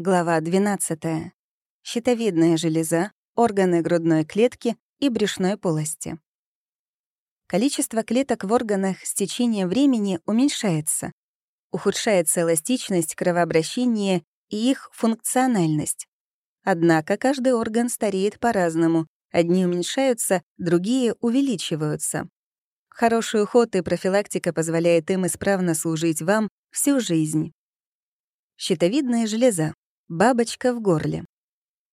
Глава 12. Щитовидная железа, органы грудной клетки и брюшной полости. Количество клеток в органах с течением времени уменьшается. Ухудшается эластичность кровообращения и их функциональность. Однако каждый орган стареет по-разному. Одни уменьшаются, другие увеличиваются. Хороший уход и профилактика позволяет им исправно служить вам всю жизнь. Щитовидная железа Бабочка в горле.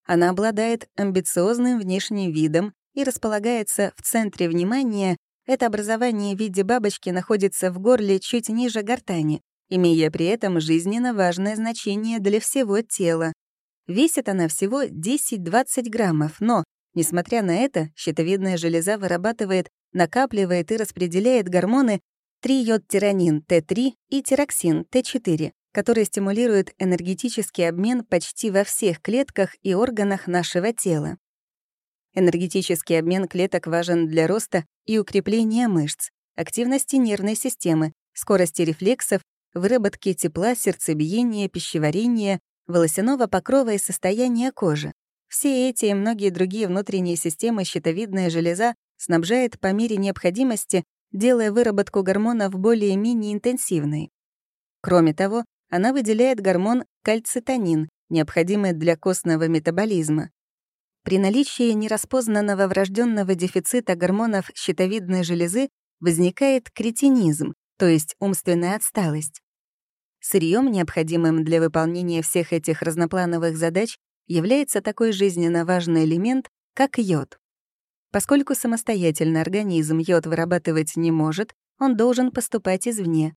Она обладает амбициозным внешним видом и располагается в центре внимания. Это образование в виде бабочки находится в горле чуть ниже гортани, имея при этом жизненно важное значение для всего тела. Весит она всего 10-20 граммов, но, несмотря на это, щитовидная железа вырабатывает, накапливает и распределяет гормоны триодтиранин Т3 и тироксин Т4, который стимулирует энергетический обмен почти во всех клетках и органах нашего тела. Энергетический обмен клеток важен для роста и укрепления мышц, активности нервной системы, скорости рефлексов, выработки тепла, сердцебиения, пищеварения, волосяного покрова и состояния кожи. Все эти и многие другие внутренние системы щитовидная железа снабжает по мере необходимости, делая выработку гормонов более-менее интенсивной. Кроме того, она выделяет гормон кальцитонин, необходимый для костного метаболизма. При наличии нераспознанного врожденного дефицита гормонов щитовидной железы возникает кретинизм, то есть умственная отсталость. Сырьем, необходимым для выполнения всех этих разноплановых задач, является такой жизненно важный элемент, как йод. Поскольку самостоятельно организм йод вырабатывать не может, он должен поступать извне.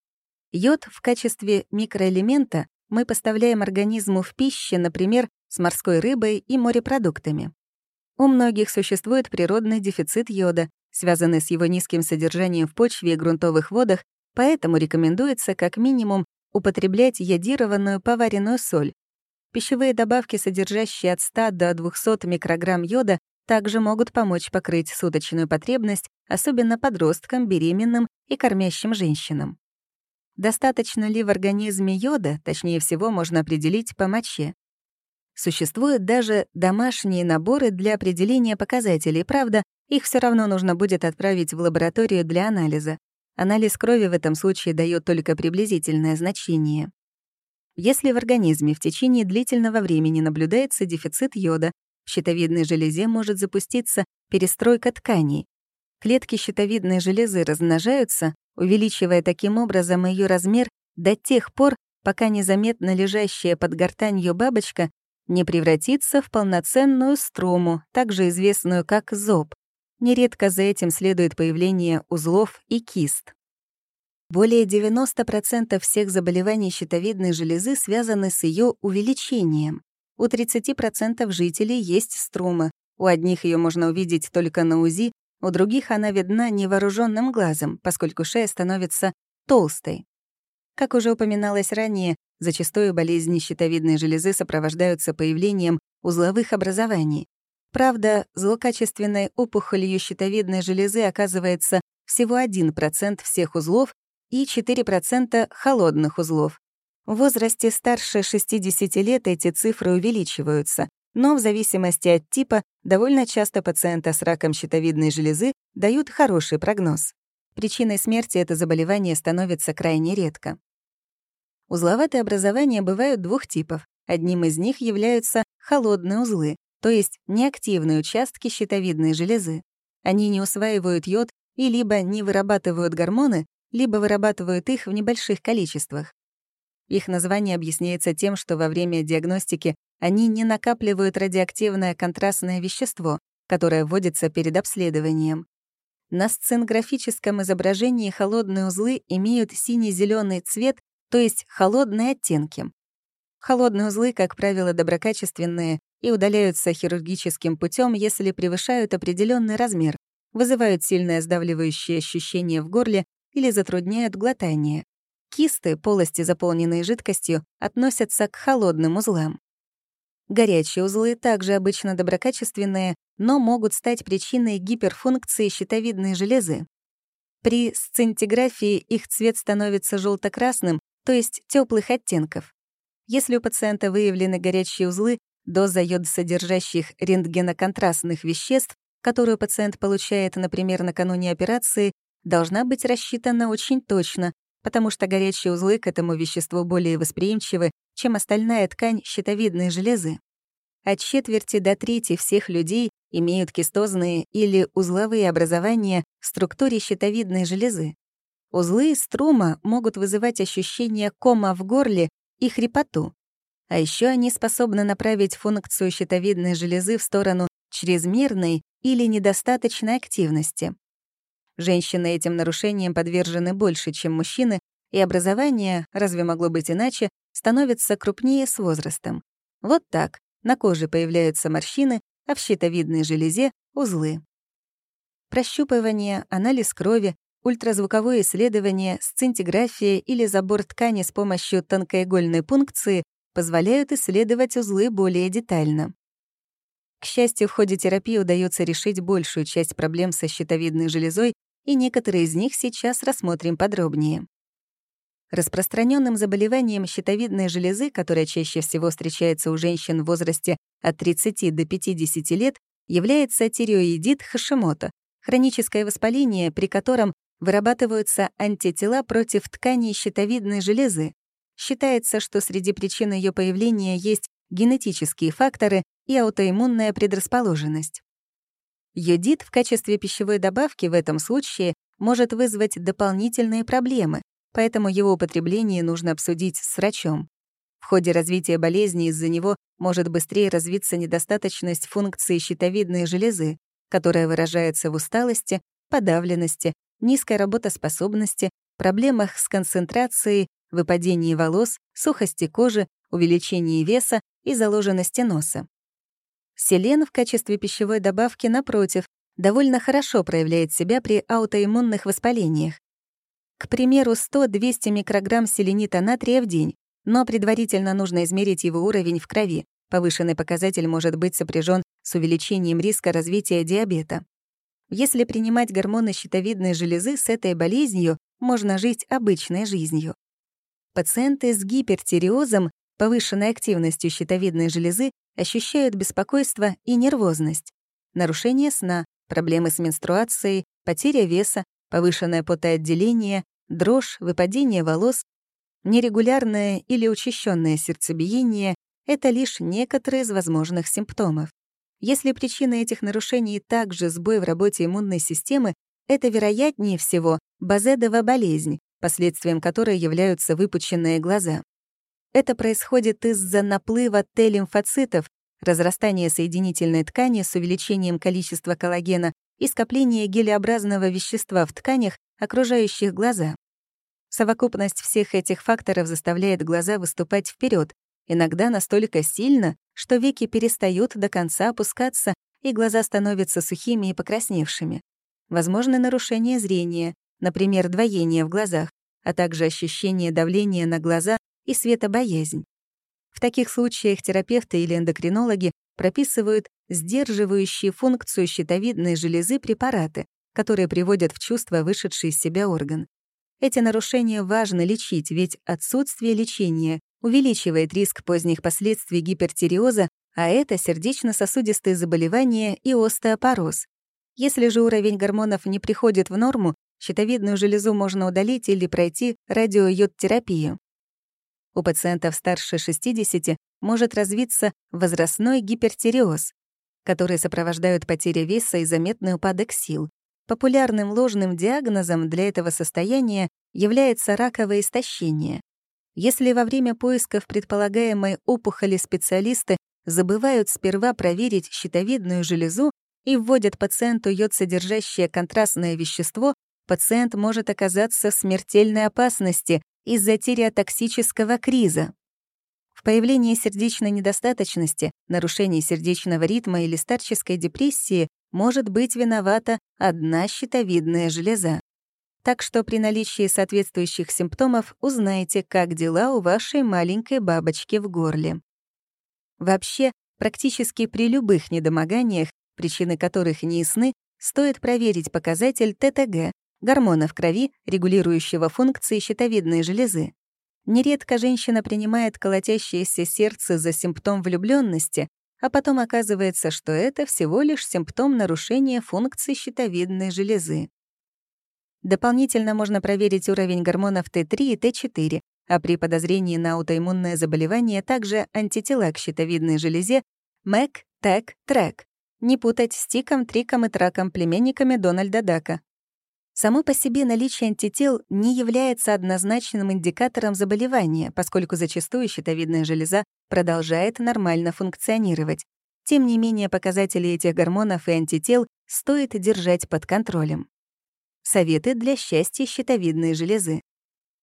Йод в качестве микроэлемента мы поставляем организму в пище, например, с морской рыбой и морепродуктами. У многих существует природный дефицит йода, связанный с его низким содержанием в почве и грунтовых водах, поэтому рекомендуется как минимум употреблять йодированную поваренную соль. Пищевые добавки, содержащие от 100 до 200 микрограмм йода, также могут помочь покрыть суточную потребность, особенно подросткам, беременным и кормящим женщинам. Достаточно ли в организме йода, точнее всего, можно определить по моче. Существуют даже домашние наборы для определения показателей, правда, их все равно нужно будет отправить в лабораторию для анализа. Анализ крови в этом случае дает только приблизительное значение. Если в организме в течение длительного времени наблюдается дефицит йода, в щитовидной железе может запуститься перестройка тканей. Клетки щитовидной железы размножаются, увеличивая таким образом ее размер до тех пор, пока незаметно лежащая под гортанью бабочка не превратится в полноценную строму, также известную как зоб. Нередко за этим следует появление узлов и кист. Более 90% всех заболеваний щитовидной железы связаны с ее увеличением. У 30% жителей есть струма. У одних ее можно увидеть только на УЗИ, у других она видна невооруженным глазом, поскольку шея становится толстой. Как уже упоминалось ранее, зачастую болезни щитовидной железы сопровождаются появлением узловых образований. Правда, злокачественной опухолью щитовидной железы оказывается всего 1% всех узлов и 4% холодных узлов. В возрасте старше 60 лет эти цифры увеличиваются, но в зависимости от типа довольно часто пациента с раком щитовидной железы дают хороший прогноз. Причиной смерти это заболевание становится крайне редко. Узловатые образования бывают двух типов. Одним из них являются холодные узлы, то есть неактивные участки щитовидной железы. Они не усваивают йод и либо не вырабатывают гормоны, либо вырабатывают их в небольших количествах. Их название объясняется тем, что во время диагностики они не накапливают радиоактивное контрастное вещество, которое вводится перед обследованием. На сценографическом изображении холодные узлы имеют сине зеленый цвет, то есть холодные оттенки. Холодные узлы, как правило, доброкачественные и удаляются хирургическим путем, если превышают определенный размер, вызывают сильное сдавливающее ощущение в горле или затрудняют глотание. Кисты, полости, заполненные жидкостью, относятся к холодным узлам. Горячие узлы также обычно доброкачественные, но могут стать причиной гиперфункции щитовидной железы. При сцинтиграфии их цвет становится желто-красным, то есть теплых оттенков. Если у пациента выявлены горячие узлы, доза йодосодержащих рентгеноконтрастных веществ, которую пациент получает, например, накануне операции, должна быть рассчитана очень точно, потому что горячие узлы к этому веществу более восприимчивы, чем остальная ткань щитовидной железы. От четверти до трети всех людей имеют кистозные или узловые образования в структуре щитовидной железы. Узлы струма могут вызывать ощущение кома в горле и хрипоту. А еще они способны направить функцию щитовидной железы в сторону чрезмерной или недостаточной активности. Женщины этим нарушениям подвержены больше, чем мужчины, и образование, разве могло быть иначе, становится крупнее с возрастом. Вот так, на коже появляются морщины, а в щитовидной железе — узлы. Прощупывание, анализ крови, ультразвуковое исследование, сцинтиграфия или забор ткани с помощью тонкоигольной пункции позволяют исследовать узлы более детально. К счастью, в ходе терапии удается решить большую часть проблем со щитовидной железой, и некоторые из них сейчас рассмотрим подробнее. Распространенным заболеванием щитовидной железы, которое чаще всего встречается у женщин в возрасте от 30 до 50 лет, является тиреоидит Хашимото, хроническое воспаление, при котором вырабатываются антитела против тканей щитовидной железы. Считается, что среди причин ее появления есть генетические факторы и аутоиммунная предрасположенность. Йодит в качестве пищевой добавки в этом случае может вызвать дополнительные проблемы, поэтому его употребление нужно обсудить с врачом. В ходе развития болезни из-за него может быстрее развиться недостаточность функции щитовидной железы, которая выражается в усталости, подавленности, низкой работоспособности, проблемах с концентрацией, выпадении волос, сухости кожи, увеличении веса и заложенности носа. Селен в качестве пищевой добавки, напротив, довольно хорошо проявляет себя при аутоиммунных воспалениях. К примеру, 100-200 микрограмм селенита натрия в день, но предварительно нужно измерить его уровень в крови. Повышенный показатель может быть сопряжен с увеличением риска развития диабета. Если принимать гормоны щитовидной железы с этой болезнью, можно жить обычной жизнью. Пациенты с гипертиреозом, повышенной активностью щитовидной железы, ощущают беспокойство и нервозность, нарушение сна, проблемы с менструацией, потеря веса, повышенное потоотделение, дрожь, выпадение волос, нерегулярное или учащенное сердцебиение — это лишь некоторые из возможных симптомов. Если причина этих нарушений также сбой в работе иммунной системы, это, вероятнее всего, базедова болезнь, последствием которой являются выпученные глаза. Это происходит из-за наплыва Т-лимфоцитов, разрастания соединительной ткани с увеличением количества коллагена и скопления гелеобразного вещества в тканях, окружающих глаза. Совокупность всех этих факторов заставляет глаза выступать вперед, иногда настолько сильно, что веки перестают до конца опускаться, и глаза становятся сухими и покрасневшими. Возможно нарушение зрения, например, двоение в глазах, а также ощущение давления на глаза и светобоязнь. В таких случаях терапевты или эндокринологи прописывают сдерживающие функцию щитовидной железы препараты, которые приводят в чувство вышедший из себя орган. Эти нарушения важно лечить, ведь отсутствие лечения увеличивает риск поздних последствий гипертиреоза, а это сердечно-сосудистые заболевания и остеопороз. Если же уровень гормонов не приходит в норму, щитовидную железу можно удалить или пройти радиойодтерапию. У пациентов старше 60 может развиться возрастной гипертиреоз, который сопровождают потеря веса и заметный упадок сил. Популярным ложным диагнозом для этого состояния является раковое истощение. Если во время поисков предполагаемой опухоли специалисты забывают сперва проверить щитовидную железу и вводят пациенту йод-содержащее контрастное вещество, пациент может оказаться в смертельной опасности из-за тиреотоксического криза. В появлении сердечной недостаточности, нарушении сердечного ритма или старческой депрессии может быть виновата одна щитовидная железа. Так что при наличии соответствующих симптомов узнайте, как дела у вашей маленькой бабочки в горле. Вообще, практически при любых недомоганиях, причины которых не ясны, стоит проверить показатель ТТГ, гормона в крови, регулирующего функции щитовидной железы. Нередко женщина принимает колотящееся сердце за симптом влюбленности, а потом оказывается, что это всего лишь симптом нарушения функций щитовидной железы. Дополнительно можно проверить уровень гормонов Т3 и Т4, а при подозрении на аутоиммунное заболевание также антитела к щитовидной железе МЭК, ТЭК, ТРЭК. Не путать с тиком, триком и траком, племенниками Дональда Дака. Само по себе наличие антител не является однозначным индикатором заболевания, поскольку зачастую щитовидная железа продолжает нормально функционировать. Тем не менее, показатели этих гормонов и антител стоит держать под контролем. Советы для счастья щитовидной железы.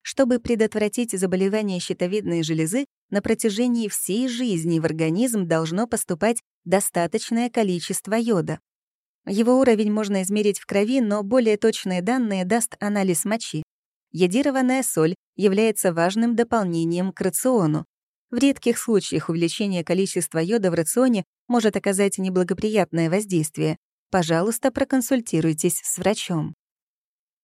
Чтобы предотвратить заболевание щитовидной железы, на протяжении всей жизни в организм должно поступать достаточное количество йода. Его уровень можно измерить в крови, но более точные данные даст анализ мочи. Йодированная соль является важным дополнением к рациону. В редких случаях увеличение количества йода в рационе может оказать неблагоприятное воздействие. Пожалуйста, проконсультируйтесь с врачом.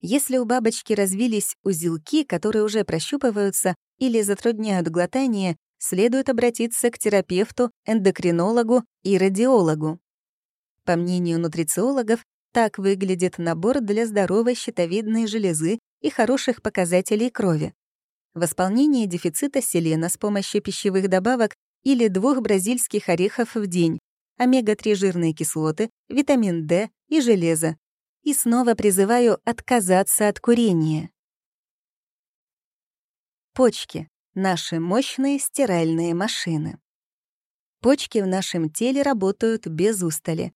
Если у бабочки развились узелки, которые уже прощупываются или затрудняют глотание, следует обратиться к терапевту, эндокринологу и радиологу. По мнению нутрициологов, так выглядит набор для здоровой щитовидной железы и хороших показателей крови. Восполнение дефицита селена с помощью пищевых добавок или двух бразильских орехов в день, омега-3 жирные кислоты, витамин D и железо, и снова призываю отказаться от курения. Почки — наши мощные стиральные машины. Почки в нашем теле работают без устали.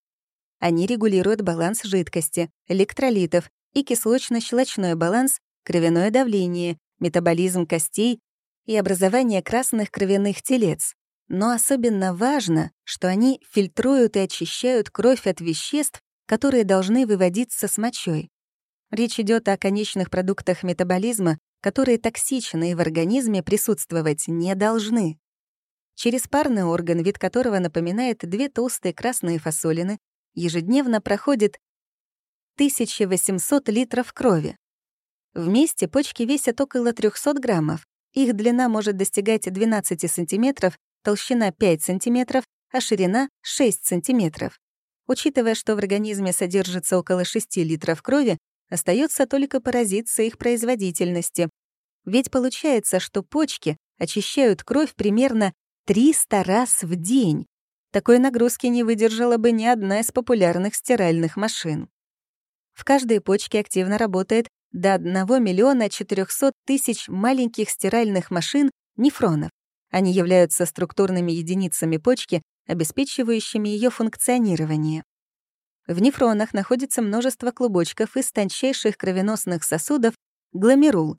Они регулируют баланс жидкости, электролитов и кислочно-щелочной баланс, кровяное давление, метаболизм костей и образование красных кровяных телец. Но особенно важно, что они фильтруют и очищают кровь от веществ, которые должны выводиться с мочой. Речь идет о конечных продуктах метаболизма, которые токсичны и в организме присутствовать не должны. Через парный орган, вид которого напоминает две толстые красные фасолины, ежедневно проходит 1800 литров крови. Вместе почки весят около 300 граммов. Их длина может достигать 12 сантиметров, толщина 5 сантиметров, а ширина — 6 сантиметров. Учитывая, что в организме содержится около 6 литров крови, остается только поразиться их производительности. Ведь получается, что почки очищают кровь примерно 300 раз в день. Такой нагрузки не выдержала бы ни одна из популярных стиральных машин. В каждой почке активно работает до 1 миллиона 400 тысяч маленьких стиральных машин нефронов. Они являются структурными единицами почки, обеспечивающими ее функционирование. В нефронах находится множество клубочков из тончайших кровеносных сосудов гломерул,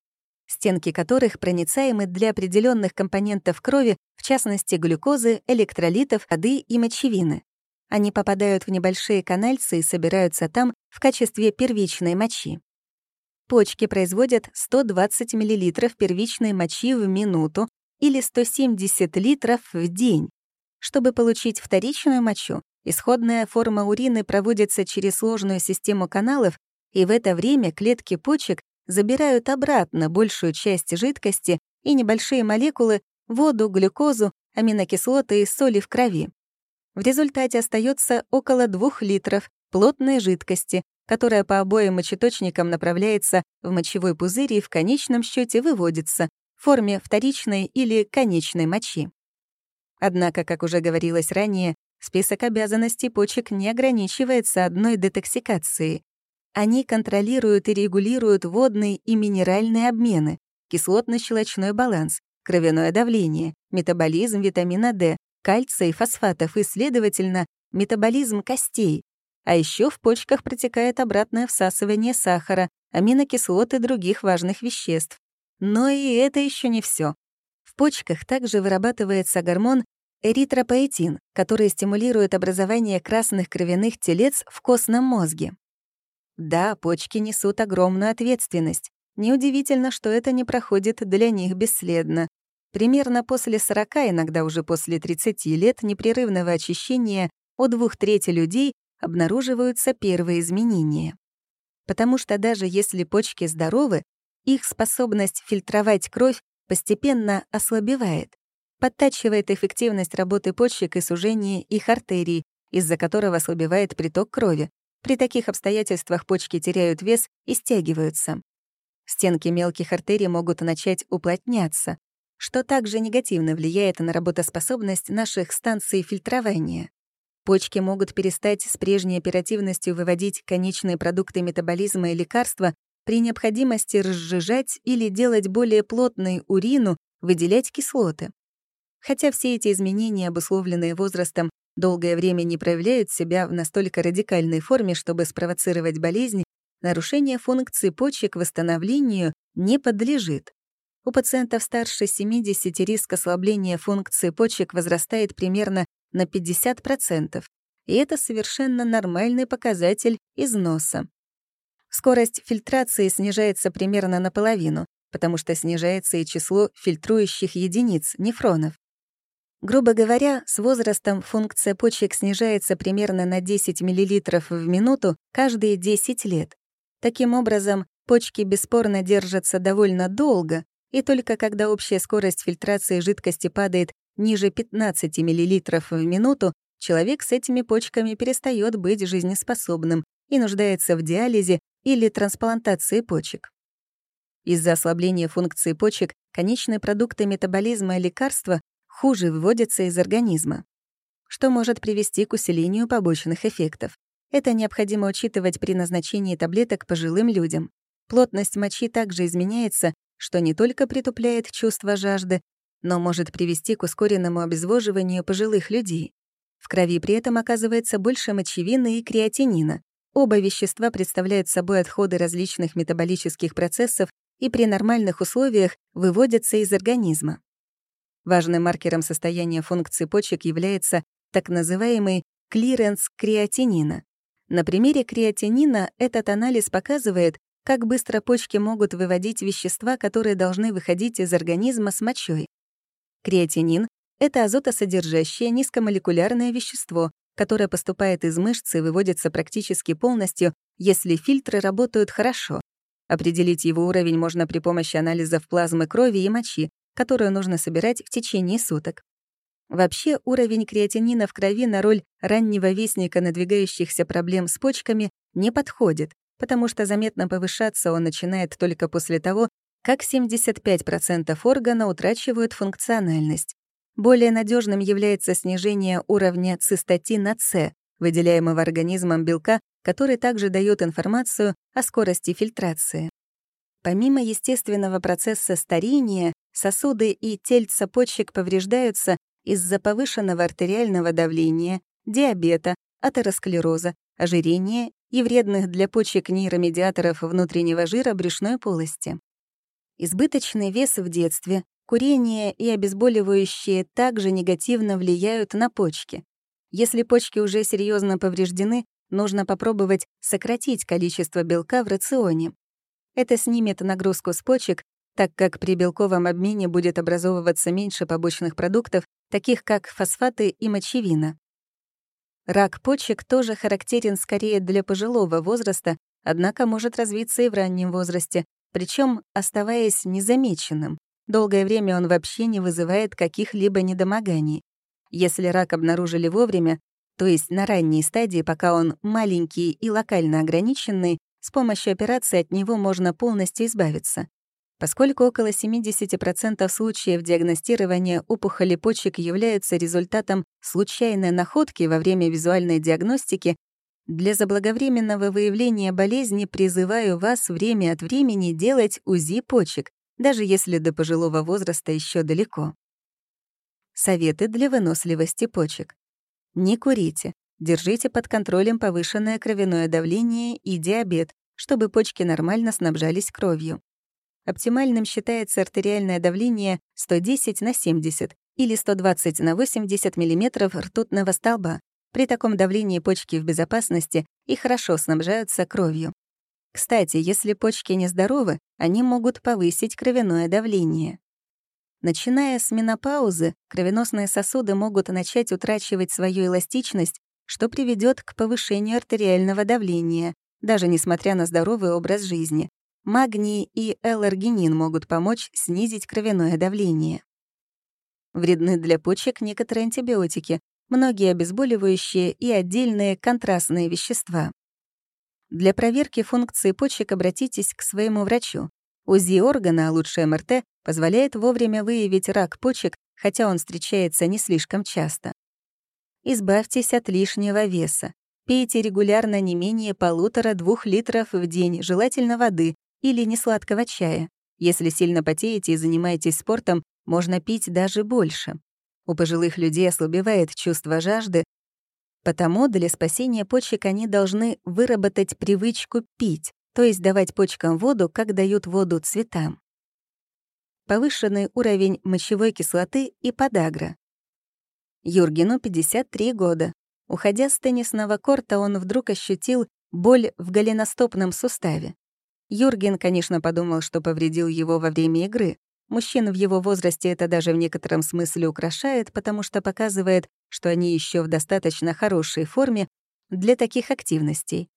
стенки которых проницаемы для определенных компонентов крови, в частности глюкозы, электролитов, воды и мочевины. Они попадают в небольшие канальцы и собираются там в качестве первичной мочи. Почки производят 120 мл первичной мочи в минуту или 170 литров в день. Чтобы получить вторичную мочу, исходная форма урины проводится через сложную систему каналов, и в это время клетки почек забирают обратно большую часть жидкости и небольшие молекулы, воду, глюкозу, аминокислоты и соли в крови. В результате остается около 2 литров плотной жидкости, которая по обоим мочеточникам направляется в мочевой пузырь и в конечном счете выводится в форме вторичной или конечной мочи. Однако, как уже говорилось ранее, список обязанностей почек не ограничивается одной детоксикацией. Они контролируют и регулируют водные и минеральные обмены, кислотно-щелочной баланс, кровяное давление, метаболизм витамина D, кальция и фосфатов и, следовательно, метаболизм костей. А еще в почках протекает обратное всасывание сахара, аминокислот и других важных веществ. Но и это еще не все почках также вырабатывается гормон эритропоэтин, который стимулирует образование красных кровяных телец в костном мозге. Да, почки несут огромную ответственность. Неудивительно, что это не проходит для них бесследно. Примерно после 40, иногда уже после 30 лет непрерывного очищения у двух трети людей обнаруживаются первые изменения. Потому что даже если почки здоровы, их способность фильтровать кровь постепенно ослабевает, подтачивает эффективность работы почек и сужение их артерий, из-за которого ослабевает приток крови. При таких обстоятельствах почки теряют вес и стягиваются. Стенки мелких артерий могут начать уплотняться, что также негативно влияет на работоспособность наших станций фильтрования. Почки могут перестать с прежней оперативностью выводить конечные продукты метаболизма и лекарства при необходимости разжижать или делать более плотной урину, выделять кислоты. Хотя все эти изменения, обусловленные возрастом, долгое время не проявляют себя в настолько радикальной форме, чтобы спровоцировать болезнь, нарушение функции почек восстановлению не подлежит. У пациентов старше 70 риск ослабления функции почек возрастает примерно на 50%, и это совершенно нормальный показатель износа. Скорость фильтрации снижается примерно наполовину, потому что снижается и число фильтрующих единиц, нефронов. Грубо говоря, с возрастом функция почек снижается примерно на 10 мл в минуту каждые 10 лет. Таким образом, почки бесспорно держатся довольно долго, и только когда общая скорость фильтрации жидкости падает ниже 15 мл в минуту, человек с этими почками перестает быть жизнеспособным и нуждается в диализе или трансплантации почек. Из-за ослабления функции почек конечные продукты метаболизма лекарства хуже выводятся из организма, что может привести к усилению побочных эффектов. Это необходимо учитывать при назначении таблеток пожилым людям. Плотность мочи также изменяется, что не только притупляет чувство жажды, но может привести к ускоренному обезвоживанию пожилых людей. В крови при этом оказывается больше мочевины и креатинина. Оба вещества представляют собой отходы различных метаболических процессов и при нормальных условиях выводятся из организма. Важным маркером состояния функции почек является так называемый клиренс креатинина. На примере креатинина этот анализ показывает, как быстро почки могут выводить вещества, которые должны выходить из организма с мочой. Креатинин — это азотосодержащее низкомолекулярное вещество, которое поступает из мышц и выводится практически полностью, если фильтры работают хорошо. Определить его уровень можно при помощи анализов плазмы крови и мочи, которую нужно собирать в течение суток. Вообще, уровень креатинина в крови на роль раннего вестника надвигающихся проблем с почками не подходит, потому что заметно повышаться он начинает только после того, как 75% органа утрачивают функциональность. Более надежным является снижение уровня цистатина С, выделяемого организмом белка, который также дает информацию о скорости фильтрации. Помимо естественного процесса старения, сосуды и тельца почек повреждаются из-за повышенного артериального давления, диабета, атеросклероза, ожирения и вредных для почек нейромедиаторов внутреннего жира брюшной полости. Избыточный вес в детстве, курение и обезболивающие также негативно влияют на почки. Если почки уже серьезно повреждены, нужно попробовать сократить количество белка в рационе. Это снимет нагрузку с почек, так как при белковом обмене будет образовываться меньше побочных продуктов, таких как фосфаты и мочевина. Рак почек тоже характерен скорее для пожилого возраста, однако может развиться и в раннем возрасте, причем оставаясь незамеченным. Долгое время он вообще не вызывает каких-либо недомоганий. Если рак обнаружили вовремя, то есть на ранней стадии, пока он маленький и локально ограниченный, с помощью операции от него можно полностью избавиться. Поскольку около 70% случаев диагностирования опухоли почек являются результатом случайной находки во время визуальной диагностики, для заблаговременного выявления болезни призываю вас время от времени делать УЗИ почек, даже если до пожилого возраста еще далеко. Советы для выносливости почек. Не курите. Держите под контролем повышенное кровяное давление и диабет, чтобы почки нормально снабжались кровью. Оптимальным считается артериальное давление 110 на 70 или 120 на 80 мм ртутного столба. При таком давлении почки в безопасности и хорошо снабжаются кровью. Кстати, если почки нездоровы, они могут повысить кровяное давление. Начиная с менопаузы, кровеносные сосуды могут начать утрачивать свою эластичность, что приведет к повышению артериального давления, даже несмотря на здоровый образ жизни магний и L-аргинин могут помочь снизить кровяное давление. Вредны для почек некоторые антибиотики, многие обезболивающие и отдельные контрастные вещества. Для проверки функции почек обратитесь к своему врачу. УЗИ органа, а лучше МРТ, позволяет вовремя выявить рак почек, хотя он встречается не слишком часто. Избавьтесь от лишнего веса. Пейте регулярно не менее полутора-двух литров в день, желательно воды или несладкого чая. Если сильно потеете и занимаетесь спортом, можно пить даже больше. У пожилых людей ослабевает чувство жажды, потому для спасения почек они должны выработать привычку пить, то есть давать почкам воду, как дают воду цветам. Повышенный уровень мочевой кислоты и подагра. Юргену 53 года. Уходя с теннисного корта, он вдруг ощутил боль в голеностопном суставе. Юрген, конечно, подумал, что повредил его во время игры, Мужчин в его возрасте это даже в некотором смысле украшает, потому что показывает, что они еще в достаточно хорошей форме для таких активностей.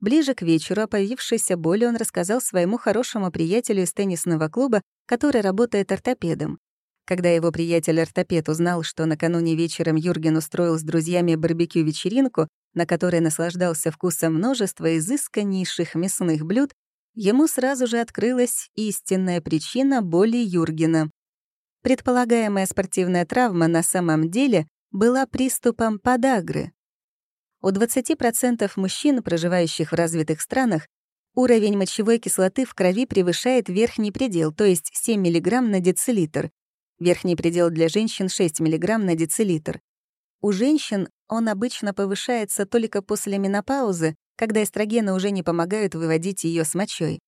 Ближе к вечеру о появившейся боли он рассказал своему хорошему приятелю из теннисного клуба, который работает ортопедом. Когда его приятель-ортопед узнал, что накануне вечером Юрген устроил с друзьями барбекю-вечеринку, на которой наслаждался вкусом множества изысканнейших мясных блюд, ему сразу же открылась истинная причина боли Юргена. Предполагаемая спортивная травма на самом деле была приступом подагры. У 20% мужчин, проживающих в развитых странах, уровень мочевой кислоты в крови превышает верхний предел, то есть 7 мг на децилитр. Верхний предел для женщин — 6 мг на децилитр. У женщин он обычно повышается только после менопаузы, когда эстрогены уже не помогают выводить ее с мочой.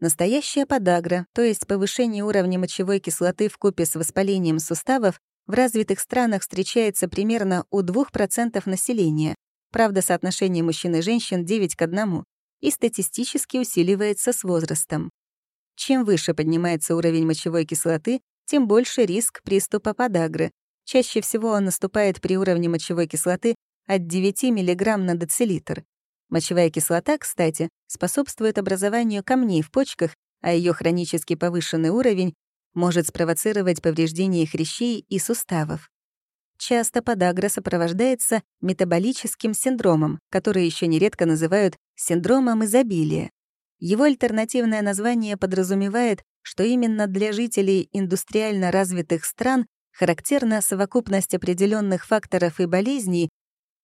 Настоящая подагра, то есть повышение уровня мочевой кислоты в купе с воспалением суставов, в развитых странах встречается примерно у 2% населения. Правда, соотношение мужчин и женщин 9 к 1 и статистически усиливается с возрастом. Чем выше поднимается уровень мочевой кислоты, тем больше риск приступа подагры. Чаще всего он наступает при уровне мочевой кислоты от 9 мг на децилитр. Мочевая кислота, кстати, способствует образованию камней в почках, а ее хронически повышенный уровень может спровоцировать повреждение хрящей и суставов. Часто подагра сопровождается метаболическим синдромом, который еще нередко называют синдромом изобилия. Его альтернативное название подразумевает, что именно для жителей индустриально развитых стран характерна совокупность определенных факторов и болезней,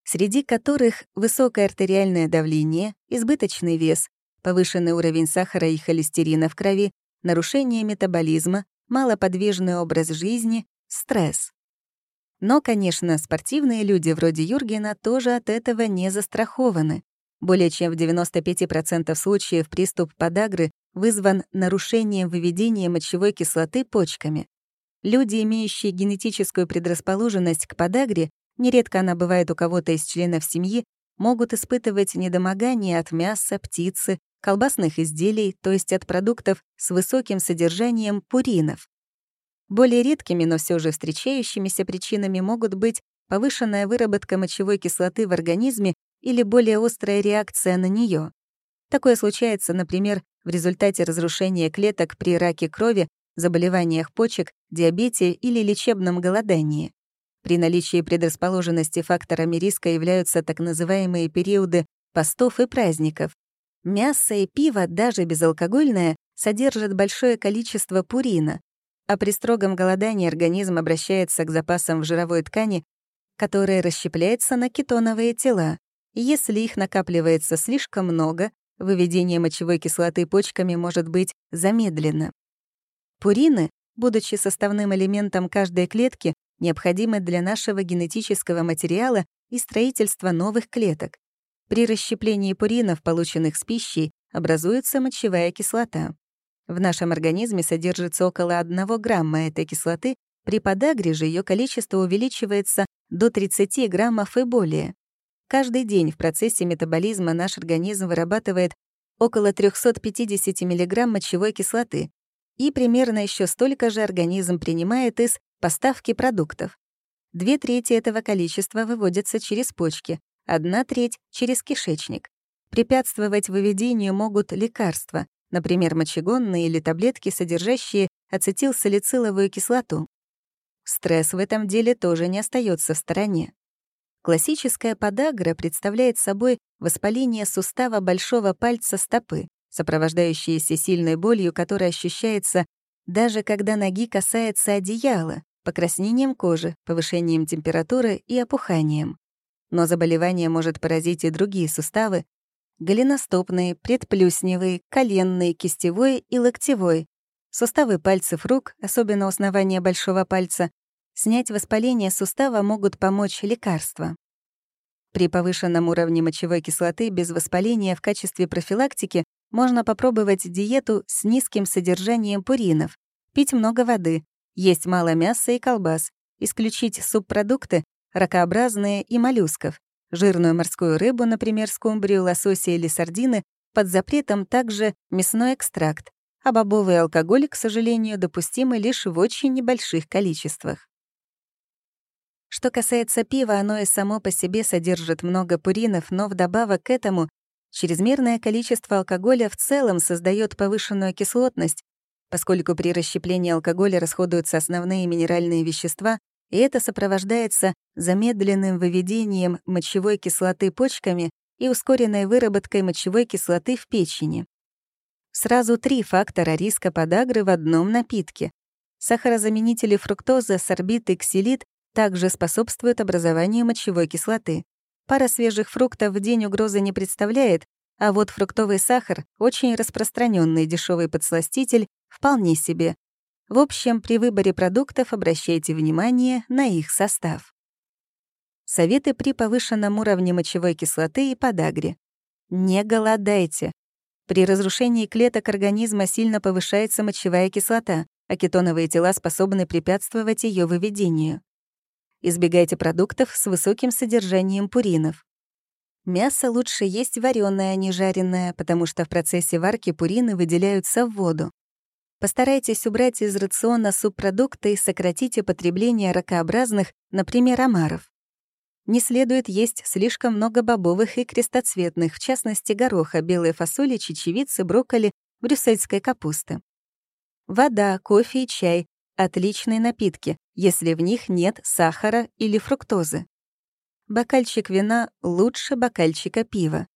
среди которых высокое артериальное давление, избыточный вес, повышенный уровень сахара и холестерина в крови, нарушение метаболизма, малоподвижный образ жизни, стресс. Но, конечно, спортивные люди вроде Юргена тоже от этого не застрахованы. Более чем в 95% случаев приступ подагры вызван нарушением выведения мочевой кислоты почками. Люди, имеющие генетическую предрасположенность к подагре, нередко она бывает у кого-то из членов семьи, могут испытывать недомогание от мяса, птицы, колбасных изделий, то есть от продуктов с высоким содержанием пуринов. Более редкими, но все же встречающимися причинами могут быть повышенная выработка мочевой кислоты в организме или более острая реакция на нее. Такое случается, например, в результате разрушения клеток при раке крови, заболеваниях почек, диабете или лечебном голодании. При наличии предрасположенности факторами риска являются так называемые периоды постов и праздников. Мясо и пиво, даже безалкогольное, содержат большое количество пурина, а при строгом голодании организм обращается к запасам в жировой ткани, которая расщепляется на кетоновые тела. Если их накапливается слишком много, выведение мочевой кислоты почками может быть замедлено. Пурины, будучи составным элементом каждой клетки, необходимы для нашего генетического материала и строительства новых клеток. При расщеплении пуринов, полученных с пищей, образуется мочевая кислота. В нашем организме содержится около 1 грамма этой кислоты, при подагре же ее количество увеличивается до 30 граммов и более. Каждый день в процессе метаболизма наш организм вырабатывает около 350 мг мочевой кислоты, и примерно еще столько же организм принимает из поставки продуктов. Две трети этого количества выводятся через почки, одна треть — через кишечник. Препятствовать выведению могут лекарства, например, мочегонные или таблетки, содержащие ацетилсалициловую кислоту. Стресс в этом деле тоже не остается в стороне. Классическая подагра представляет собой воспаление сустава большого пальца стопы, сопровождающееся сильной болью, которая ощущается даже когда ноги касается одеяла, покраснением кожи, повышением температуры и опуханием. Но заболевание может поразить и другие суставы, голеностопный, предплюсневый, коленный, кистевой и локтевой, суставы пальцев рук, особенно основания большого пальца, снять воспаление сустава могут помочь лекарства. При повышенном уровне мочевой кислоты без воспаления в качестве профилактики можно попробовать диету с низким содержанием пуринов, пить много воды, есть мало мяса и колбас, исключить субпродукты, ракообразные и моллюсков, жирную морскую рыбу, например, скумбрию, лосося или сардины, под запретом также мясной экстракт, а бобовый алкоголь, к сожалению, допустимы лишь в очень небольших количествах. Что касается пива, оно и само по себе содержит много пуринов, но вдобавок к этому чрезмерное количество алкоголя в целом создает повышенную кислотность, поскольку при расщеплении алкоголя расходуются основные минеральные вещества, и это сопровождается замедленным выведением мочевой кислоты почками и ускоренной выработкой мочевой кислоты в печени. Сразу три фактора риска подагры в одном напитке. Сахарозаменители фруктоза, сорбит и ксилит также способствуют образованию мочевой кислоты. Пара свежих фруктов в день угрозы не представляет, а вот фруктовый сахар, очень распространенный дешевый подсластитель, вполне себе. В общем, при выборе продуктов обращайте внимание на их состав. Советы при повышенном уровне мочевой кислоты и подагре. Не голодайте. При разрушении клеток организма сильно повышается мочевая кислота, а кетоновые тела способны препятствовать ее выведению. Избегайте продуктов с высоким содержанием пуринов. Мясо лучше есть вареное, а не жареное, потому что в процессе варки пурины выделяются в воду. Постарайтесь убрать из рациона субпродукты и сократите потребление ракообразных, например, омаров. Не следует есть слишком много бобовых и крестоцветных, в частности, гороха, белой фасоли, чечевицы, брокколи, брюссельской капусты. Вода, кофе и чай — отличные напитки, если в них нет сахара или фруктозы. Бокальчик вина лучше бокальчика пива.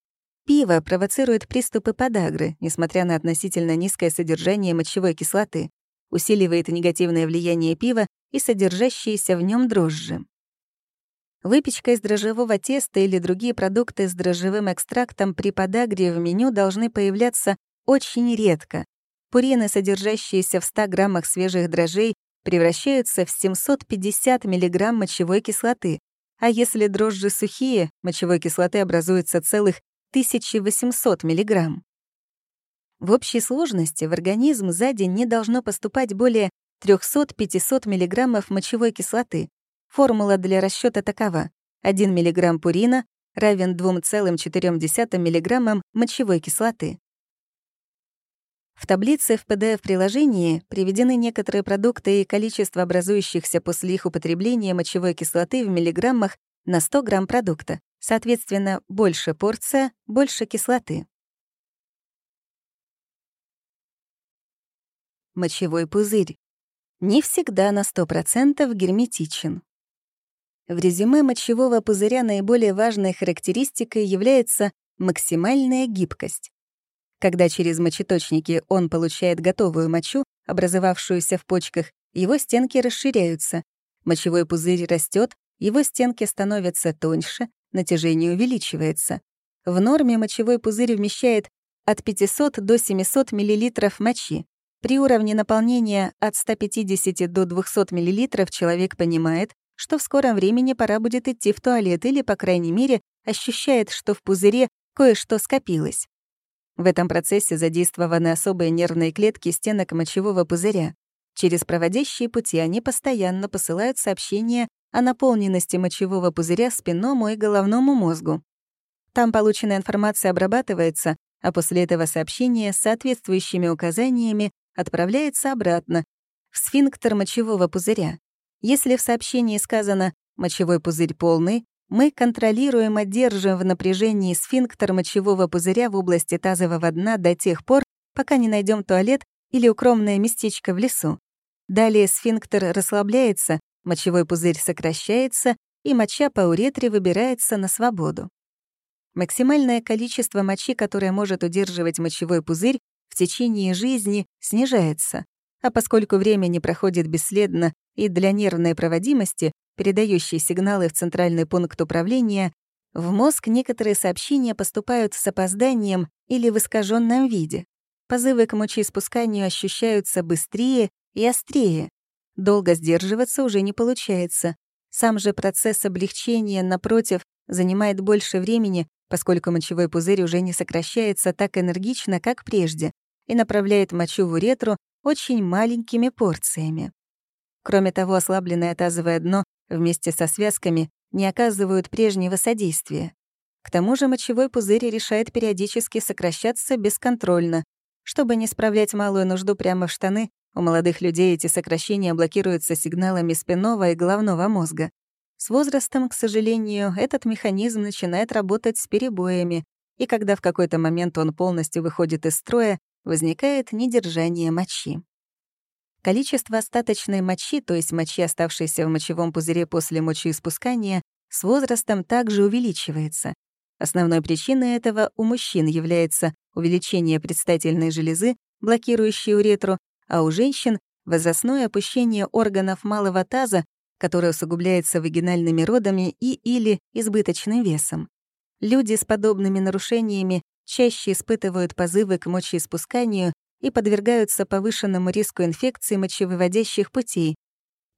Пиво провоцирует приступы подагры, несмотря на относительно низкое содержание мочевой кислоты, усиливает негативное влияние пива и содержащиеся в нем дрожжи. Выпечка из дрожжевого теста или другие продукты с дрожжевым экстрактом при подагре в меню должны появляться очень редко. Пурины, содержащиеся в 100 граммах свежих дрожжей, превращаются в 750 мг мочевой кислоты, а если дрожжи сухие, мочевой кислоты образуется целых 1800 мг. В общей сложности в организм за день не должно поступать более 300-500 мг мочевой кислоты. Формула для расчета такова. 1 мг пурина равен 2,4 мг мочевой кислоты. В таблице в PDF-приложении приведены некоторые продукты и количество образующихся после их употребления мочевой кислоты в миллиграммах на 100 грамм продукта. Соответственно, больше порция, больше кислоты. Мочевой пузырь. Не всегда на 100% герметичен. В резюме мочевого пузыря наиболее важной характеристикой является максимальная гибкость. Когда через мочеточники он получает готовую мочу, образовавшуюся в почках, его стенки расширяются. Мочевой пузырь растет, его стенки становятся тоньше, натяжение увеличивается. В норме мочевой пузырь вмещает от 500 до 700 мл мочи. При уровне наполнения от 150 до 200 мл человек понимает, что в скором времени пора будет идти в туалет или, по крайней мере, ощущает, что в пузыре кое-что скопилось. В этом процессе задействованы особые нервные клетки стенок мочевого пузыря. Через проводящие пути они постоянно посылают сообщения о наполненности мочевого пузыря спинному и головному мозгу. Там полученная информация обрабатывается, а после этого сообщения с соответствующими указаниями отправляется обратно, в сфинктер мочевого пузыря. Если в сообщении сказано «мочевой пузырь полный», мы контролируем и держим в напряжении сфинктер мочевого пузыря в области тазового дна до тех пор, пока не найдем туалет или укромное местечко в лесу. Далее сфинктер расслабляется, мочевой пузырь сокращается, и моча по уретре выбирается на свободу. Максимальное количество мочи, которое может удерживать мочевой пузырь, в течение жизни снижается, а поскольку время не проходит бесследно и для нервной проводимости, передающей сигналы в центральный пункт управления, в мозг некоторые сообщения поступают с опозданием или в искаженном виде. Позывы к мочеиспусканию ощущаются быстрее и острее. Долго сдерживаться уже не получается. Сам же процесс облегчения, напротив, занимает больше времени, поскольку мочевой пузырь уже не сокращается так энергично, как прежде, и направляет мочу в уретру очень маленькими порциями. Кроме того, ослабленное тазовое дно вместе со связками не оказывают прежнего содействия. К тому же мочевой пузырь решает периодически сокращаться бесконтрольно. Чтобы не справлять малую нужду прямо в штаны, у молодых людей эти сокращения блокируются сигналами спинного и головного мозга. С возрастом, к сожалению, этот механизм начинает работать с перебоями, и когда в какой-то момент он полностью выходит из строя, возникает недержание мочи. Количество остаточной мочи, то есть мочи, оставшейся в мочевом пузыре после мочеиспускания, с возрастом также увеличивается. Основной причиной этого у мужчин является увеличение предстательной железы, блокирующей уретру, а у женщин — возрастное опущение органов малого таза, которое усугубляется вагинальными родами и или избыточным весом. Люди с подобными нарушениями чаще испытывают позывы к мочеиспусканию и подвергаются повышенному риску инфекции мочевыводящих путей,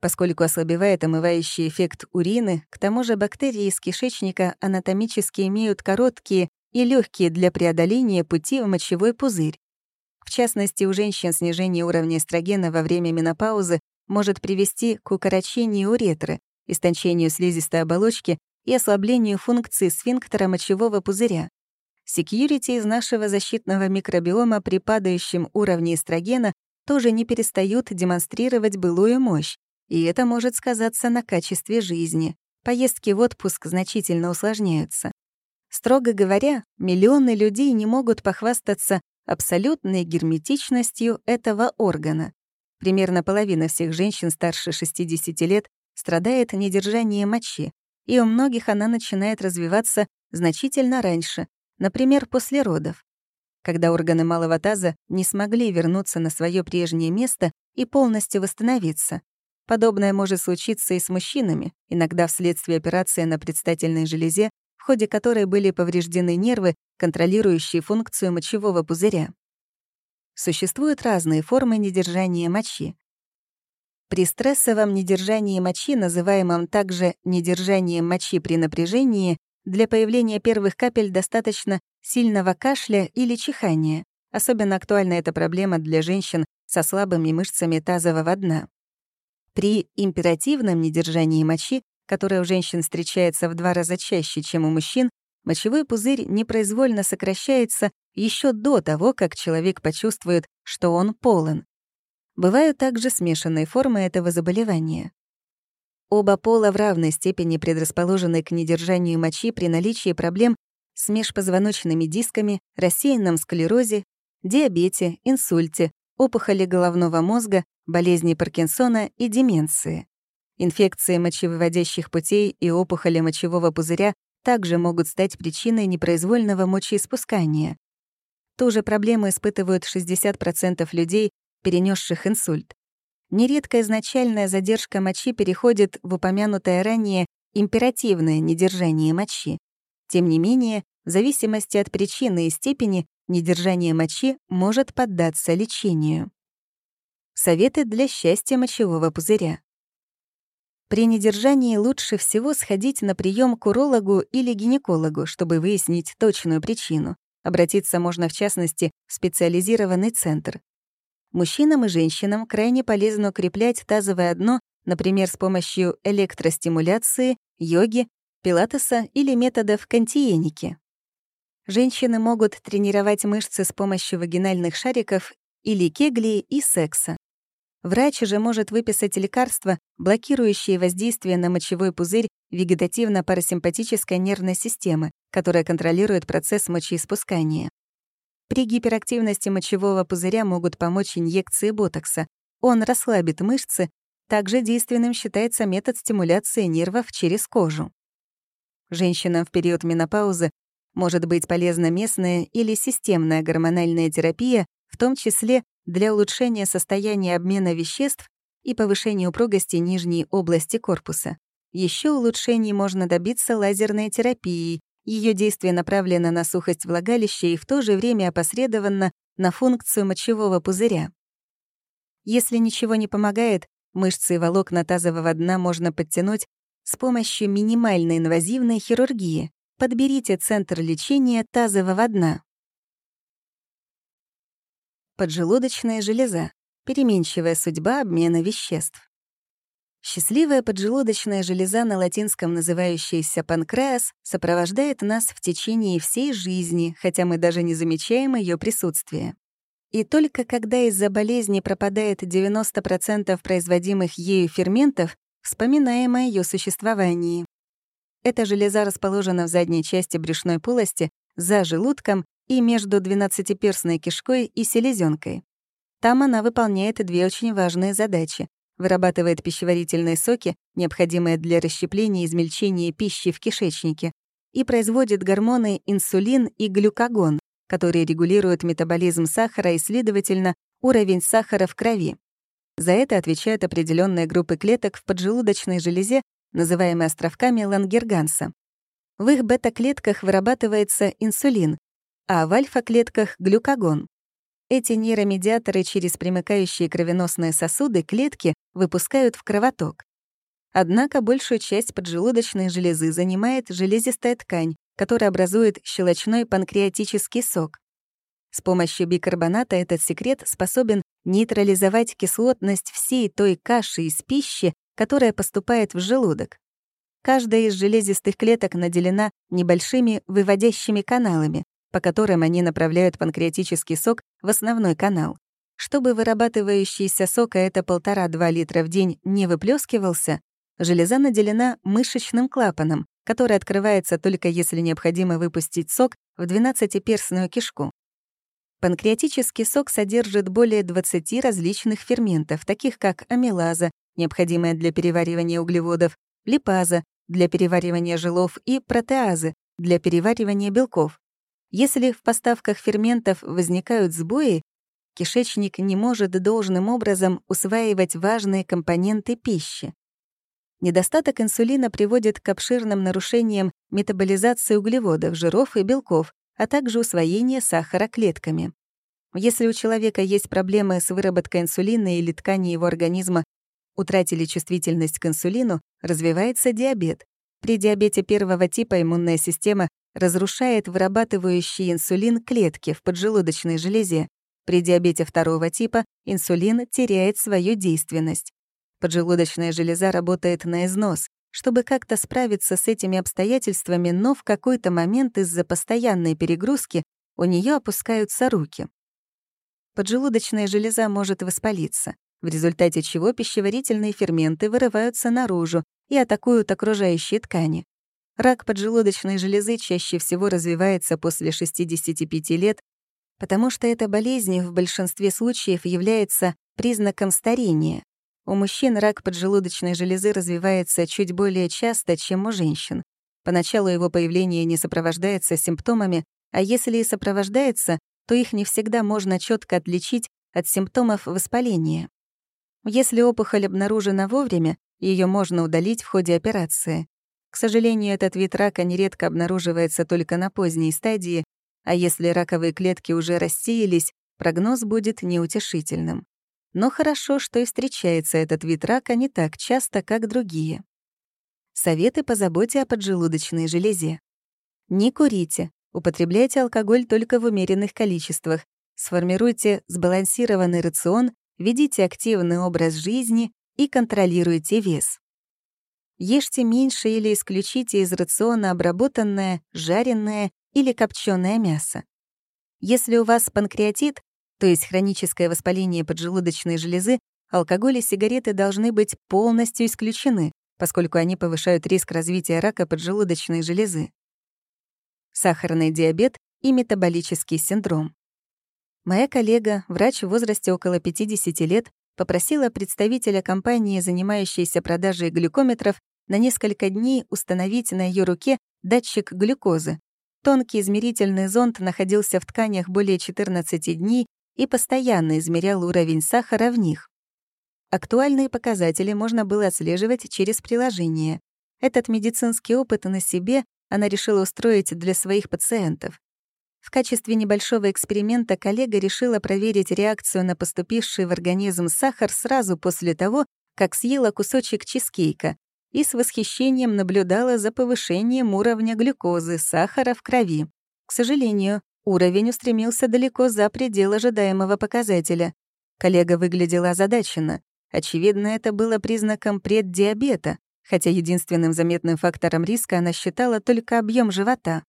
поскольку ослабевает омывающий эффект урины, к тому же бактерии из кишечника анатомически имеют короткие и легкие для преодоления пути в мочевой пузырь. В частности, у женщин снижение уровня эстрогена во время менопаузы может привести к укорочению уретры, истончению слизистой оболочки и ослаблению функции сфинктера мочевого пузыря. Секьюрити из нашего защитного микробиома при падающем уровне эстрогена тоже не перестают демонстрировать былую мощь, и это может сказаться на качестве жизни. Поездки в отпуск значительно усложняются. Строго говоря, миллионы людей не могут похвастаться абсолютной герметичностью этого органа. Примерно половина всех женщин старше 60 лет страдает недержанием мочи, и у многих она начинает развиваться значительно раньше, например, после родов, когда органы малого таза не смогли вернуться на свое прежнее место и полностью восстановиться. Подобное может случиться и с мужчинами, иногда вследствие операции на предстательной железе, в ходе которой были повреждены нервы, контролирующие функцию мочевого пузыря. Существуют разные формы недержания мочи. При стрессовом недержании мочи, называемом также недержанием мочи при напряжении, для появления первых капель достаточно сильного кашля или чихания. Особенно актуальна эта проблема для женщин со слабыми мышцами тазового дна. При императивном недержании мочи, которое у женщин встречается в два раза чаще, чем у мужчин, мочевой пузырь непроизвольно сокращается еще до того, как человек почувствует, что он полон. Бывают также смешанные формы этого заболевания. Оба пола в равной степени предрасположены к недержанию мочи при наличии проблем с межпозвоночными дисками, рассеянном склерозе, диабете, инсульте, опухоли головного мозга, болезни Паркинсона и деменции. Инфекции мочевыводящих путей и опухоли мочевого пузыря также могут стать причиной непроизвольного мочеиспускания. Ту же проблему испытывают 60% людей, перенесших инсульт. Нередко изначальная задержка мочи переходит в упомянутое ранее императивное недержание мочи. Тем не менее, в зависимости от причины и степени, недержание мочи может поддаться лечению. Советы для счастья мочевого пузыря. При недержании лучше всего сходить на прием к урологу или гинекологу, чтобы выяснить точную причину. Обратиться можно, в частности, в специализированный центр. Мужчинам и женщинам крайне полезно укреплять тазовое дно, например, с помощью электростимуляции, йоги, пилатеса или методов кантиеники. Женщины могут тренировать мышцы с помощью вагинальных шариков или кегли и секса. Врач же может выписать лекарства, блокирующие воздействие на мочевой пузырь вегетативно-парасимпатической нервной системы, которая контролирует процесс мочеиспускания. При гиперактивности мочевого пузыря могут помочь инъекции ботокса. Он расслабит мышцы. Также действенным считается метод стимуляции нервов через кожу. Женщинам в период менопаузы может быть полезна местная или системная гормональная терапия, в том числе для улучшения состояния обмена веществ и повышения упругости нижней области корпуса. Еще улучшений можно добиться лазерной терапией. Ее действие направлено на сухость влагалища и в то же время опосредованно на функцию мочевого пузыря. Если ничего не помогает, мышцы и волокна тазового дна можно подтянуть с помощью минимальной инвазивной хирургии. Подберите центр лечения тазового дна. Поджелудочная железа. Переменчивая судьба обмена веществ. Счастливая поджелудочная железа, на латинском называющаяся панкреас, сопровождает нас в течение всей жизни, хотя мы даже не замечаем ее присутствие. И только когда из-за болезни пропадает 90% производимых ею ферментов, вспоминаем о ее существовании. Эта железа расположена в задней части брюшной полости, за желудком и между двенадцатиперстной кишкой и селезенкой. Там она выполняет две очень важные задачи вырабатывает пищеварительные соки, необходимые для расщепления и измельчения пищи в кишечнике, и производит гормоны инсулин и глюкагон, которые регулируют метаболизм сахара и, следовательно, уровень сахара в крови. За это отвечают определенные группы клеток в поджелудочной железе, называемые островками Лангерганса. В их бета-клетках вырабатывается инсулин, а в альфа-клетках — глюкагон. Эти нейромедиаторы через примыкающие кровеносные сосуды клетки выпускают в кровоток. Однако большую часть поджелудочной железы занимает железистая ткань, которая образует щелочной панкреатический сок. С помощью бикарбоната этот секрет способен нейтрализовать кислотность всей той каши из пищи, которая поступает в желудок. Каждая из железистых клеток наделена небольшими выводящими каналами, по которым они направляют панкреатический сок в основной канал. Чтобы вырабатывающийся а это 1,5-2 литра в день, не выплескивался, железа наделена мышечным клапаном, который открывается только если необходимо выпустить сок в 12-перстную кишку. Панкреатический сок содержит более 20 различных ферментов, таких как амилаза, необходимая для переваривания углеводов, липаза, для переваривания жиров и протеазы, для переваривания белков. Если в поставках ферментов возникают сбои, кишечник не может должным образом усваивать важные компоненты пищи. Недостаток инсулина приводит к обширным нарушениям метаболизации углеводов, жиров и белков, а также усвоения сахара клетками. Если у человека есть проблемы с выработкой инсулина или ткани его организма утратили чувствительность к инсулину, развивается диабет. При диабете первого типа иммунная система разрушает вырабатывающий инсулин клетки в поджелудочной железе. При диабете второго типа инсулин теряет свою действенность. Поджелудочная железа работает на износ, чтобы как-то справиться с этими обстоятельствами, но в какой-то момент из-за постоянной перегрузки у нее опускаются руки. Поджелудочная железа может воспалиться, в результате чего пищеварительные ферменты вырываются наружу и атакуют окружающие ткани. Рак поджелудочной железы чаще всего развивается после 65 лет, потому что эта болезнь в большинстве случаев является признаком старения. У мужчин рак поджелудочной железы развивается чуть более часто, чем у женщин. Поначалу его появление не сопровождается симптомами, а если и сопровождается, то их не всегда можно четко отличить от симптомов воспаления. Если опухоль обнаружена вовремя, ее можно удалить в ходе операции. К сожалению, этот вид рака нередко обнаруживается только на поздней стадии, а если раковые клетки уже рассеялись, прогноз будет неутешительным. Но хорошо, что и встречается этот вид рака не так часто, как другие. Советы по заботе о поджелудочной железе. Не курите, употребляйте алкоголь только в умеренных количествах, сформируйте сбалансированный рацион, ведите активный образ жизни и контролируйте вес. Ешьте меньше или исключите из рациона обработанное, жареное или копченое мясо. Если у вас панкреатит, то есть хроническое воспаление поджелудочной железы, алкоголь и сигареты должны быть полностью исключены, поскольку они повышают риск развития рака поджелудочной железы. Сахарный диабет и метаболический синдром. Моя коллега, врач в возрасте около 50 лет, попросила представителя компании, занимающейся продажей глюкометров, на несколько дней установить на ее руке датчик глюкозы. Тонкий измерительный зонд находился в тканях более 14 дней и постоянно измерял уровень сахара в них. Актуальные показатели можно было отслеживать через приложение. Этот медицинский опыт на себе она решила устроить для своих пациентов. В качестве небольшого эксперимента коллега решила проверить реакцию на поступивший в организм сахар сразу после того, как съела кусочек чизкейка, и с восхищением наблюдала за повышением уровня глюкозы, сахара в крови. К сожалению, уровень устремился далеко за пределы ожидаемого показателя. Коллега выглядела озадаченно. Очевидно, это было признаком преддиабета, хотя единственным заметным фактором риска она считала только объем живота.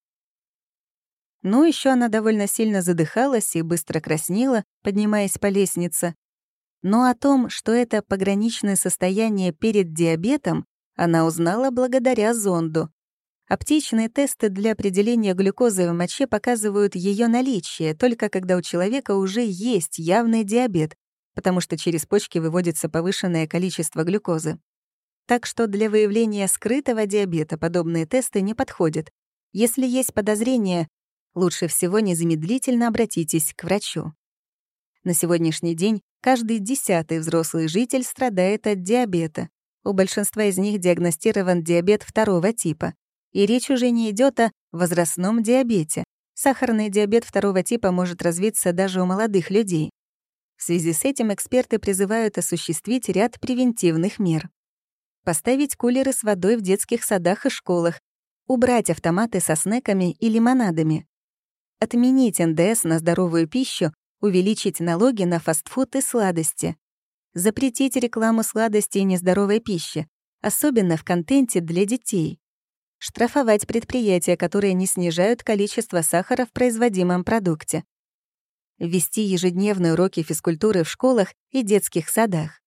Ну, еще она довольно сильно задыхалась и быстро краснела, поднимаясь по лестнице. Но о том, что это пограничное состояние перед диабетом, она узнала благодаря зонду. Аптечные тесты для определения глюкозы в моче показывают ее наличие только когда у человека уже есть явный диабет, потому что через почки выводится повышенное количество глюкозы. Так что для выявления скрытого диабета подобные тесты не подходят. Если есть подозрение, лучше всего незамедлительно обратитесь к врачу. На сегодняшний день каждый десятый взрослый житель страдает от диабета. У большинства из них диагностирован диабет второго типа. И речь уже не идет о возрастном диабете. Сахарный диабет второго типа может развиться даже у молодых людей. В связи с этим эксперты призывают осуществить ряд превентивных мер. Поставить кулеры с водой в детских садах и школах, убрать автоматы со снеками и лимонадами, отменить НДС на здоровую пищу, увеличить налоги на фастфуд и сладости, запретить рекламу сладостей и нездоровой пищи, особенно в контенте для детей, штрафовать предприятия, которые не снижают количество сахара в производимом продукте, ввести ежедневные уроки физкультуры в школах и детских садах.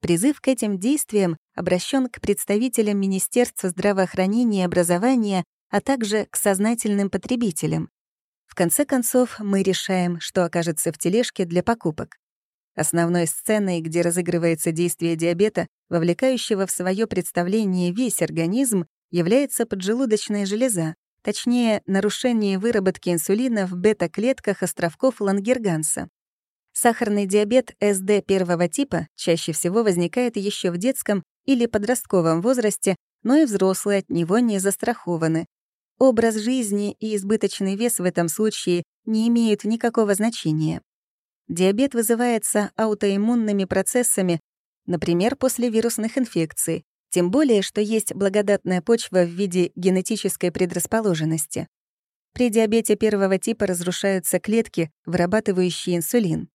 Призыв к этим действиям обращен к представителям Министерства здравоохранения и образования, а также к сознательным потребителям. В конце концов, мы решаем, что окажется в тележке для покупок. Основной сценой, где разыгрывается действие диабета, вовлекающего в свое представление весь организм, является поджелудочная железа, точнее, нарушение выработки инсулина в бета-клетках островков Лангерганса. Сахарный диабет СД первого типа чаще всего возникает еще в детском или подростковом возрасте, но и взрослые от него не застрахованы, Образ жизни и избыточный вес в этом случае не имеют никакого значения. Диабет вызывается аутоиммунными процессами, например, после вирусных инфекций, тем более, что есть благодатная почва в виде генетической предрасположенности. При диабете первого типа разрушаются клетки, вырабатывающие инсулин.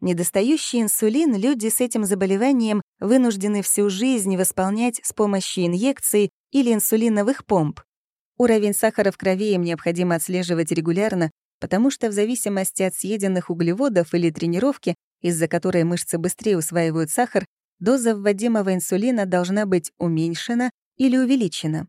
Недостающий инсулин люди с этим заболеванием вынуждены всю жизнь восполнять с помощью инъекций или инсулиновых помп. Уровень сахара в крови им необходимо отслеживать регулярно, потому что в зависимости от съеденных углеводов или тренировки, из-за которой мышцы быстрее усваивают сахар, доза вводимого инсулина должна быть уменьшена или увеличена.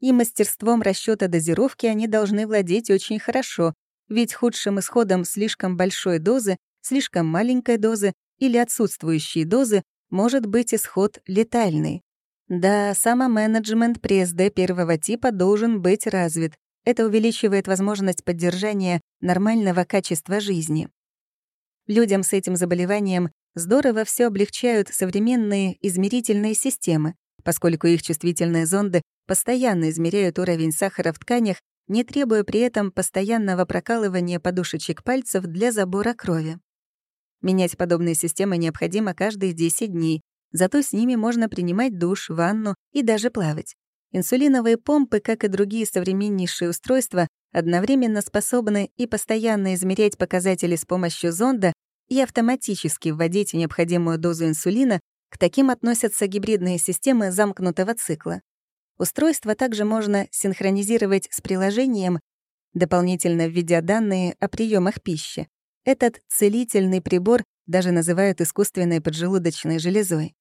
И мастерством расчета дозировки они должны владеть очень хорошо, ведь худшим исходом слишком большой дозы, слишком маленькой дозы или отсутствующей дозы может быть исход летальный. Да, самоменеджмент при СД первого типа должен быть развит. Это увеличивает возможность поддержания нормального качества жизни. Людям с этим заболеванием здорово все облегчают современные измерительные системы, поскольку их чувствительные зонды постоянно измеряют уровень сахара в тканях, не требуя при этом постоянного прокалывания подушечек пальцев для забора крови. Менять подобные системы необходимо каждые 10 дней, Зато с ними можно принимать душ, ванну и даже плавать. Инсулиновые помпы, как и другие современнейшие устройства, одновременно способны и постоянно измерять показатели с помощью зонда и автоматически вводить необходимую дозу инсулина, к таким относятся гибридные системы замкнутого цикла. Устройство также можно синхронизировать с приложением, дополнительно введя данные о приемах пищи. Этот целительный прибор даже называют искусственной поджелудочной железой.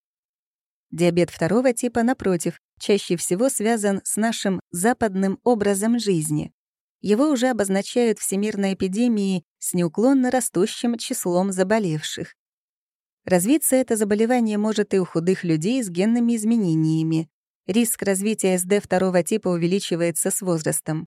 Диабет второго типа, напротив, чаще всего связан с нашим западным образом жизни. его уже обозначают всемирной эпидемией с неуклонно растущим числом заболевших. Развиться это заболевание может и у худых людей с генными изменениями. Риск развития СД второго типа увеличивается с возрастом.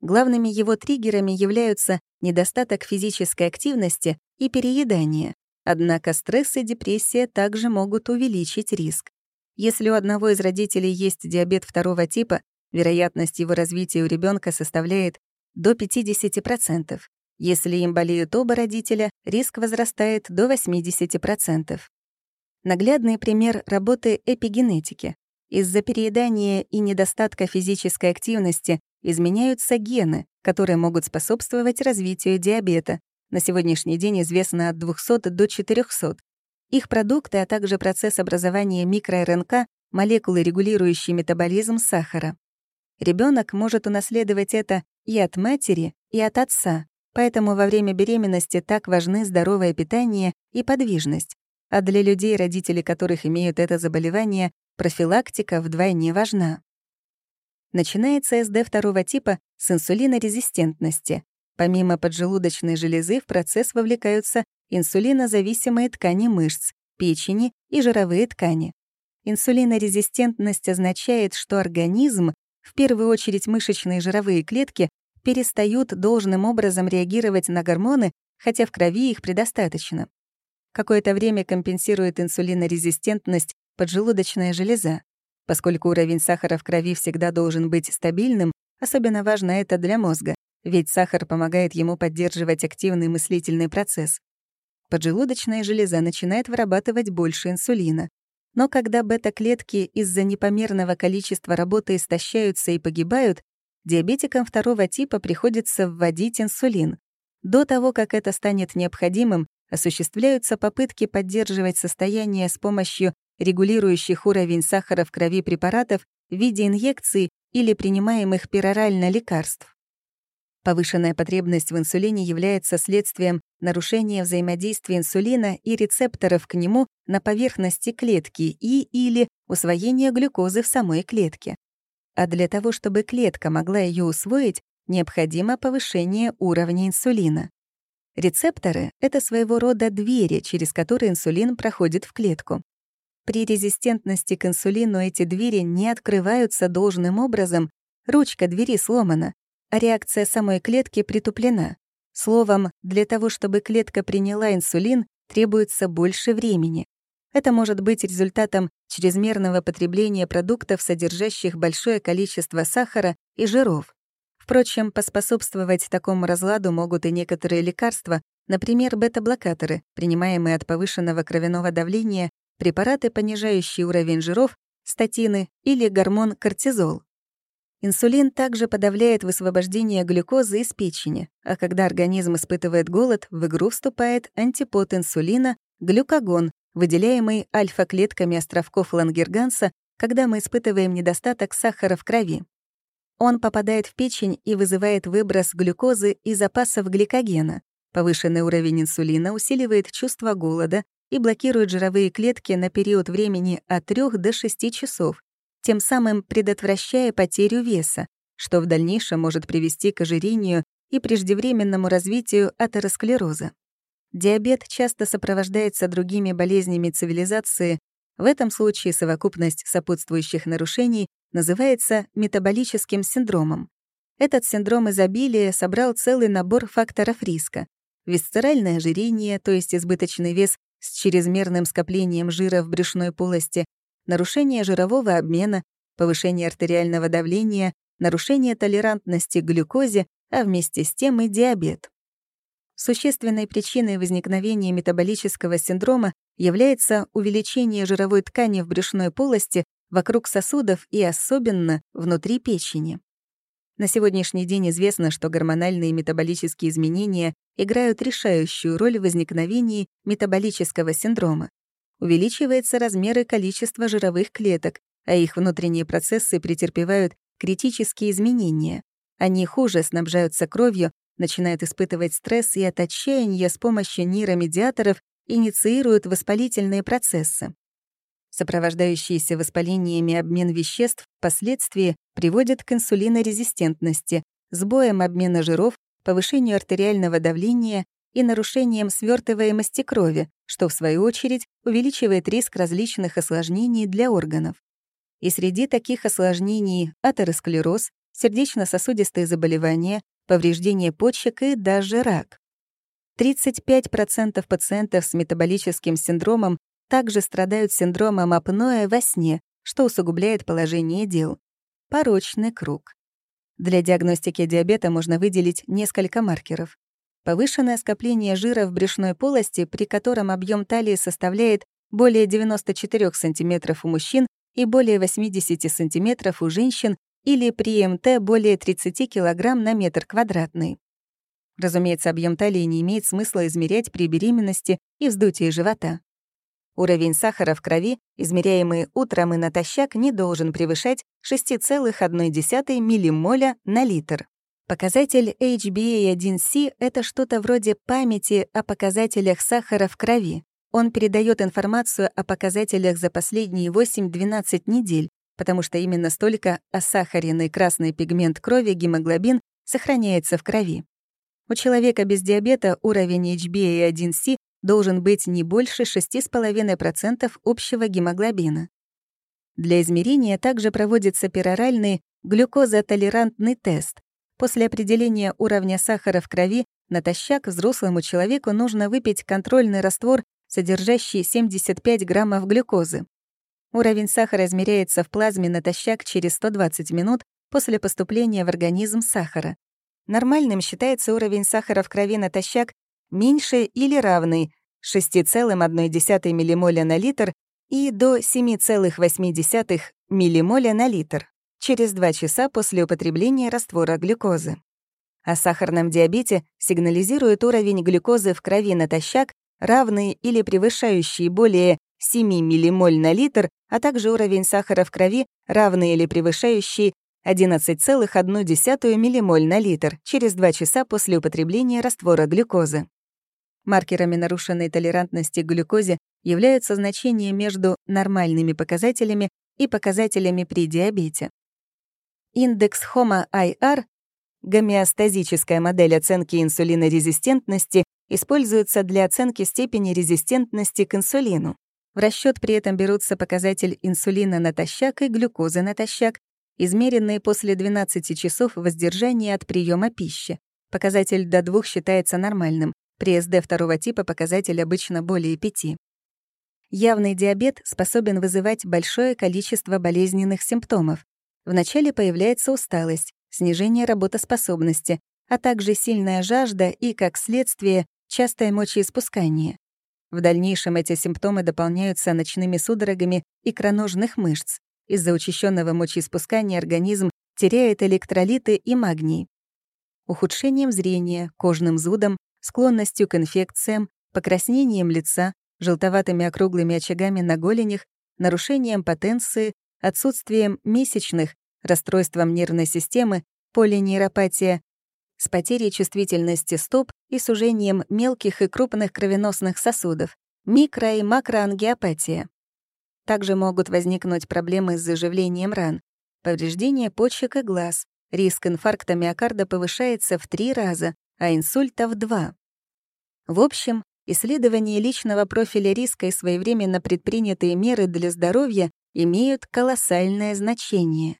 Главными его триггерами являются недостаток физической активности и переедание. Однако стресс и депрессия также могут увеличить риск. Если у одного из родителей есть диабет второго типа, вероятность его развития у ребенка составляет до 50%. Если им болеют оба родителя, риск возрастает до 80%. Наглядный пример работы эпигенетики. Из-за переедания и недостатка физической активности изменяются гены, которые могут способствовать развитию диабета. На сегодняшний день известно от 200 до 400. Их продукты, а также процесс образования микроРНК, молекулы, регулирующие метаболизм сахара. Ребенок может унаследовать это и от матери, и от отца, поэтому во время беременности так важны здоровое питание и подвижность. А для людей, родители которых имеют это заболевание, профилактика вдвойне важна. Начинается СД второго типа с инсулинорезистентности. Помимо поджелудочной железы в процесс вовлекаются инсулинозависимые ткани мышц, печени и жировые ткани. Инсулинорезистентность означает, что организм в первую очередь мышечные жировые клетки, перестают должным образом реагировать на гормоны, хотя в крови их предостаточно. Какое-то время компенсирует инсулинорезистентность поджелудочная железа. Поскольку уровень сахара в крови всегда должен быть стабильным, особенно важно это для мозга, ведь сахар помогает ему поддерживать активный мыслительный процесс. Поджелудочная железа начинает вырабатывать больше инсулина, но когда бета-клетки из-за непомерного количества работы истощаются и погибают, диабетикам второго типа приходится вводить инсулин. До того, как это станет необходимым, осуществляются попытки поддерживать состояние с помощью регулирующих уровень сахара в крови препаратов в виде инъекций или принимаемых перорально лекарств. Повышенная потребность в инсулине является следствием нарушения взаимодействия инсулина и рецепторов к нему на поверхности клетки и или усвоения глюкозы в самой клетке. А для того, чтобы клетка могла ее усвоить, необходимо повышение уровня инсулина. Рецепторы — это своего рода двери, через которые инсулин проходит в клетку. При резистентности к инсулину эти двери не открываются должным образом, ручка двери сломана, реакция самой клетки притуплена. Словом, для того, чтобы клетка приняла инсулин, требуется больше времени. Это может быть результатом чрезмерного потребления продуктов, содержащих большое количество сахара и жиров. Впрочем, поспособствовать такому разладу могут и некоторые лекарства, например, бета-блокаторы, принимаемые от повышенного кровяного давления, препараты, понижающие уровень жиров, статины или гормон кортизол. Инсулин также подавляет высвобождение глюкозы из печени, а когда организм испытывает голод, в игру вступает антипод инсулина — глюкагон, выделяемый альфа-клетками островков Лангерганса, когда мы испытываем недостаток сахара в крови. Он попадает в печень и вызывает выброс глюкозы и запасов гликогена. Повышенный уровень инсулина усиливает чувство голода и блокирует жировые клетки на период времени от 3 до 6 часов, тем самым предотвращая потерю веса, что в дальнейшем может привести к ожирению и преждевременному развитию атеросклероза. Диабет часто сопровождается другими болезнями цивилизации, в этом случае совокупность сопутствующих нарушений называется метаболическим синдромом. Этот синдром изобилия собрал целый набор факторов риска. Висцеральное ожирение, то есть избыточный вес с чрезмерным скоплением жира в брюшной полости, нарушение жирового обмена, повышение артериального давления, нарушение толерантности к глюкозе, а вместе с тем и диабет. Существенной причиной возникновения метаболического синдрома является увеличение жировой ткани в брюшной полости вокруг сосудов и особенно внутри печени. На сегодняшний день известно, что гормональные метаболические изменения играют решающую роль в возникновении метаболического синдрома увеличивается размер и количество жировых клеток, а их внутренние процессы претерпевают критические изменения. Они хуже снабжаются кровью, начинают испытывать стресс и от отчаяния с помощью нейромедиаторов инициируют воспалительные процессы. Сопровождающийся воспалениями обмен веществ впоследствии приводит к инсулинорезистентности, сбоем обмена жиров, повышению артериального давления и нарушением свертываемости крови, что, в свою очередь, увеличивает риск различных осложнений для органов. И среди таких осложнений атеросклероз, сердечно-сосудистые заболевания, повреждение почек и даже рак. 35% пациентов с метаболическим синдромом также страдают синдромом апноэ во сне, что усугубляет положение дел. Порочный круг. Для диагностики диабета можно выделить несколько маркеров. Повышенное скопление жира в брюшной полости, при котором объем талии составляет более 94 см у мужчин и более 80 см у женщин или при МТ более 30 кг на метр квадратный. Разумеется, объем талии не имеет смысла измерять при беременности и вздутии живота. Уровень сахара в крови, измеряемый утром и натощак, не должен превышать 6,1 миллимоля на литр. Показатель HbA1c — это что-то вроде памяти о показателях сахара в крови. Он передает информацию о показателях за последние 8-12 недель, потому что именно столько осахаренный красный пигмент крови гемоглобин сохраняется в крови. У человека без диабета уровень HbA1c должен быть не больше 6,5% общего гемоглобина. Для измерения также проводится пероральный глюкозотолерантный тест. После определения уровня сахара в крови натощак взрослому человеку нужно выпить контрольный раствор, содержащий 75 граммов глюкозы. Уровень сахара измеряется в плазме натощак через 120 минут после поступления в организм сахара. Нормальным считается уровень сахара в крови натощак меньше или равный 6,1 миллимоля на литр и до 7,8 миллимоля на литр через 2 часа после употребления раствора глюкозы. О сахарном диабете сигнализирует уровень глюкозы в крови натощак, равный или превышающий более 7 миллимоль на литр, а также уровень сахара в крови, равный или превышающий 11,1 миллимоль на литр через 2 часа после употребления раствора глюкозы. Маркерами нарушенной толерантности к глюкозе являются значения между нормальными показателями и показателями при диабете. Индекс HOMA-IR, гомеостазическая модель оценки инсулинорезистентности, используется для оценки степени резистентности к инсулину. В расчет при этом берутся показатель инсулина натощак и глюкозы натощак, измеренные после 12 часов воздержания от приема пищи. Показатель до 2 считается нормальным. При СД второго типа показатель обычно более 5. Явный диабет способен вызывать большое количество болезненных симптомов. Вначале появляется усталость, снижение работоспособности, а также сильная жажда и, как следствие, частое мочеиспускание. В дальнейшем эти симптомы дополняются ночными судорогами икроножных мышц. Из-за учащенного мочеиспускания организм теряет электролиты и магний. Ухудшением зрения, кожным зудом, склонностью к инфекциям, покраснением лица, желтоватыми округлыми очагами на голенях, нарушением потенции, отсутствием месячных, расстройством нервной системы, полинейропатия, с потерей чувствительности стоп и сужением мелких и крупных кровеносных сосудов, микро- и макроангиопатия. Также могут возникнуть проблемы с заживлением ран, повреждение почек и глаз, риск инфаркта миокарда повышается в три раза, а инсульта в два. В общем, исследование личного профиля риска и своевременно предпринятые меры для здоровья имеют колоссальное значение.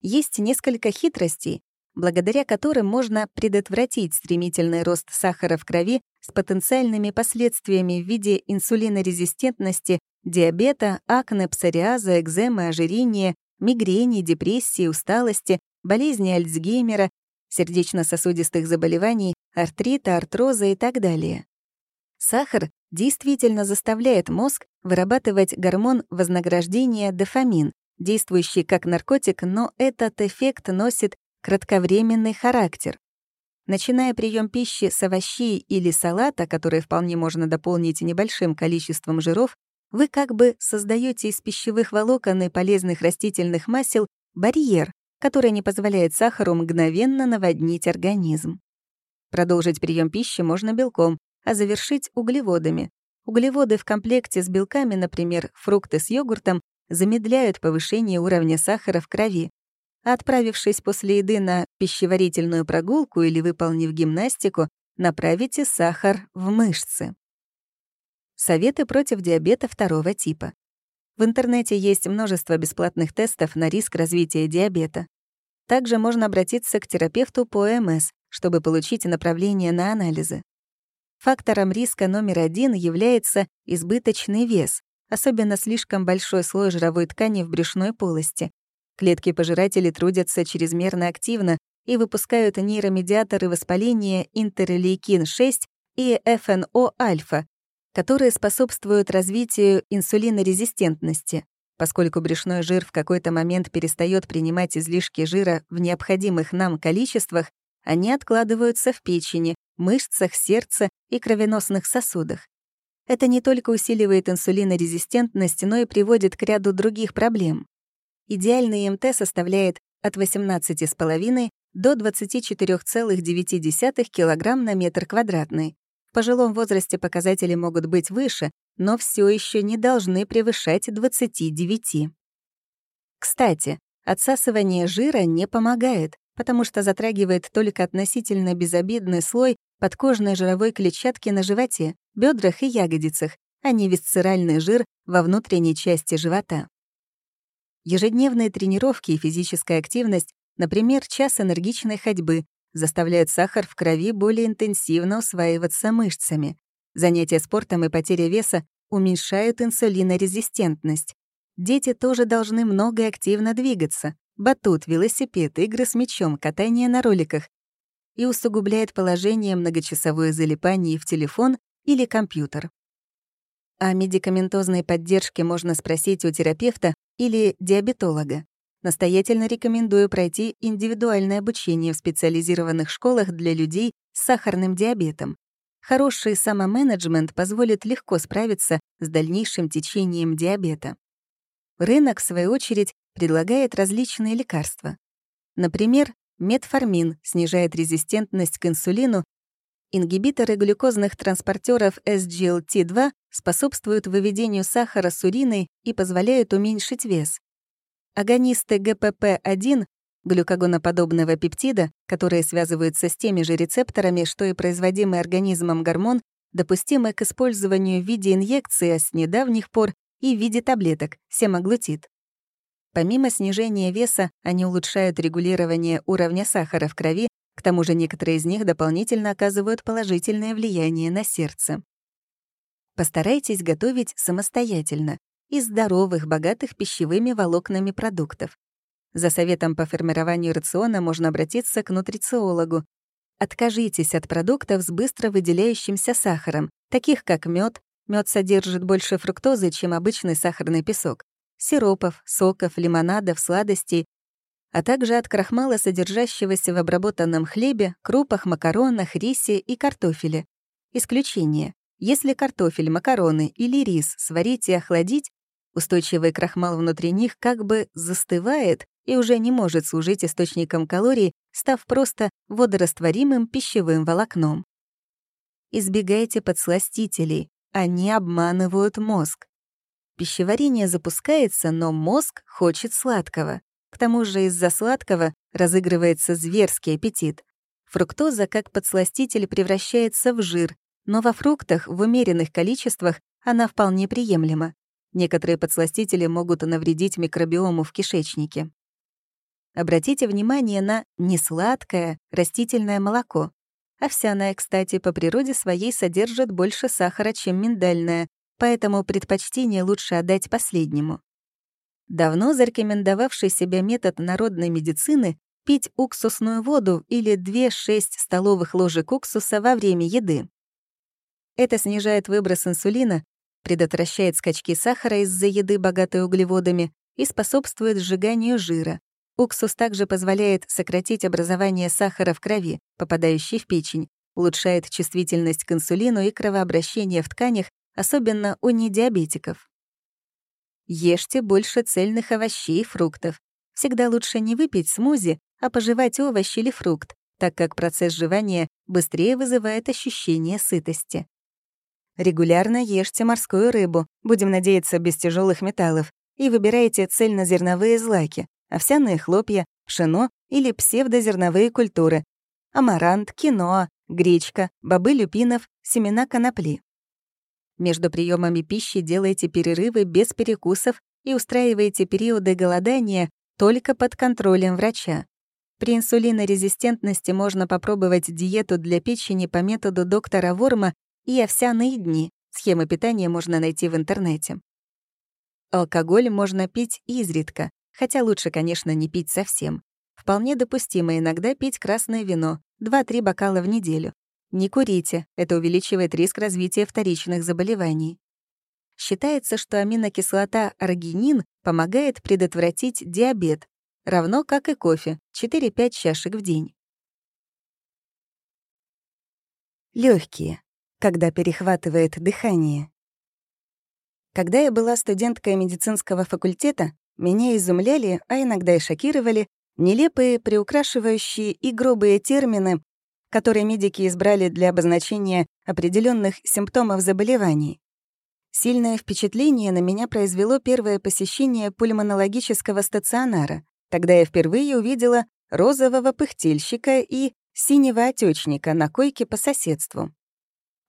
Есть несколько хитростей, благодаря которым можно предотвратить стремительный рост сахара в крови с потенциальными последствиями в виде инсулинорезистентности диабета, акне, псориаза, экземы, ожирения, мигрени, депрессии, усталости, болезни Альцгеймера, сердечно-сосудистых заболеваний, артрита, артроза и так далее. Сахар действительно заставляет мозг вырабатывать гормон вознаграждения дофамин, действующий как наркотик, но этот эффект носит кратковременный характер. Начиная прием пищи с овощей или салата, который вполне можно дополнить небольшим количеством жиров, вы как бы создаете из пищевых волокон и полезных растительных масел барьер, который не позволяет сахару мгновенно наводнить организм. Продолжить прием пищи можно белком, а завершить углеводами. Углеводы в комплекте с белками, например, фрукты с йогуртом, замедляют повышение уровня сахара в крови. отправившись после еды на пищеварительную прогулку или выполнив гимнастику, направите сахар в мышцы. Советы против диабета второго типа. В интернете есть множество бесплатных тестов на риск развития диабета. Также можно обратиться к терапевту по МС, чтобы получить направление на анализы. Фактором риска номер один является избыточный вес, особенно слишком большой слой жировой ткани в брюшной полости. Клетки-пожиратели трудятся чрезмерно активно и выпускают нейромедиаторы воспаления интерлейкин-6 и ФНО-альфа, которые способствуют развитию инсулинорезистентности. Поскольку брюшной жир в какой-то момент перестает принимать излишки жира в необходимых нам количествах, они откладываются в печени, мышцах, сердца и кровеносных сосудах. Это не только усиливает инсулинорезистентность, но и приводит к ряду других проблем. Идеальный МТ составляет от 18,5 до 24,9 кг на метр квадратный. В пожилом возрасте показатели могут быть выше, но все еще не должны превышать 29. Кстати, отсасывание жира не помогает, потому что затрагивает только относительно безобидный слой подкожной жировой клетчатки на животе, бедрах и ягодицах, а не висцеральный жир во внутренней части живота. Ежедневные тренировки и физическая активность, например, час энергичной ходьбы, заставляют сахар в крови более интенсивно усваиваться мышцами. Занятия спортом и потеря веса уменьшают инсулинорезистентность. Дети тоже должны много и активно двигаться, батут, велосипед, игры с мячом, катание на роликах и усугубляет положение многочасовое залипание в телефон или компьютер. О медикаментозной поддержке можно спросить у терапевта или диабетолога. Настоятельно рекомендую пройти индивидуальное обучение в специализированных школах для людей с сахарным диабетом. Хороший самоменеджмент позволит легко справиться с дальнейшим течением диабета. Рынок, в свою очередь, предлагает различные лекарства. Например, метформин снижает резистентность к инсулину, ингибиторы глюкозных транспортеров SGLT2 способствуют выведению сахара с уриной и позволяют уменьшить вес. Агонисты ГПП-1 глюкогоноподобного пептида, которые связываются с теми же рецепторами, что и производимый организмом гормон, допустимы к использованию в виде инъекции, с недавних пор и в виде таблеток, семаглутид. Помимо снижения веса, они улучшают регулирование уровня сахара в крови, к тому же некоторые из них дополнительно оказывают положительное влияние на сердце. Постарайтесь готовить самостоятельно, из здоровых, богатых пищевыми волокнами продуктов. За советом по формированию рациона можно обратиться к нутрициологу. Откажитесь от продуктов с быстро выделяющимся сахаром, таких как мед, Мед содержит больше фруктозы, чем обычный сахарный песок, сиропов, соков, лимонадов, сладостей, а также от крахмала, содержащегося в обработанном хлебе, крупах, макаронах, рисе и картофеле. Исключение. Если картофель, макароны или рис сварить и охладить, устойчивый крахмал внутри них как бы застывает и уже не может служить источником калорий, став просто водорастворимым пищевым волокном. Избегайте подсластителей, они обманывают мозг. Пищеварение запускается, но мозг хочет сладкого. К тому же из-за сладкого разыгрывается зверский аппетит. Фруктоза как подсластитель превращается в жир, но во фруктах в умеренных количествах она вполне приемлема. Некоторые подсластители могут навредить микробиому в кишечнике. Обратите внимание на несладкое растительное молоко. Овсяная, кстати, по природе своей содержит больше сахара, чем миндальная, поэтому предпочтение лучше отдать последнему. Давно зарекомендовавший себя метод народной медицины — пить уксусную воду или 2-6 столовых ложек уксуса во время еды. Это снижает выброс инсулина, предотвращает скачки сахара из-за еды, богатой углеводами, и способствует сжиганию жира, Уксус также позволяет сократить образование сахара в крови, попадающей в печень, улучшает чувствительность к инсулину и кровообращение в тканях, особенно у недиабетиков. Ешьте больше цельных овощей и фруктов. Всегда лучше не выпить смузи, а пожевать овощ или фрукт, так как процесс жевания быстрее вызывает ощущение сытости. Регулярно ешьте морскую рыбу, будем надеяться, без тяжелых металлов, и выбирайте цельнозерновые злаки, овсяные хлопья, пшено или псевдозерновые культуры, амарант, киноа, гречка, бобы люпинов, семена конопли. Между приемами пищи делайте перерывы без перекусов и устраивайте периоды голодания только под контролем врача. При инсулинорезистентности можно попробовать диету для печени по методу доктора Ворма и овсяные дни. Схемы питания можно найти в интернете. Алкоголь можно пить изредка, хотя лучше, конечно, не пить совсем. Вполне допустимо иногда пить красное вино, 2-3 бокала в неделю. Не курите, это увеличивает риск развития вторичных заболеваний. Считается, что аминокислота аргинин помогает предотвратить диабет, равно как и кофе, 4-5 чашек в день. Легкие, когда перехватывает дыхание. Когда я была студенткой медицинского факультета, меня изумляли, а иногда и шокировали, нелепые, приукрашивающие и грубые термины, которые медики избрали для обозначения определенных симптомов заболеваний. Сильное впечатление на меня произвело первое посещение пульмонологического стационара. Тогда я впервые увидела розового пыхтельщика и синего отечника на койке по соседству.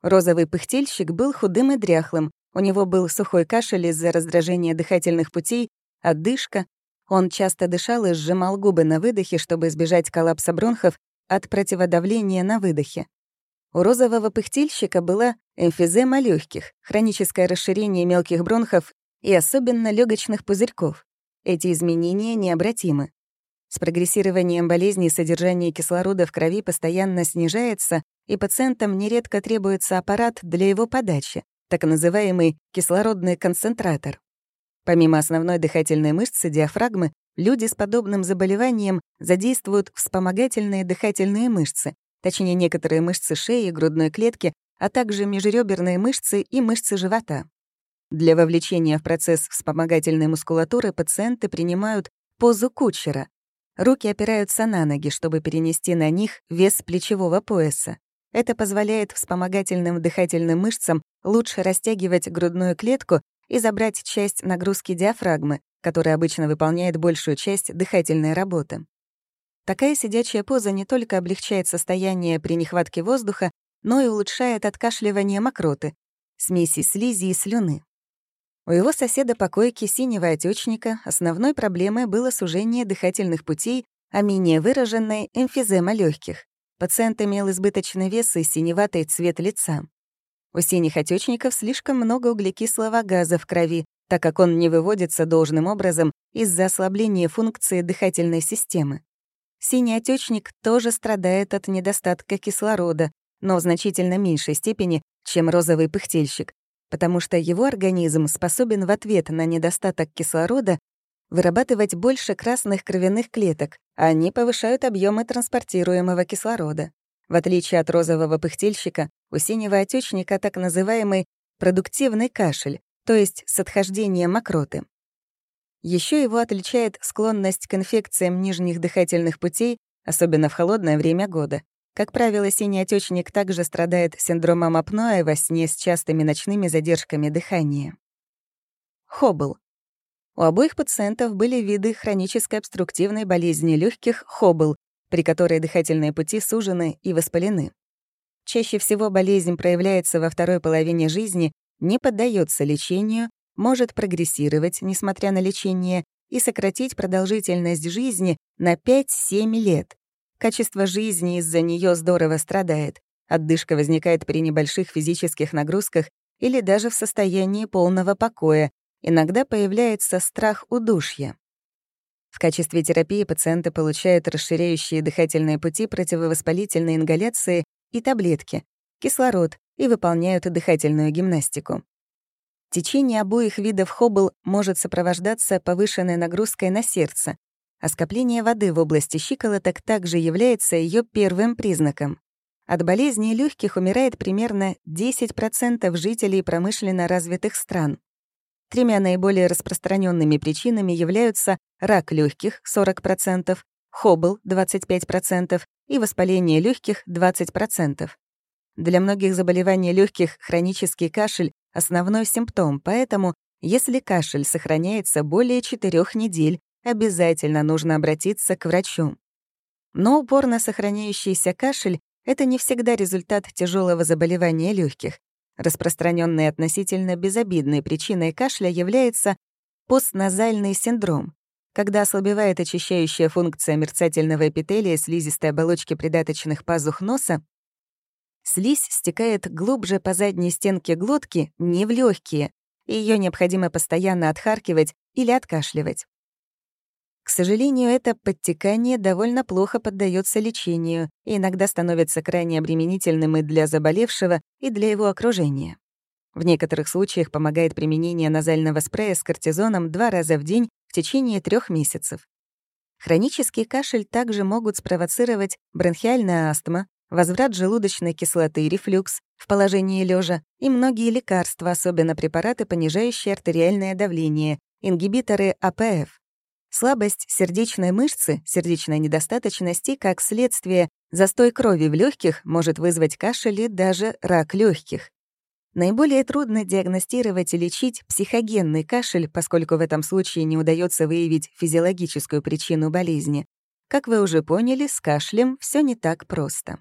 Розовый пыхтельщик был худым и дряхлым, у него был сухой кашель из-за раздражения дыхательных путей, отдышка. Он часто дышал и сжимал губы на выдохе, чтобы избежать коллапса бронхов от противодавления на выдохе. У розового пыхтельщика была эмфизема легких, хроническое расширение мелких бронхов и особенно легочных пузырьков. Эти изменения необратимы. С прогрессированием болезни содержание кислорода в крови постоянно снижается, и пациентам нередко требуется аппарат для его подачи, так называемый кислородный концентратор. Помимо основной дыхательной мышцы диафрагмы, люди с подобным заболеванием задействуют вспомогательные дыхательные мышцы, точнее некоторые мышцы шеи и грудной клетки, а также межреберные мышцы и мышцы живота. Для вовлечения в процесс вспомогательной мускулатуры пациенты принимают позу кучера. Руки опираются на ноги, чтобы перенести на них вес плечевого пояса. Это позволяет вспомогательным дыхательным мышцам лучше растягивать грудную клетку и забрать часть нагрузки диафрагмы, которая обычно выполняет большую часть дыхательной работы. Такая сидячая поза не только облегчает состояние при нехватке воздуха, но и улучшает откашливание мокроты, смеси слизи и слюны. У его соседа по койке синего отечника основной проблемой было сужение дыхательных путей, а менее выраженной — эмфизема легких. Пациент имел избыточный вес и синеватый цвет лица. У синих отечников слишком много углекислого газа в крови, так как он не выводится должным образом из-за ослабления функции дыхательной системы. Синий отечник тоже страдает от недостатка кислорода, но в значительно меньшей степени, чем розовый пыхтельщик, потому что его организм способен в ответ на недостаток кислорода вырабатывать больше красных кровяных клеток, а они повышают объемы транспортируемого кислорода. В отличие от розового пыхтельщика, у синего отечника так называемый продуктивный кашель, то есть с отхождением мокроты. Еще его отличает склонность к инфекциям нижних дыхательных путей, особенно в холодное время года. Как правило, синий отечник также страдает синдромом апноэ во сне с частыми ночными задержками дыхания. Хоббл. У обоих пациентов были виды хронической обструктивной болезни легких хоббл, при которой дыхательные пути сужены и воспалены. Чаще всего болезнь проявляется во второй половине жизни, не поддается лечению может прогрессировать, несмотря на лечение, и сократить продолжительность жизни на 5-7 лет. Качество жизни из-за нее здорово страдает. Отдышка возникает при небольших физических нагрузках или даже в состоянии полного покоя. Иногда появляется страх удушья. В качестве терапии пациенты получают расширяющие дыхательные пути противовоспалительные ингаляции и таблетки, кислород и выполняют дыхательную гимнастику. Течение обоих видов хоббл может сопровождаться повышенной нагрузкой на сердце, а скопление воды в области щиколоток также является ее первым признаком. От болезней легких умирает примерно 10% жителей промышленно развитых стран. Тремя наиболее распространенными причинами являются рак легких 40%, хоббл 25% и воспаление легких 20%. Для многих заболеваний легких хронический кашель основной симптом, поэтому если кашель сохраняется более 4 недель, обязательно нужно обратиться к врачу. Но упорно сохраняющийся кашель — это не всегда результат тяжелого заболевания легких. Распространенной относительно безобидной причиной кашля является постназальный синдром, когда ослабевает очищающая функция мерцательного эпителия слизистой оболочки придаточных пазух носа, слизь стекает глубже по задней стенке глотки, не в легкие, и ее необходимо постоянно отхаркивать или откашливать. К сожалению, это подтекание довольно плохо поддается лечению и иногда становится крайне обременительным и для заболевшего, и для его окружения. В некоторых случаях помогает применение назального спрея с кортизоном два раза в день в течение трех месяцев. Хронический кашель также могут спровоцировать бронхиальная астма, возврат желудочной кислоты, рефлюкс в положении лежа и многие лекарства, особенно препараты, понижающие артериальное давление, ингибиторы АПФ. Слабость сердечной мышцы, сердечная недостаточность и, как следствие, застой крови в легких может вызвать кашель и даже рак легких. Наиболее трудно диагностировать и лечить психогенный кашель, поскольку в этом случае не удается выявить физиологическую причину болезни. Как вы уже поняли, с кашлем все не так просто.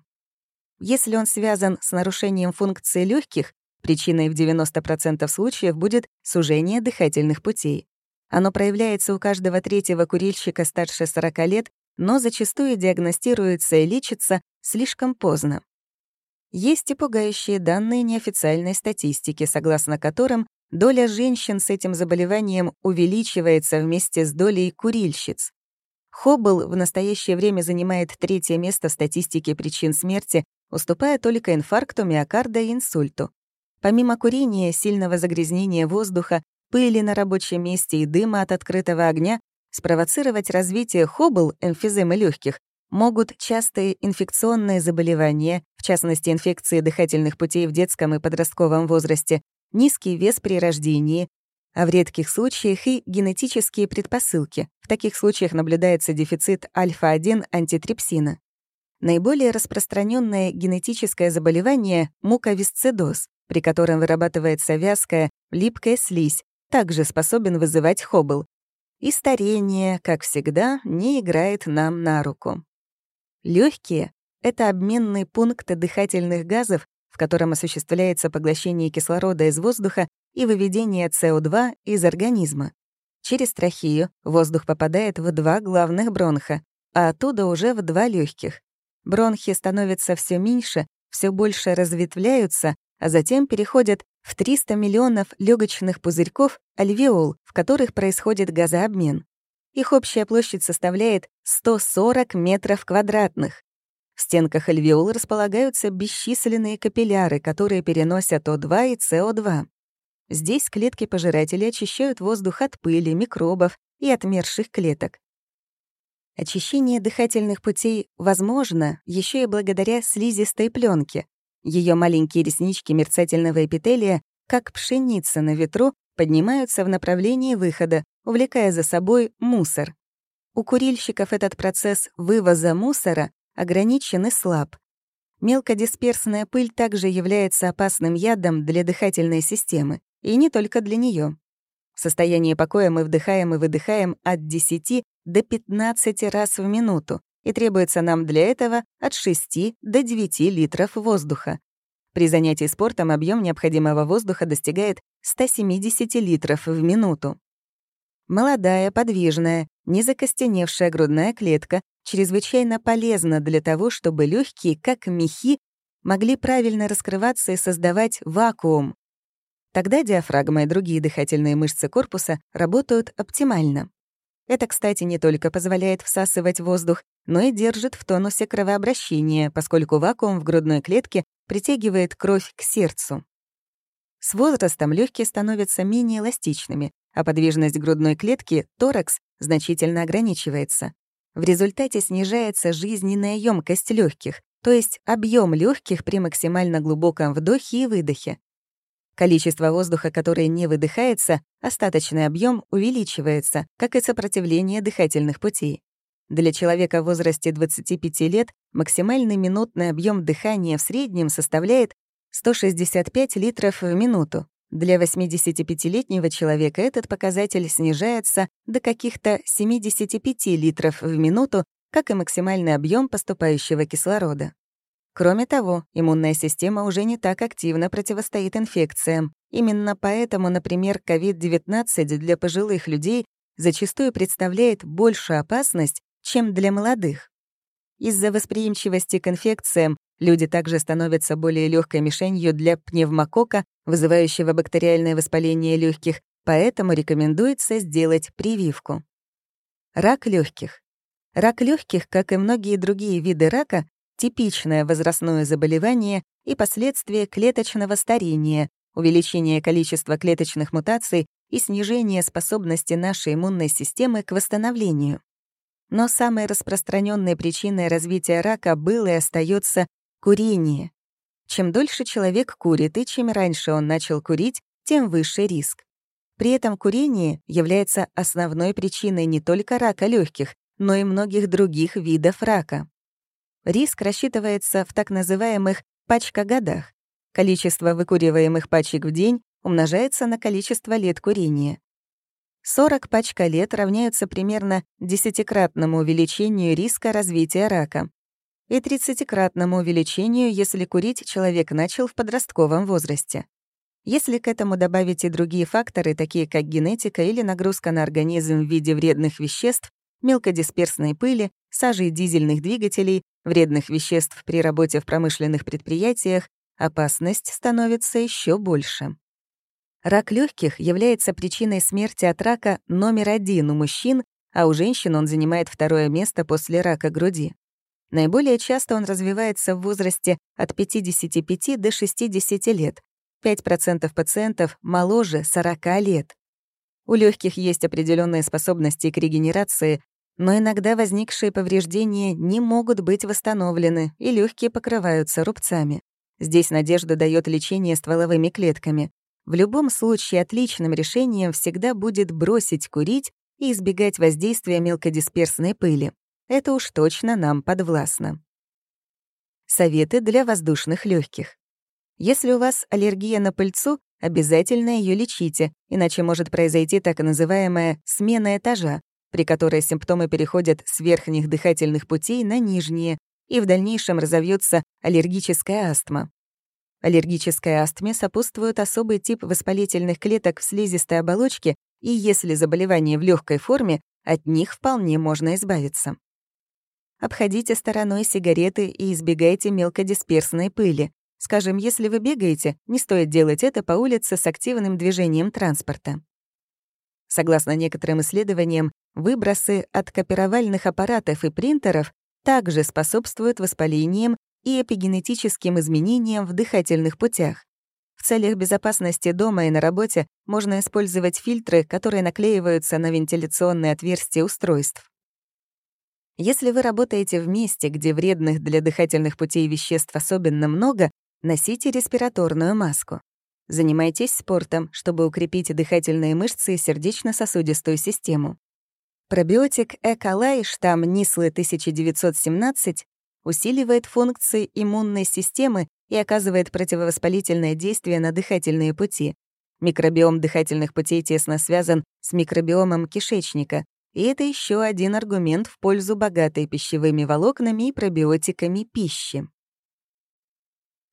Если он связан с нарушением функции легких, причиной в 90% случаев будет сужение дыхательных путей. Оно проявляется у каждого третьего курильщика старше 40 лет, но зачастую диагностируется и лечится слишком поздно. Есть и пугающие данные неофициальной статистики, согласно которым доля женщин с этим заболеванием увеличивается вместе с долей курильщиц. Хоббл в настоящее время занимает третье место в статистике причин смерти, уступая только инфаркту миокарда и инсульту. Помимо курения, сильного загрязнения воздуха, пыли на рабочем месте и дыма от открытого огня спровоцировать развитие хобл, эмфиземы легких, могут частые инфекционные заболевания, в частности инфекции дыхательных путей в детском и подростковом возрасте, низкий вес при рождении, а в редких случаях и генетические предпосылки. В таких случаях наблюдается дефицит альфа-1 антитрипсина. Наиболее распространенное генетическое заболевание — муковисцидоз, при котором вырабатывается вязкая, липкая слизь, также способен вызывать хоббл. И старение, как всегда, не играет нам на руку. Легкие — это обменный пункт дыхательных газов, в котором осуществляется поглощение кислорода из воздуха и выведение СО2 из организма. Через трахею воздух попадает в два главных бронха, а оттуда уже в два легких. Бронхи становятся все меньше, все больше разветвляются, а затем переходят в 300 миллионов легочных пузырьков альвеол, в которых происходит газообмен. Их общая площадь составляет 140 метров квадратных. В стенках альвеол располагаются бесчисленные капилляры, которые переносят О2 и СО2. Здесь клетки-пожиратели очищают воздух от пыли, микробов и отмерших клеток. Очищение дыхательных путей возможно еще и благодаря слизистой пленке, ее маленькие реснички мерцательного эпителия, как пшеница на ветру, поднимаются в направлении выхода, увлекая за собой мусор. У курильщиков этот процесс вывоза мусора ограничен и слаб. Мелкодисперсная пыль также является опасным ядом для дыхательной системы, и не только для нее. В состоянии покоя мы вдыхаем и выдыхаем от 10 до 15 раз в минуту, и требуется нам для этого от 6 до 9 литров воздуха. При занятии спортом объем необходимого воздуха достигает 170 литров в минуту. Молодая, подвижная, незакостеневшая грудная клетка чрезвычайно полезна для того, чтобы легкие, как мехи, могли правильно раскрываться и создавать вакуум. Тогда диафрагма и другие дыхательные мышцы корпуса работают оптимально. Это, кстати, не только позволяет всасывать воздух, но и держит в тонусе кровообращение, поскольку вакуум в грудной клетке притягивает кровь к сердцу. С возрастом легкие становятся менее эластичными, а подвижность грудной клетки, торакс, значительно ограничивается. В результате снижается жизненная емкость легких, то есть объем легких при максимально глубоком вдохе и выдохе. Количество воздуха, которое не выдыхается, остаточный объем увеличивается, как и сопротивление дыхательных путей. Для человека в возрасте 25 лет максимальный минутный объем дыхания в среднем составляет 165 литров в минуту. Для 85-летнего человека этот показатель снижается до каких-то 75 литров в минуту, как и максимальный объем поступающего кислорода. Кроме того, иммунная система уже не так активно противостоит инфекциям. Именно поэтому, например, COVID-19 для пожилых людей зачастую представляет большую опасность, чем для молодых. Из-за восприимчивости к инфекциям люди также становятся более легкой мишенью для пневмокока, вызывающего бактериальное воспаление легких, поэтому рекомендуется сделать прививку. Рак легких. Рак легких, как и многие другие виды рака, типичное возрастное заболевание и последствия клеточного старения, увеличение количества клеточных мутаций и снижение способности нашей иммунной системы к восстановлению. Но самой распространенной причиной развития рака было и остается курение. Чем дольше человек курит и чем раньше он начал курить, тем выше риск. При этом курение является основной причиной не только рака легких, но и многих других видов рака. Риск рассчитывается в так называемых пачкогодах. Количество выкуриваемых пачек в день умножается на количество лет курения. 40 пачка лет равняются примерно десятикратному увеличению риска развития рака и тридцатикратному увеличению, если курить человек начал в подростковом возрасте. Если к этому добавить и другие факторы, такие как генетика или нагрузка на организм в виде вредных веществ, мелкодисперсной пыли, сажи дизельных двигателей, вредных веществ при работе в промышленных предприятиях, опасность становится еще больше. Рак легких является причиной смерти от рака номер один у мужчин, а у женщин он занимает второе место после рака груди. Наиболее часто он развивается в возрасте от 55 до 60 лет. 5% пациентов моложе 40 лет. У легких есть определенные способности к регенерации, но иногда возникшие повреждения не могут быть восстановлены, и легкие покрываются рубцами. Здесь надежда дает лечение стволовыми клетками. В любом случае отличным решением всегда будет бросить курить и избегать воздействия мелкодисперсной пыли. Это уж точно нам подвластно. Советы для воздушных легких. Если у вас аллергия на пыльцу, обязательно ее лечите, иначе может произойти так называемая смена этажа, при которой симптомы переходят с верхних дыхательных путей на нижние, и в дальнейшем разовьется аллергическая астма. Аллергической астме сопутствует особый тип воспалительных клеток в слизистой оболочке, и если заболевание в легкой форме, от них вполне можно избавиться. Обходите стороной сигареты и избегайте мелкодисперсной пыли. Скажем, если вы бегаете, не стоит делать это по улице с активным движением транспорта. Согласно некоторым исследованиям, выбросы от копировальных аппаратов и принтеров также способствуют воспалениям и эпигенетическим изменениям в дыхательных путях. В целях безопасности дома и на работе можно использовать фильтры, которые наклеиваются на вентиляционные отверстия устройств. Если вы работаете в месте, где вредных для дыхательных путей веществ особенно много, носите респираторную маску. Занимайтесь спортом, чтобы укрепить дыхательные мышцы и сердечно-сосудистую систему. Пробиотик Эколай штамм Нислы 1917 усиливает функции иммунной системы и оказывает противовоспалительное действие на дыхательные пути. Микробиом дыхательных путей тесно связан с микробиомом кишечника, и это еще один аргумент в пользу богатой пищевыми волокнами и пробиотиками пищи.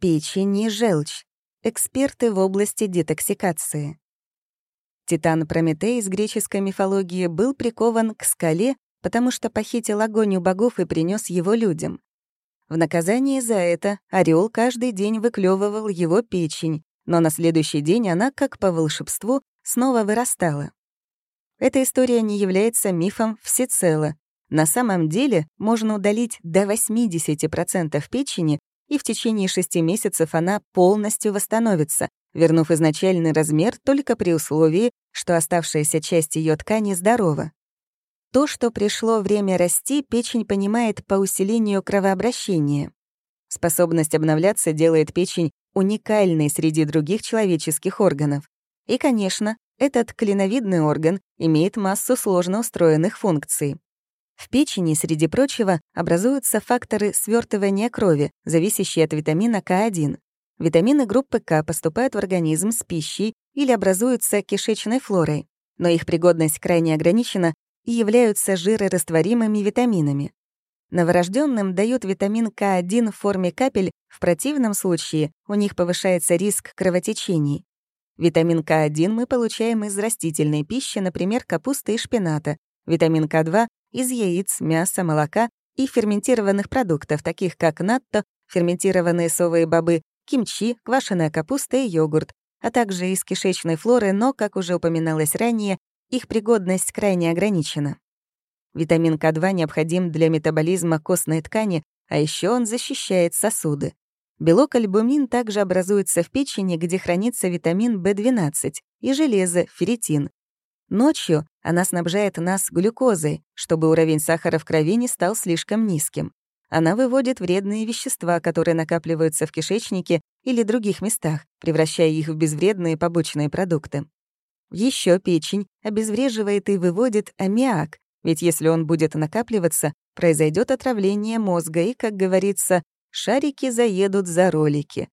Печень и желчь. Эксперты в области детоксикации. Титан Прометей из греческой мифологии был прикован к скале, потому что похитил огонь у богов и принес его людям. В наказание за это орел каждый день выклевывал его печень, но на следующий день она, как по волшебству, снова вырастала. Эта история не является мифом всецело. На самом деле можно удалить до 80% печени, и в течение шести месяцев она полностью восстановится, вернув изначальный размер только при условии, что оставшаяся часть ее ткани здорова. То, что пришло время расти, печень понимает по усилению кровообращения. Способность обновляться делает печень уникальной среди других человеческих органов. И, конечно, этот клиновидный орган имеет массу сложно устроенных функций. В печени, среди прочего, образуются факторы свертывания крови, зависящие от витамина К1. Витамины группы К поступают в организм с пищей или образуются кишечной флорой, но их пригодность крайне ограничена и являются жирорастворимыми витаминами. Новорожденным дают витамин К1 в форме капель, в противном случае у них повышается риск кровотечений. Витамин К1 мы получаем из растительной пищи, например, капусты и шпината, витамин К2 — из яиц, мяса, молока и ферментированных продуктов, таких как натто, ферментированные совые бобы, кимчи, квашеная капуста и йогурт, а также из кишечной флоры, но, как уже упоминалось ранее, их пригодность крайне ограничена. Витамин К2 необходим для метаболизма костной ткани, а еще он защищает сосуды. Белок альбумин также образуется в печени, где хранится витамин В12 и железо, ферритин. Ночью она снабжает нас глюкозой, чтобы уровень сахара в крови не стал слишком низким. Она выводит вредные вещества, которые накапливаются в кишечнике или других местах, превращая их в безвредные побочные продукты. Еще печень обезвреживает и выводит аммиак, ведь если он будет накапливаться, произойдет отравление мозга и, как говорится, шарики заедут за ролики.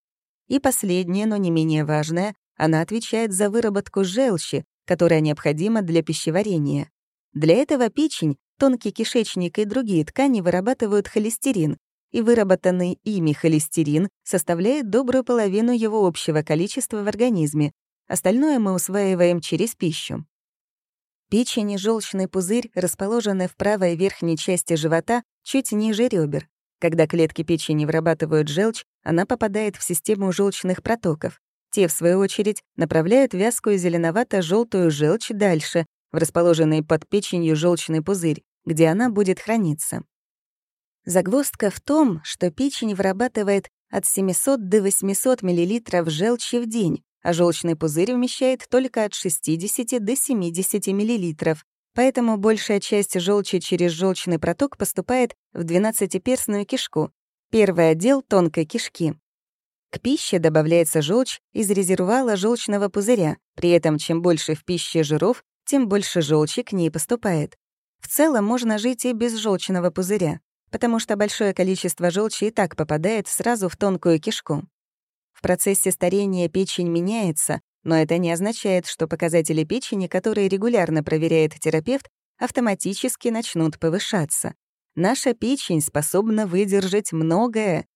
И последнее, но не менее важное, она отвечает за выработку желчи, которая необходима для пищеварения. Для этого печень, тонкий кишечник и другие ткани вырабатывают холестерин, и выработанный ими холестерин составляет добрую половину его общего количества в организме. Остальное мы усваиваем через пищу. Печень и желчный пузырь расположены в правой верхней части живота, чуть ниже ребер. Когда клетки печени вырабатывают желчь, она попадает в систему желчных протоков. Те, в свою очередь, направляют вязкую зеленовато желтую желчь дальше, в расположенный под печенью желчный пузырь, где она будет храниться. Загвоздка в том, что печень вырабатывает от 700 до 800 мл желчи в день, а желчный пузырь вмещает только от 60 до 70 мл, поэтому большая часть желчи через желчный проток поступает в двенадцатиперстную кишку, первый отдел тонкой кишки. К пище добавляется желчь из резервуала желчного пузыря, при этом чем больше в пище жиров, тем больше желчи к ней поступает. В целом можно жить и без желчного пузыря, потому что большое количество желчи и так попадает сразу в тонкую кишку. В процессе старения печень меняется, но это не означает, что показатели печени, которые регулярно проверяет терапевт, автоматически начнут повышаться. Наша печень способна выдержать многое.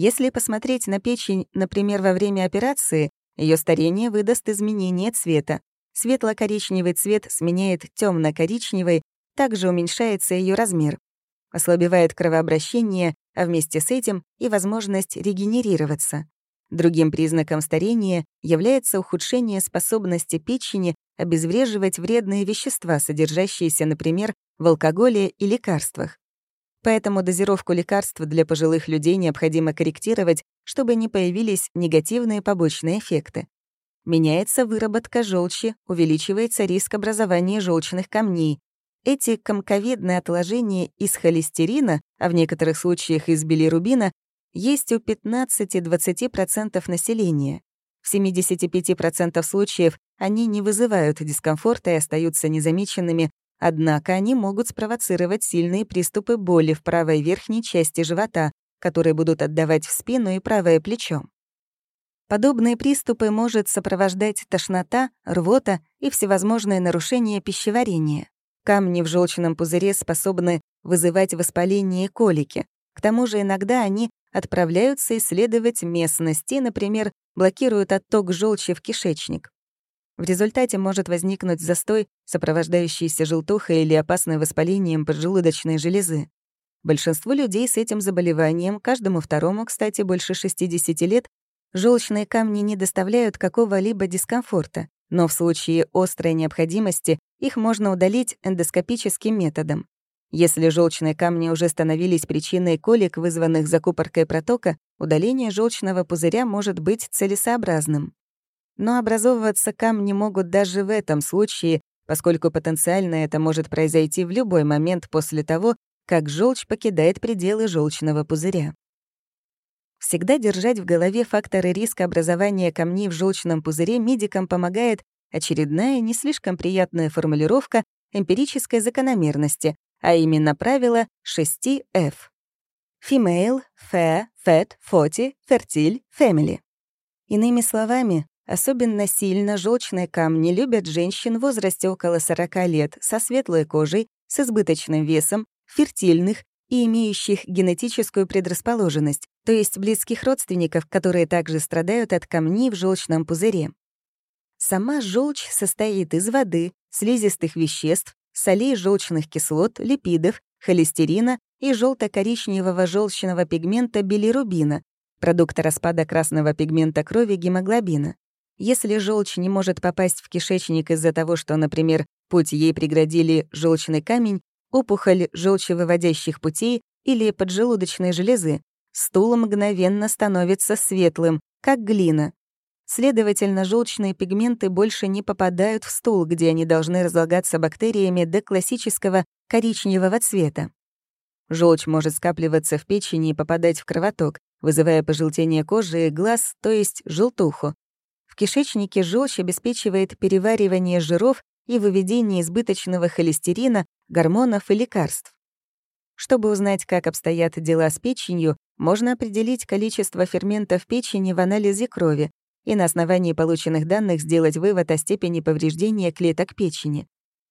Если посмотреть на печень, например, во время операции, ее старение выдаст изменение цвета. Светло-коричневый цвет сменяет темно коричневый также уменьшается ее размер. Ослабевает кровообращение, а вместе с этим и возможность регенерироваться. Другим признаком старения является ухудшение способности печени обезвреживать вредные вещества, содержащиеся, например, в алкоголе и лекарствах. Поэтому дозировку лекарств для пожилых людей необходимо корректировать, чтобы не появились негативные побочные эффекты. Меняется выработка желчи, увеличивается риск образования желчных камней. Эти комковидные отложения из холестерина, а в некоторых случаях из билирубина, есть у 15-20% населения. В 75% случаев они не вызывают дискомфорта и остаются незамеченными, однако они могут спровоцировать сильные приступы боли в правой верхней части живота, которые будут отдавать в спину и правое плечо. Подобные приступы может сопровождать тошнота, рвота и всевозможные нарушения пищеварения. Камни в желчном пузыре способны вызывать воспаление и колики. К тому же иногда они отправляются исследовать местности, например, блокируют отток желчи в кишечник. В результате может возникнуть застой, сопровождающийся желтухой или опасным воспалением поджелудочной железы. Большинству людей с этим заболеванием, каждому второму, кстати, больше 60 лет, желчные камни не доставляют какого-либо дискомфорта, но в случае острой необходимости их можно удалить эндоскопическим методом. Если желчные камни уже становились причиной колик, вызванных закупоркой протока, удаление желчного пузыря может быть целесообразным. Но образовываться камни могут даже в этом случае, поскольку потенциально это может произойти в любой момент после того, как желчь покидает пределы желчного пузыря. Всегда держать в голове факторы риска образования камней в желчном пузыре медикам помогает очередная не слишком приятная формулировка эмпирической закономерности, а именно правило 6F. Female, fair, fat, forty, fertile, family. Иными словами, Особенно сильно желчные камни любят женщин в возрасте около 40 лет со светлой кожей, с избыточным весом, фертильных и имеющих генетическую предрасположенность, то есть близких родственников, которые также страдают от камней в желчном пузыре. Сама желчь состоит из воды, слизистых веществ, солей желчных кислот, липидов, холестерина и желто-коричневого желчного пигмента билирубина, продукта распада красного пигмента крови гемоглобина. Если желчь не может попасть в кишечник из-за того, что, например, путь ей преградили желчный камень, опухоль желчевыводящих путей или поджелудочной железы, стул мгновенно становится светлым, как глина. Следовательно, желчные пигменты больше не попадают в стул, где они должны разлагаться бактериями до классического коричневого цвета. Желчь может скапливаться в печени и попадать в кровоток, вызывая пожелтение кожи и глаз, то есть желтуху. Кишечнике желчь обеспечивает переваривание жиров и выведение избыточного холестерина, гормонов и лекарств. Чтобы узнать, как обстоят дела с печенью, можно определить количество ферментов печени в анализе крови и на основании полученных данных сделать вывод о степени повреждения клеток печени.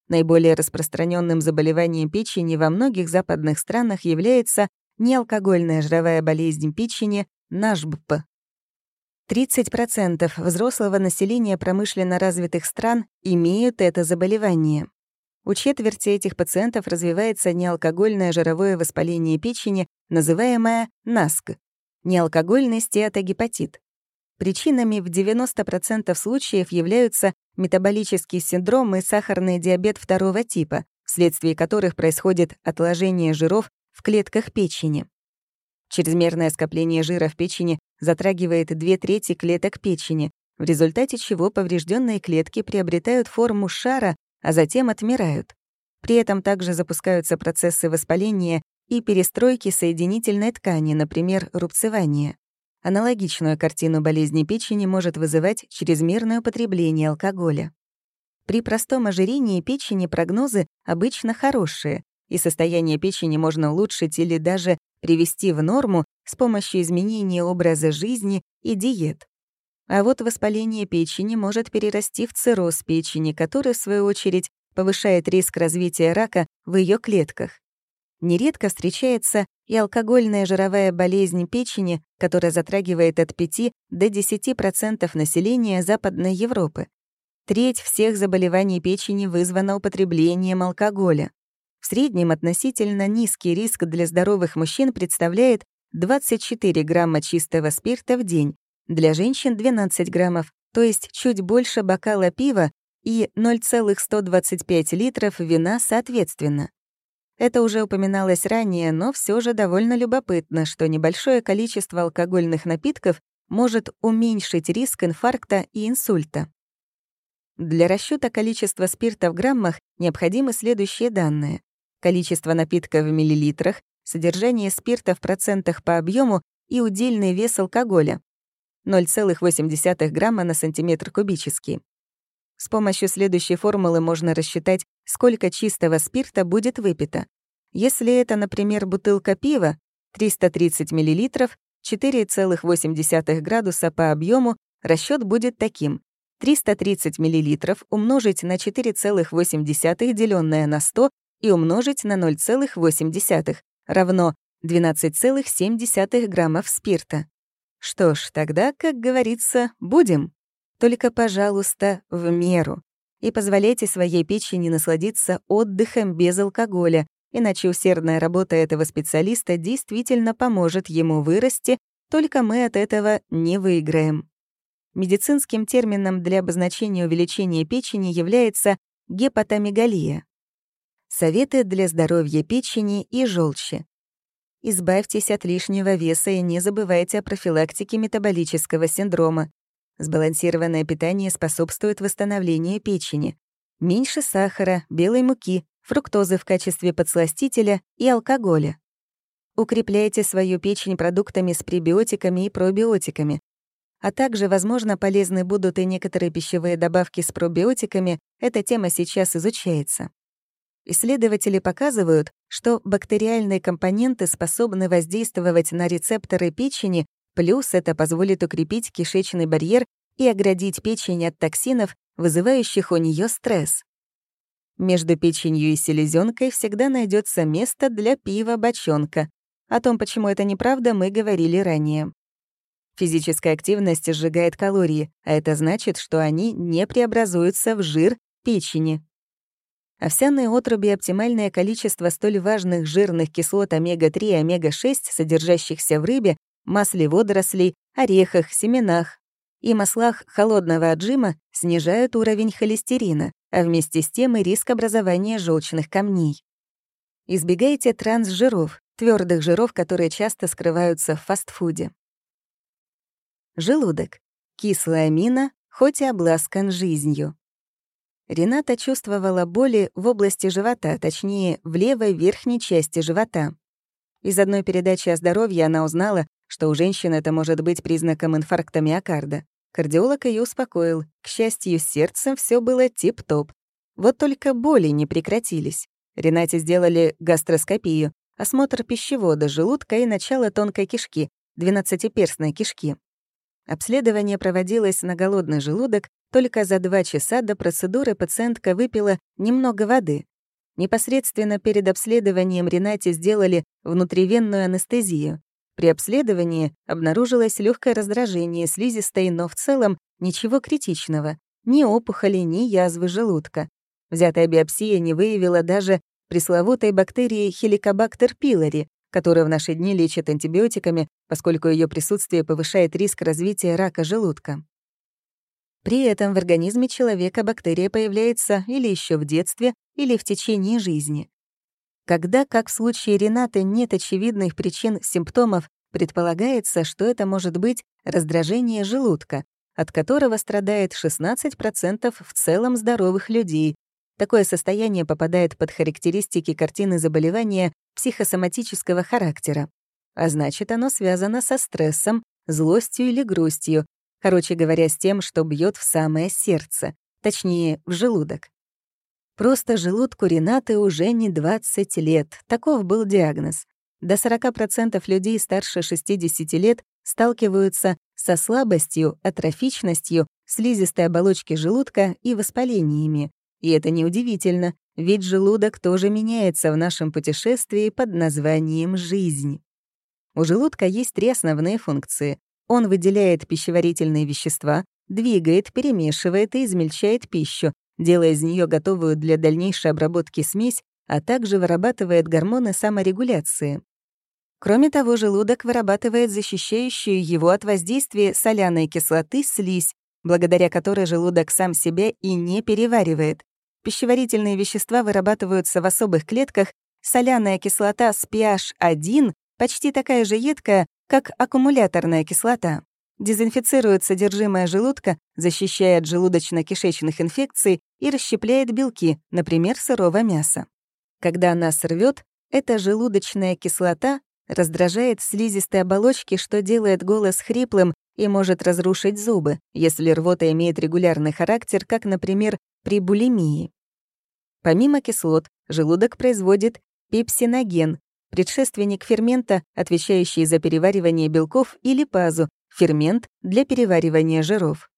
Наиболее распространенным заболеванием печени во многих западных странах является неалкогольная жировая болезнь печени, НАЖБП. 30% взрослого населения промышленно развитых стран имеют это заболевание. У четверти этих пациентов развивается неалкогольное жировое воспаление печени, называемое НАСК — неалкогольный стеатогепатит. Причинами в 90% случаев являются метаболический синдром и сахарный диабет второго типа, вследствие которых происходит отложение жиров в клетках печени. Чрезмерное скопление жира в печени затрагивает две трети клеток печени, в результате чего поврежденные клетки приобретают форму шара, а затем отмирают. При этом также запускаются процессы воспаления и перестройки соединительной ткани, например, рубцевание. Аналогичную картину болезни печени может вызывать чрезмерное употребление алкоголя. При простом ожирении печени прогнозы обычно хорошие, и состояние печени можно улучшить или даже привести в норму с помощью изменения образа жизни и диет. А вот воспаление печени может перерасти в цирроз печени, который, в свою очередь, повышает риск развития рака в ее клетках. Нередко встречается и алкогольная жировая болезнь печени, которая затрагивает от 5 до 10% населения Западной Европы. Треть всех заболеваний печени вызвана употреблением алкоголя. В среднем относительно низкий риск для здоровых мужчин представляет 24 грамма чистого спирта в день, для женщин 12 граммов, то есть чуть больше бокала пива и 0,125 литров вина соответственно. Это уже упоминалось ранее, но все же довольно любопытно, что небольшое количество алкогольных напитков может уменьшить риск инфаркта и инсульта. Для расчета количества спирта в граммах необходимы следующие данные количество напитка в миллилитрах, содержание спирта в процентах по объему и удельный вес алкоголя 0,8 грамма на сантиметр кубический. С помощью следующей формулы можно рассчитать, сколько чистого спирта будет выпито. Если это, например, бутылка пива, 330 мл, 4,8 градуса по объему, расчет будет таким. 330 мл умножить на 4,8 деленное на 100 и умножить на 0,8 равно 12,7 граммов спирта. Что ж, тогда, как говорится, будем. Только, пожалуйста, в меру. И позволяйте своей печени насладиться отдыхом без алкоголя, иначе усердная работа этого специалиста действительно поможет ему вырасти, только мы от этого не выиграем. Медицинским термином для обозначения увеличения печени является гепатомегалия. Советы для здоровья печени и желчи. Избавьтесь от лишнего веса и не забывайте о профилактике метаболического синдрома. Сбалансированное питание способствует восстановлению печени. Меньше сахара, белой муки, фруктозы в качестве подсластителя и алкоголя. Укрепляйте свою печень продуктами с пребиотиками и пробиотиками. А также, возможно, полезны будут и некоторые пищевые добавки с пробиотиками, эта тема сейчас изучается. Исследователи показывают, что бактериальные компоненты способны воздействовать на рецепторы печени, плюс это позволит укрепить кишечный барьер и оградить печень от токсинов, вызывающих у нее стресс. Между печенью и селезенкой всегда найдется место для пива-бочонка. О том, почему это неправда, мы говорили ранее. Физическая активность сжигает калории, а это значит, что они не преобразуются в жир печени. Овсяные отруби — оптимальное количество столь важных жирных кислот омега-3 и омега-6, содержащихся в рыбе, масле водорослей, орехах, семенах и маслах холодного отжима, снижают уровень холестерина, а вместе с тем и риск образования желчных камней. Избегайте трансжиров, твердых жиров, которые часто скрываются в фастфуде. Желудок. Кислая мина, хоть и обласкан жизнью. Рената чувствовала боли в области живота, точнее, в левой верхней части живота. Из одной передачи о здоровье она узнала, что у женщин это может быть признаком инфаркта миокарда. Кардиолог ее успокоил. К счастью, с сердцем все было тип-топ. Вот только боли не прекратились. Ренате сделали гастроскопию, осмотр пищевода, желудка и начало тонкой кишки, двенадцатиперстной кишки. Обследование проводилось на голодный желудок, только за два часа до процедуры пациентка выпила немного воды. Непосредственно перед обследованием Ренате сделали внутривенную анестезию. При обследовании обнаружилось легкое раздражение слизистой, но в целом ничего критичного. Ни опухоли, ни язвы желудка. Взятая биопсия не выявила даже пресловутой бактерии Helicobacter pylori, которая в наши дни лечат антибиотиками, поскольку ее присутствие повышает риск развития рака желудка. При этом в организме человека бактерия появляется или еще в детстве, или в течение жизни. Когда, как в случае Ренаты, нет очевидных причин симптомов, предполагается, что это может быть раздражение желудка, от которого страдает 16% в целом здоровых людей. Такое состояние попадает под характеристики картины заболевания психосоматического характера. А значит, оно связано со стрессом, злостью или грустью, короче говоря, с тем, что бьет в самое сердце, точнее, в желудок. Просто желудку Ренаты уже не 20 лет, таков был диагноз. До 40% людей старше 60 лет сталкиваются со слабостью, атрофичностью, слизистой оболочки желудка и воспалениями. И это неудивительно, ведь желудок тоже меняется в нашем путешествии под названием «жизнь». У желудка есть три основные функции. Он выделяет пищеварительные вещества, двигает, перемешивает и измельчает пищу, делая из нее готовую для дальнейшей обработки смесь, а также вырабатывает гормоны саморегуляции. Кроме того, желудок вырабатывает защищающую его от воздействия соляной кислоты слизь, благодаря которой желудок сам себя и не переваривает. Пищеварительные вещества вырабатываются в особых клетках, соляная кислота с pH 1 почти такая же едкая, как аккумуляторная кислота. Дезинфицирует содержимое желудка, защищая от желудочно-кишечных инфекций и расщепляет белки, например, сырого мяса. Когда нас рвет, эта желудочная кислота раздражает слизистые оболочки, что делает голос хриплым и может разрушить зубы, если рвота имеет регулярный характер, как, например, при булимии. Помимо кислот, желудок производит пепсиноген, предшественник фермента, отвечающий за переваривание белков, и липазу, фермент для переваривания жиров.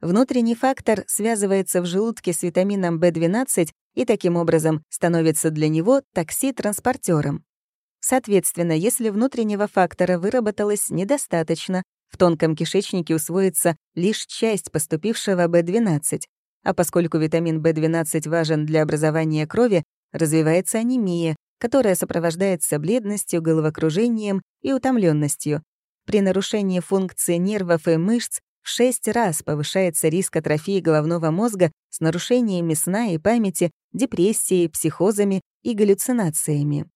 Внутренний фактор связывается в желудке с витамином В12 и таким образом становится для него токситранспортером. Соответственно, если внутреннего фактора выработалось недостаточно, в тонком кишечнике усвоится лишь часть поступившего В12, а поскольку витамин В12 важен для образования крови, развивается анемия, которая сопровождается бледностью, головокружением и утомленностью. При нарушении функции нервов и мышц в 6 раз повышается риск атрофии головного мозга с нарушениями сна и памяти, депрессией, психозами и галлюцинациями.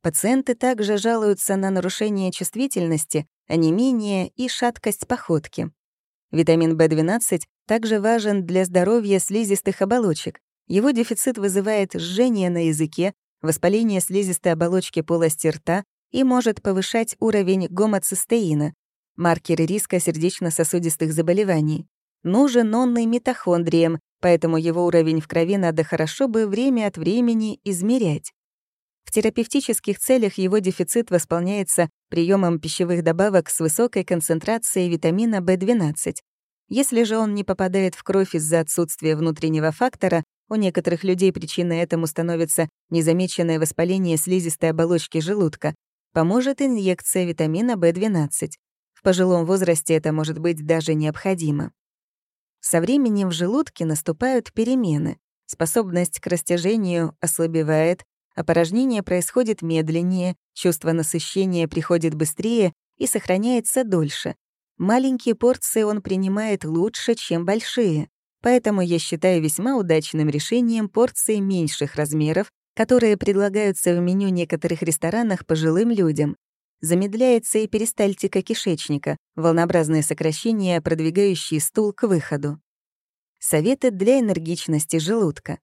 Пациенты также жалуются на нарушение чувствительности, онемение и шаткость походки. Витамин В12 также важен для здоровья слизистых оболочек. Его дефицит вызывает жжение на языке, воспаление слизистой оболочки полости рта и может повышать уровень гомоцистеина, маркеры риска сердечно-сосудистых заболеваний. Нужен он и митохондриям, поэтому его уровень в крови надо хорошо бы время от времени измерять. В терапевтических целях его дефицит восполняется приемом пищевых добавок с высокой концентрацией витамина В12. Если же он не попадает в кровь из-за отсутствия внутреннего фактора, у некоторых людей причиной этому становится незамеченное воспаление слизистой оболочки желудка, поможет инъекция витамина В12. В пожилом возрасте это может быть даже необходимо. Со временем в желудке наступают перемены. Способность к растяжению ослабевает, опорожнение происходит медленнее, чувство насыщения приходит быстрее и сохраняется дольше. Маленькие порции он принимает лучше, чем большие. Поэтому я считаю весьма удачным решением порции меньших размеров, которые предлагаются в меню некоторых ресторанах пожилым людям. Замедляется и перистальтика кишечника, волнообразные сокращения, продвигающие стул к выходу. Советы для энергичности желудка.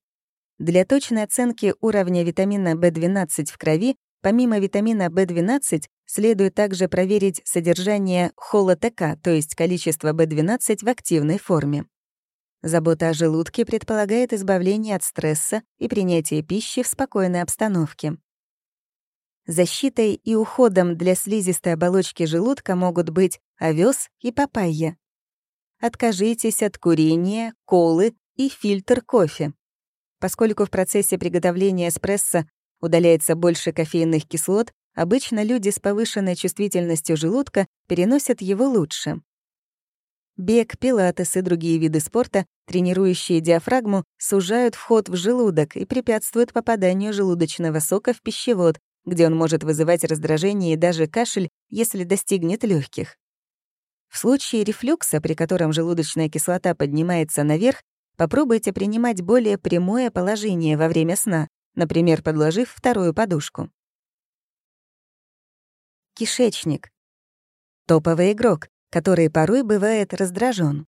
Для точной оценки уровня витамина В12 в крови, помимо витамина В12, следует также проверить содержание холотека, то есть количество В12 в активной форме. Забота о желудке предполагает избавление от стресса и принятие пищи в спокойной обстановке. Защитой и уходом для слизистой оболочки желудка могут быть овес и папайя. Откажитесь от курения, колы и фильтр кофе. Поскольку в процессе приготовления эспрессо удаляется больше кофейных кислот, обычно люди с повышенной чувствительностью желудка переносят его лучше. Бег, пилатес и другие виды спорта, тренирующие диафрагму, сужают вход в желудок и препятствуют попаданию желудочного сока в пищевод, где он может вызывать раздражение и даже кашель, если достигнет легких. В случае рефлюкса, при котором желудочная кислота поднимается наверх, попробуйте принимать более прямое положение во время сна, например, подложив вторую подушку. Кишечник. Топовый игрок, который порой бывает раздражен.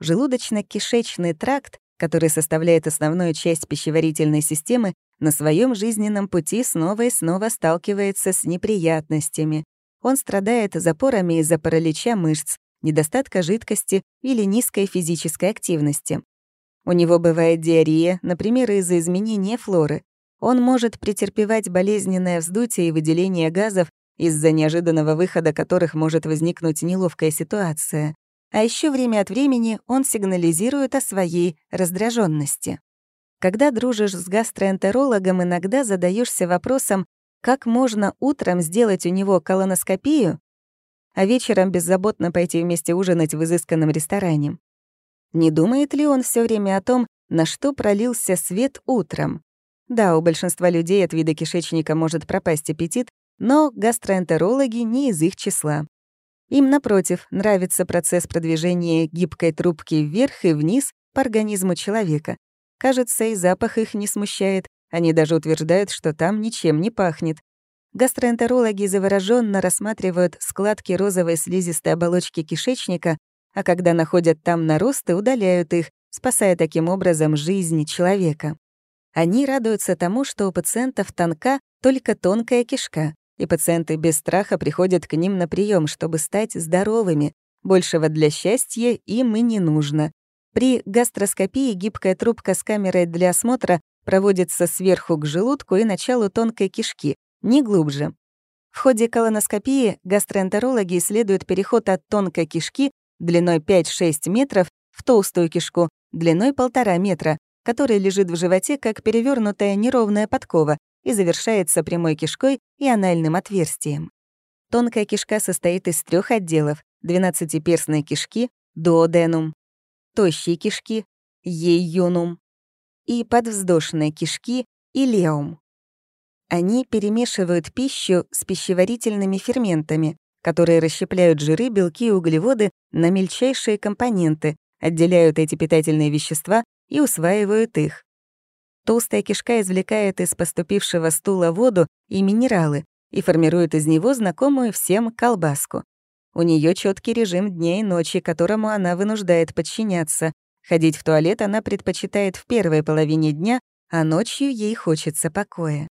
Желудочно-кишечный тракт, который составляет основную часть пищеварительной системы, на своем жизненном пути снова и снова сталкивается с неприятностями. Он страдает запорами из-за паралича мышц, недостатка жидкости или низкой физической активности. У него бывает диарея, например, из-за изменения флоры. Он может претерпевать болезненное вздутие и выделение газов из-за неожиданного выхода которых может возникнуть неловкая ситуация. А еще время от времени он сигнализирует о своей раздраженности. Когда дружишь с гастроэнтерологом, иногда задаешься вопросом, как можно утром сделать у него колоноскопию, а вечером беззаботно пойти вместе ужинать в изысканном ресторане. Не думает ли он все время о том, на что пролился свет утром? Да, у большинства людей от вида кишечника может пропасть аппетит, но гастроэнтерологи не из их числа. Им, напротив, нравится процесс продвижения гибкой трубки вверх и вниз по организму человека. Кажется, и запах их не смущает, они даже утверждают, что там ничем не пахнет. Гастроэнтерологи завороженно рассматривают складки розовой слизистой оболочки кишечника, а когда находят там наросты, удаляют их, спасая таким образом жизнь человека. Они радуются тому, что у пациентов тонка только тонкая кишка, и пациенты без страха приходят к ним на прием, чтобы стать здоровыми. Большего для счастья им и не нужно. При гастроскопии гибкая трубка с камерой для осмотра проводится сверху к желудку и началу тонкой кишки, не глубже. В ходе колоноскопии гастроэнтерологи исследуют переход от тонкой кишки длиной 5-6 метров в толстую кишку длиной 1,5 метра, которая лежит в животе как перевернутая неровная подкова, и завершается прямой кишкой и анальным отверстием. Тонкая кишка состоит из трех отделов — двенадцатиперстной кишки, дуоденум, тощей кишки, ейюнум и подвздошной кишки, илеум. Они перемешивают пищу с пищеварительными ферментами, которые расщепляют жиры, белки и углеводы на мельчайшие компоненты, отделяют эти питательные вещества и усваивают их. Толстая кишка извлекает из поступившего стула воду и минералы и формирует из него знакомую всем колбаску. У нее четкий режим дня и ночи, которому она вынуждает подчиняться. Ходить в туалет она предпочитает в первой половине дня, а ночью ей хочется покоя.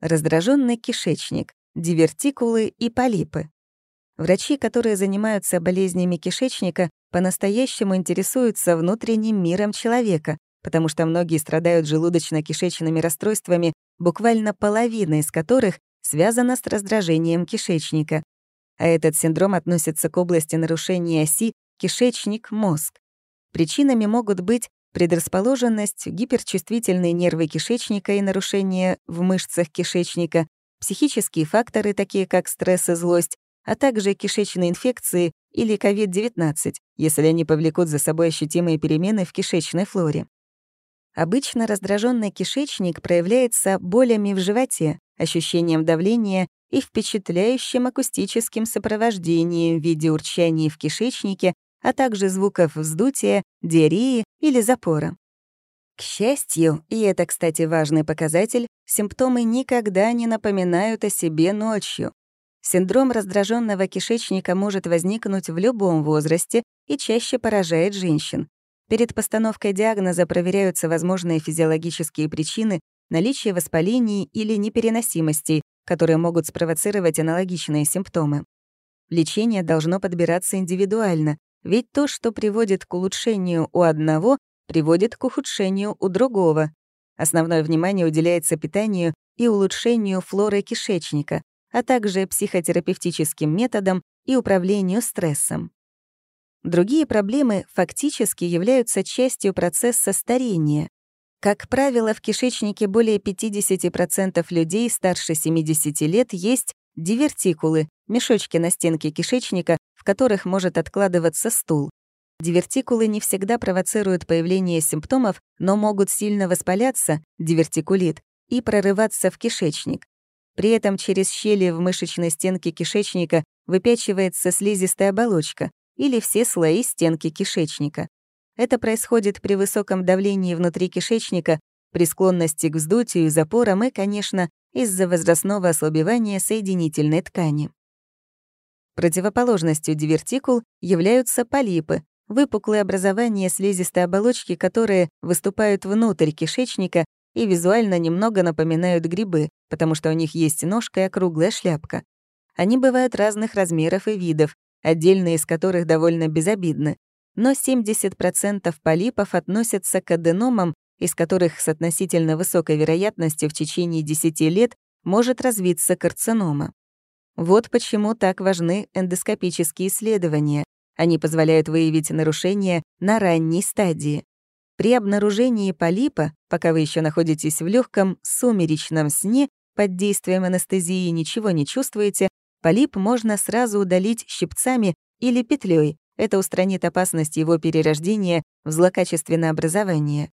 Раздраженный кишечник, дивертикулы и полипы. Врачи, которые занимаются болезнями кишечника, по-настоящему интересуются внутренним миром человека, потому что многие страдают желудочно-кишечными расстройствами буквально половина из которых связана с раздражением кишечника. А этот синдром относится к области нарушения оси кишечник-мозг. Причинами могут быть предрасположенность, гиперчувствительные нервы кишечника и нарушения в мышцах кишечника, психические факторы, такие как стресс и злость, а также кишечные инфекции или COVID-19, если они повлекут за собой ощутимые перемены в кишечной флоре. Обычно раздраженный кишечник проявляется болями в животе, ощущением давления и впечатляющим акустическим сопровождением в виде урчания в кишечнике, а также звуков вздутия, диареи или запора. К счастью, и это, кстати, важный показатель, симптомы никогда не напоминают о себе ночью. Синдром раздраженного кишечника может возникнуть в любом возрасте и чаще поражает женщин. Перед постановкой диагноза проверяются возможные физиологические причины наличия воспалений или непереносимостей, которые могут спровоцировать аналогичные симптомы. Лечение должно подбираться индивидуально, ведь то, что приводит к улучшению у одного, приводит к ухудшению у другого. Основное внимание уделяется питанию и улучшению флоры кишечника, а также психотерапевтическим методам и управлению стрессом. Другие проблемы фактически являются частью процесса старения. Как правило, в кишечнике более 50% людей старше 70 лет есть дивертикулы, мешочки на стенке кишечника, в которых может откладываться стул. Дивертикулы не всегда провоцируют появление симптомов, но могут сильно воспаляться, дивертикулит, и прорываться в кишечник. При этом через щели в мышечной стенке кишечника выпячивается слизистая оболочка или все слои стенки кишечника. Это происходит при высоком давлении внутри кишечника, при склонности к вздутию и запорам и, конечно, из-за возрастного ослабевания соединительной ткани. Противоположностью дивертикул являются полипы, выпуклые образования слизистой оболочки, которые выступают внутрь кишечника и визуально немного напоминают грибы, потому что у них есть ножка и округлая шляпка. Они бывают разных размеров и видов, отдельные из которых довольно безобидны, но 70% полипов относятся к аденомам, из которых с относительно высокой вероятностью в течение 10 лет может развиться карцинома. Вот почему так важны эндоскопические исследования, они позволяют выявить нарушения на ранней стадии. При обнаружении полипа, пока вы еще находитесь в легком сумеречном сне, под действием анестезии ничего не чувствуете, полип можно сразу удалить щипцами или петлей. Это устранит опасность его перерождения в злокачественное образование.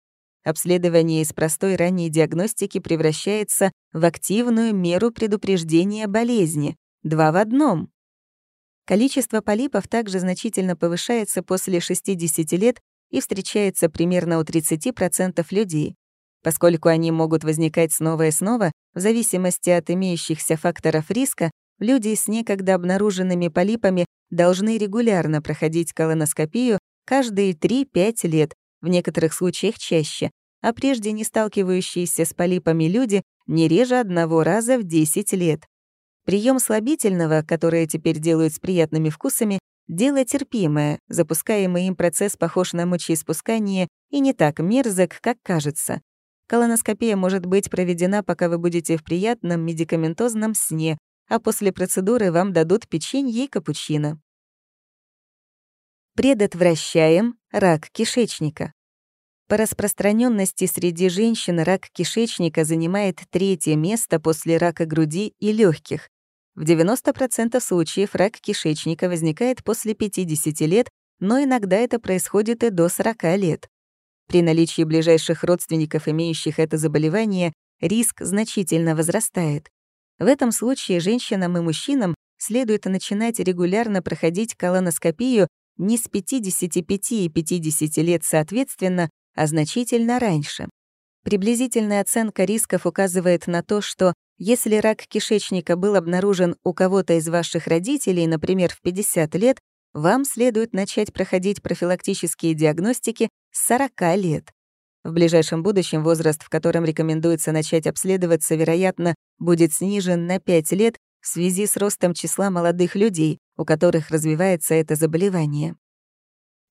Обследование из простой ранней диагностики превращается в активную меру предупреждения болезни. Два в одном. Количество полипов также значительно повышается после 60 лет и встречается примерно у 30% людей. Поскольку они могут возникать снова и снова, в зависимости от имеющихся факторов риска, люди с некогда обнаруженными полипами должны регулярно проходить колоноскопию каждые 3-5 лет, в некоторых случаях чаще, а прежде не сталкивающиеся с полипами люди не реже одного раза в 10 лет. Прием слабительного, которое теперь делают с приятными вкусами, дело терпимое, запускаемый им процесс похож на мочеиспускание и не так мерзок, как кажется. Колоноскопия может быть проведена, пока вы будете в приятном медикаментозном сне, а после процедуры вам дадут печенье и капучино. Предотвращаем рак кишечника. По распространенности среди женщин рак кишечника занимает третье место после рака груди и легких. В 90% случаев рак кишечника возникает после 50 лет, но иногда это происходит и до 40 лет. При наличии ближайших родственников, имеющих это заболевание, риск значительно возрастает. В этом случае женщинам и мужчинам следует начинать регулярно проходить колоноскопию не с 55 и 50 лет соответственно, а значительно раньше. Приблизительная оценка рисков указывает на то, что если рак кишечника был обнаружен у кого-то из ваших родителей, например, в 50 лет, вам следует начать проходить профилактические диагностики 40 лет. В ближайшем будущем возраст, в котором рекомендуется начать обследоваться, вероятно, будет снижен на 5 лет в связи с ростом числа молодых людей, у которых развивается это заболевание.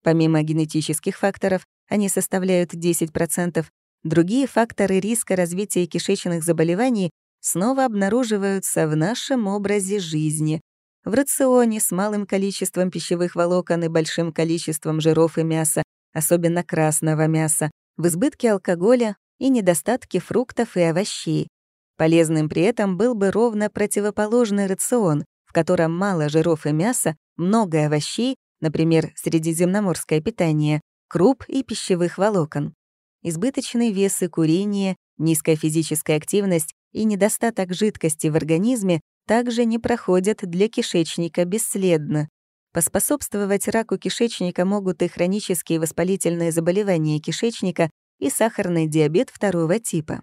Помимо генетических факторов, они составляют 10%, другие факторы риска развития кишечных заболеваний снова обнаруживаются в нашем образе жизни, в рационе с малым количеством пищевых волокон и большим количеством жиров и мяса, особенно красного мяса, в избытке алкоголя и недостатке фруктов и овощей. Полезным при этом был бы ровно противоположный рацион, в котором мало жиров и мяса, много овощей, например, средиземноморское питание, круп и пищевых волокон. Избыточный вес и курение, низкая физическая активность и недостаток жидкости в организме также не проходят для кишечника бесследно. Поспособствовать раку кишечника могут и хронические воспалительные заболевания кишечника, и сахарный диабет второго типа.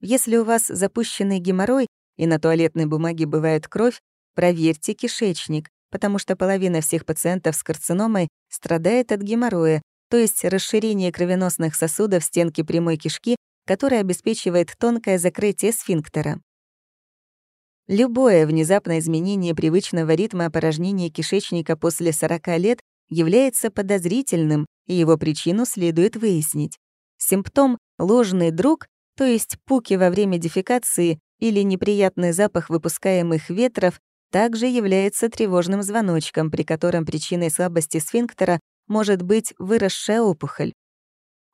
Если у вас запущенный геморрой и на туалетной бумаге бывает кровь, проверьте кишечник, потому что половина всех пациентов с карциномой страдает от геморроя, то есть расширение кровеносных сосудов стенки прямой кишки, которое обеспечивает тонкое закрытие сфинктера. Любое внезапное изменение привычного ритма опорожнения кишечника после 40 лет является подозрительным, и его причину следует выяснить. Симптом «ложный друг», то есть пуки во время дефекации или неприятный запах выпускаемых ветров, также является тревожным звоночком, при котором причиной слабости сфинктера может быть выросшая опухоль.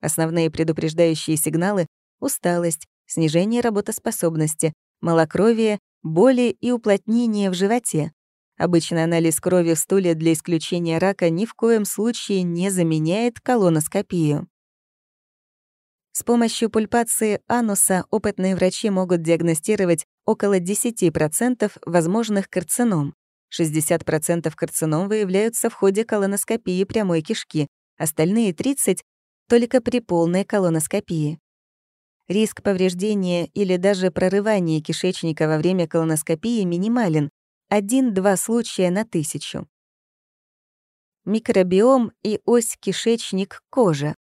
Основные предупреждающие сигналы — усталость, снижение работоспособности, малокровие, боли и уплотнение в животе. Обычный анализ крови в стуле для исключения рака ни в коем случае не заменяет колоноскопию. С помощью пульпации ануса опытные врачи могут диагностировать около 10% возможных карцином. 60% карцином выявляются в ходе колоноскопии прямой кишки, остальные 30% — только при полной колоноскопии. Риск повреждения или даже прорывания кишечника во время колоноскопии минимален — 1-2 случая на тысячу. Микробиом и ось кишечник-кожа.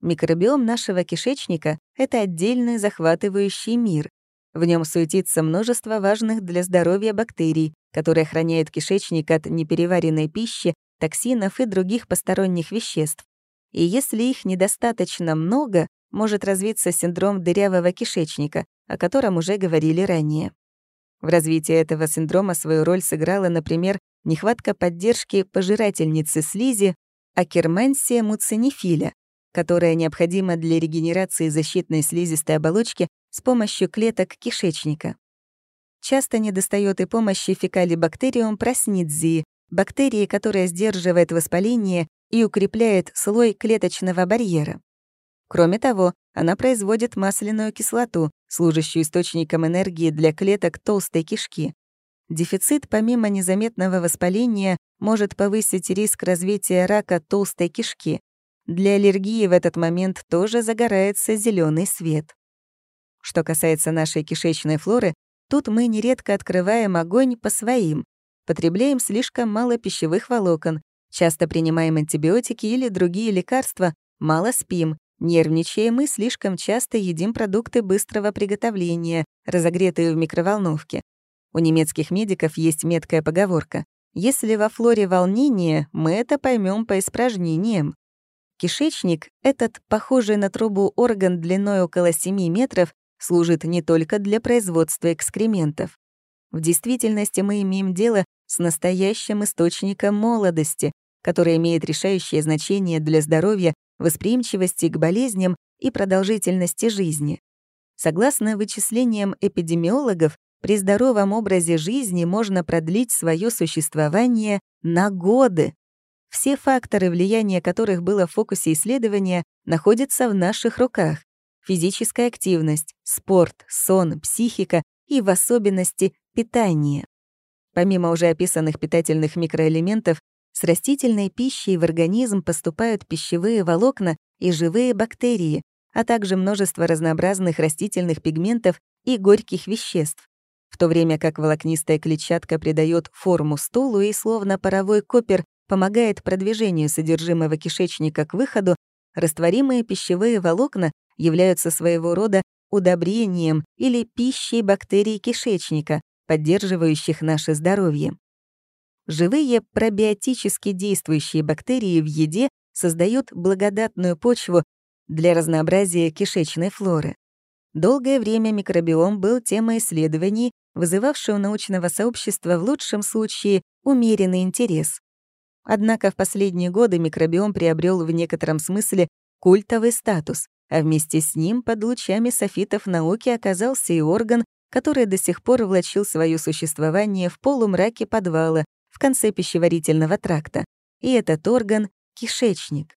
Микробиом нашего кишечника — это отдельный захватывающий мир. В нем суетится множество важных для здоровья бактерий, которые охраняют кишечник от непереваренной пищи, токсинов и других посторонних веществ. И если их недостаточно много, может развиться синдром дырявого кишечника, о котором уже говорили ранее. В развитии этого синдрома свою роль сыграла, например, нехватка поддержки пожирательницы слизи Акермансия муцинифиля, которая необходима для регенерации защитной слизистой оболочки с помощью клеток кишечника. Часто недостает и помощи фекалибактериум проснидзии, бактерии, которая сдерживает воспаление и укрепляет слой клеточного барьера. Кроме того, она производит масляную кислоту, служащую источником энергии для клеток толстой кишки. Дефицит помимо незаметного воспаления может повысить риск развития рака толстой кишки, для аллергии в этот момент тоже загорается зеленый свет. Что касается нашей кишечной флоры, тут мы нередко открываем огонь по своим, потребляем слишком мало пищевых волокон, часто принимаем антибиотики или другие лекарства, мало спим, нервничаем и слишком часто едим продукты быстрого приготовления, разогретые в микроволновке. У немецких медиков есть меткая поговорка «Если во флоре волнение, мы это поймем по испражнениям». Кишечник, этот похожий на трубу орган длиной около 7 метров, служит не только для производства экскрементов. В действительности мы имеем дело с настоящим источником молодости, который имеет решающее значение для здоровья, восприимчивости к болезням и продолжительности жизни. Согласно вычислениям эпидемиологов, при здоровом образе жизни можно продлить свое существование на годы. Все факторы, влияния которых было в фокусе исследования, находятся в наших руках. Физическая активность, спорт, сон, психика и, в особенности, питание. Помимо уже описанных питательных микроэлементов, с растительной пищей в организм поступают пищевые волокна и живые бактерии, а также множество разнообразных растительных пигментов и горьких веществ. В то время как волокнистая клетчатка придает форму стулу и словно паровой копер помогает продвижению содержимого кишечника к выходу, растворимые пищевые волокна являются своего рода удобрением или пищей бактерий кишечника, поддерживающих наше здоровье. Живые пробиотически действующие бактерии в еде создают благодатную почву для разнообразия кишечной флоры. Долгое время микробиом был темой исследований, вызывавшей у научного сообщества в лучшем случае умеренный интерес. Однако в последние годы микробиом приобрел в некотором смысле культовый статус, а вместе с ним под лучами софитов науки оказался и орган, который до сих пор влачил свое существование в полумраке подвала конце пищеварительного тракта. И этот орган — кишечник.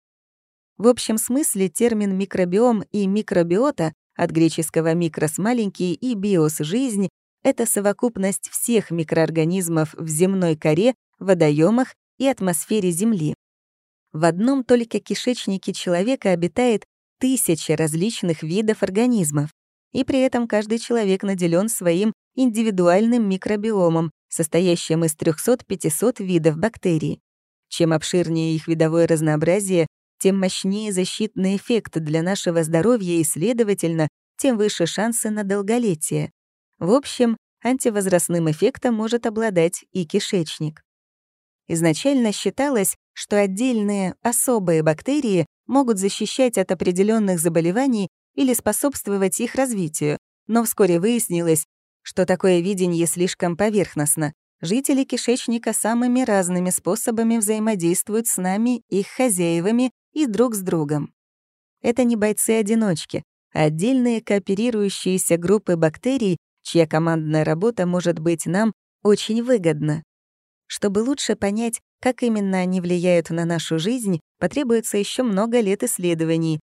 В общем смысле термин «микробиом» и «микробиота» от греческого «микрос» — маленький и «биос» — жизнь — это совокупность всех микроорганизмов в земной коре, водоемах и атмосфере Земли. В одном только кишечнике человека обитает тысяча различных видов организмов, и при этом каждый человек наделен своим индивидуальным микробиомом, состоящим из 300-500 видов бактерий. Чем обширнее их видовое разнообразие, тем мощнее защитный эффект для нашего здоровья и, следовательно, тем выше шансы на долголетие. В общем, антивозрастным эффектом может обладать и кишечник. Изначально считалось, что отдельные особые бактерии могут защищать от определенных заболеваний или способствовать их развитию, но вскоре выяснилось, что такое видение слишком поверхностно. Жители кишечника самыми разными способами взаимодействуют с нами, их хозяевами и друг с другом. Это не бойцы-одиночки, а отдельные кооперирующиеся группы бактерий, чья командная работа может быть нам очень выгодна. Чтобы лучше понять, как именно они влияют на нашу жизнь, потребуется еще много лет исследований.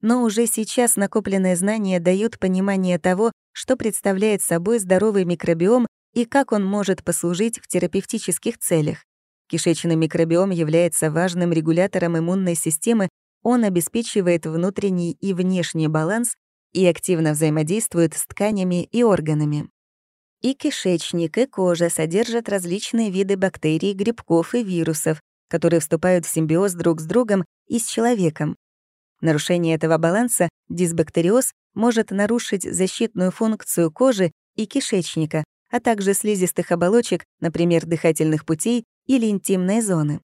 Но уже сейчас накопленные знания дают понимание того, что представляет собой здоровый микробиом и как он может послужить в терапевтических целях. Кишечный микробиом является важным регулятором иммунной системы, он обеспечивает внутренний и внешний баланс и активно взаимодействует с тканями и органами. И кишечник, и кожа содержат различные виды бактерий, грибков и вирусов, которые вступают в симбиоз друг с другом и с человеком. Нарушение этого баланса, дисбактериоз, может нарушить защитную функцию кожи и кишечника, а также слизистых оболочек, например, дыхательных путей или интимной зоны.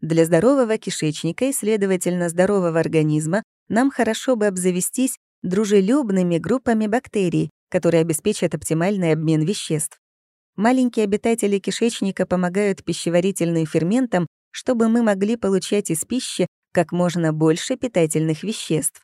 Для здорового кишечника и, следовательно, здорового организма нам хорошо бы обзавестись дружелюбными группами бактерий, которые обеспечат оптимальный обмен веществ. Маленькие обитатели кишечника помогают пищеварительным ферментам, чтобы мы могли получать из пищи как можно больше питательных веществ.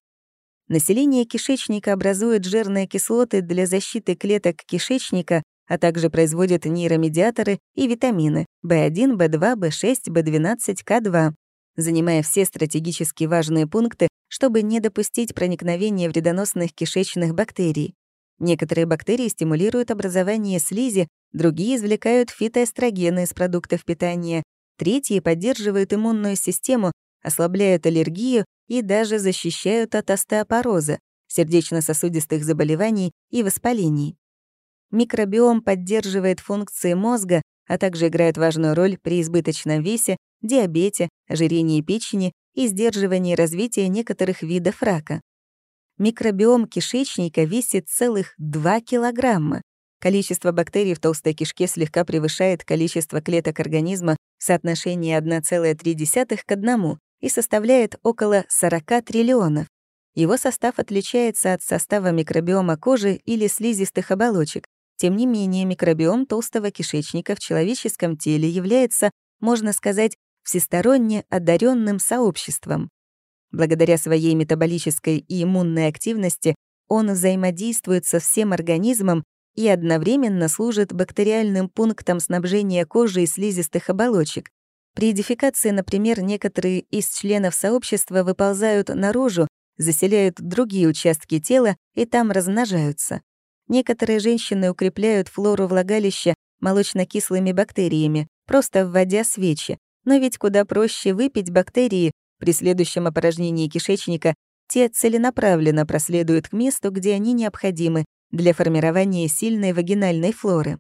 Население кишечника образует жирные кислоты для защиты клеток кишечника, а также производит нейромедиаторы и витамины В1, В2, В6, В12, К2, занимая все стратегически важные пункты, чтобы не допустить проникновения вредоносных кишечных бактерий. Некоторые бактерии стимулируют образование слизи, другие извлекают фитоэстрогены из продуктов питания, третьи поддерживают иммунную систему, ослабляют аллергию и даже защищают от остеопороза, сердечно-сосудистых заболеваний и воспалений. Микробиом поддерживает функции мозга, а также играет важную роль при избыточном весе, диабете, ожирении печени и сдерживании развития некоторых видов рака. Микробиом кишечника весит целых 2 килограмма. Количество бактерий в толстой кишке слегка превышает количество клеток организма в соотношении 1,3 к 1 и составляет около 40 триллионов. Его состав отличается от состава микробиома кожи или слизистых оболочек. Тем не менее, микробиом толстого кишечника в человеческом теле является, можно сказать, всесторонне одаренным сообществом. Благодаря своей метаболической и иммунной активности он взаимодействует со всем организмом и одновременно служит бактериальным пунктом снабжения кожи и слизистых оболочек. При дефекации, например, некоторые из членов сообщества выползают наружу, заселяют другие участки тела и там размножаются. Некоторые женщины укрепляют флору влагалища молочно-кислыми бактериями, просто вводя свечи. Но ведь куда проще выпить бактерии, при следующем опорожнении кишечника те целенаправленно проследуют к месту, где они необходимы для формирования сильной вагинальной флоры.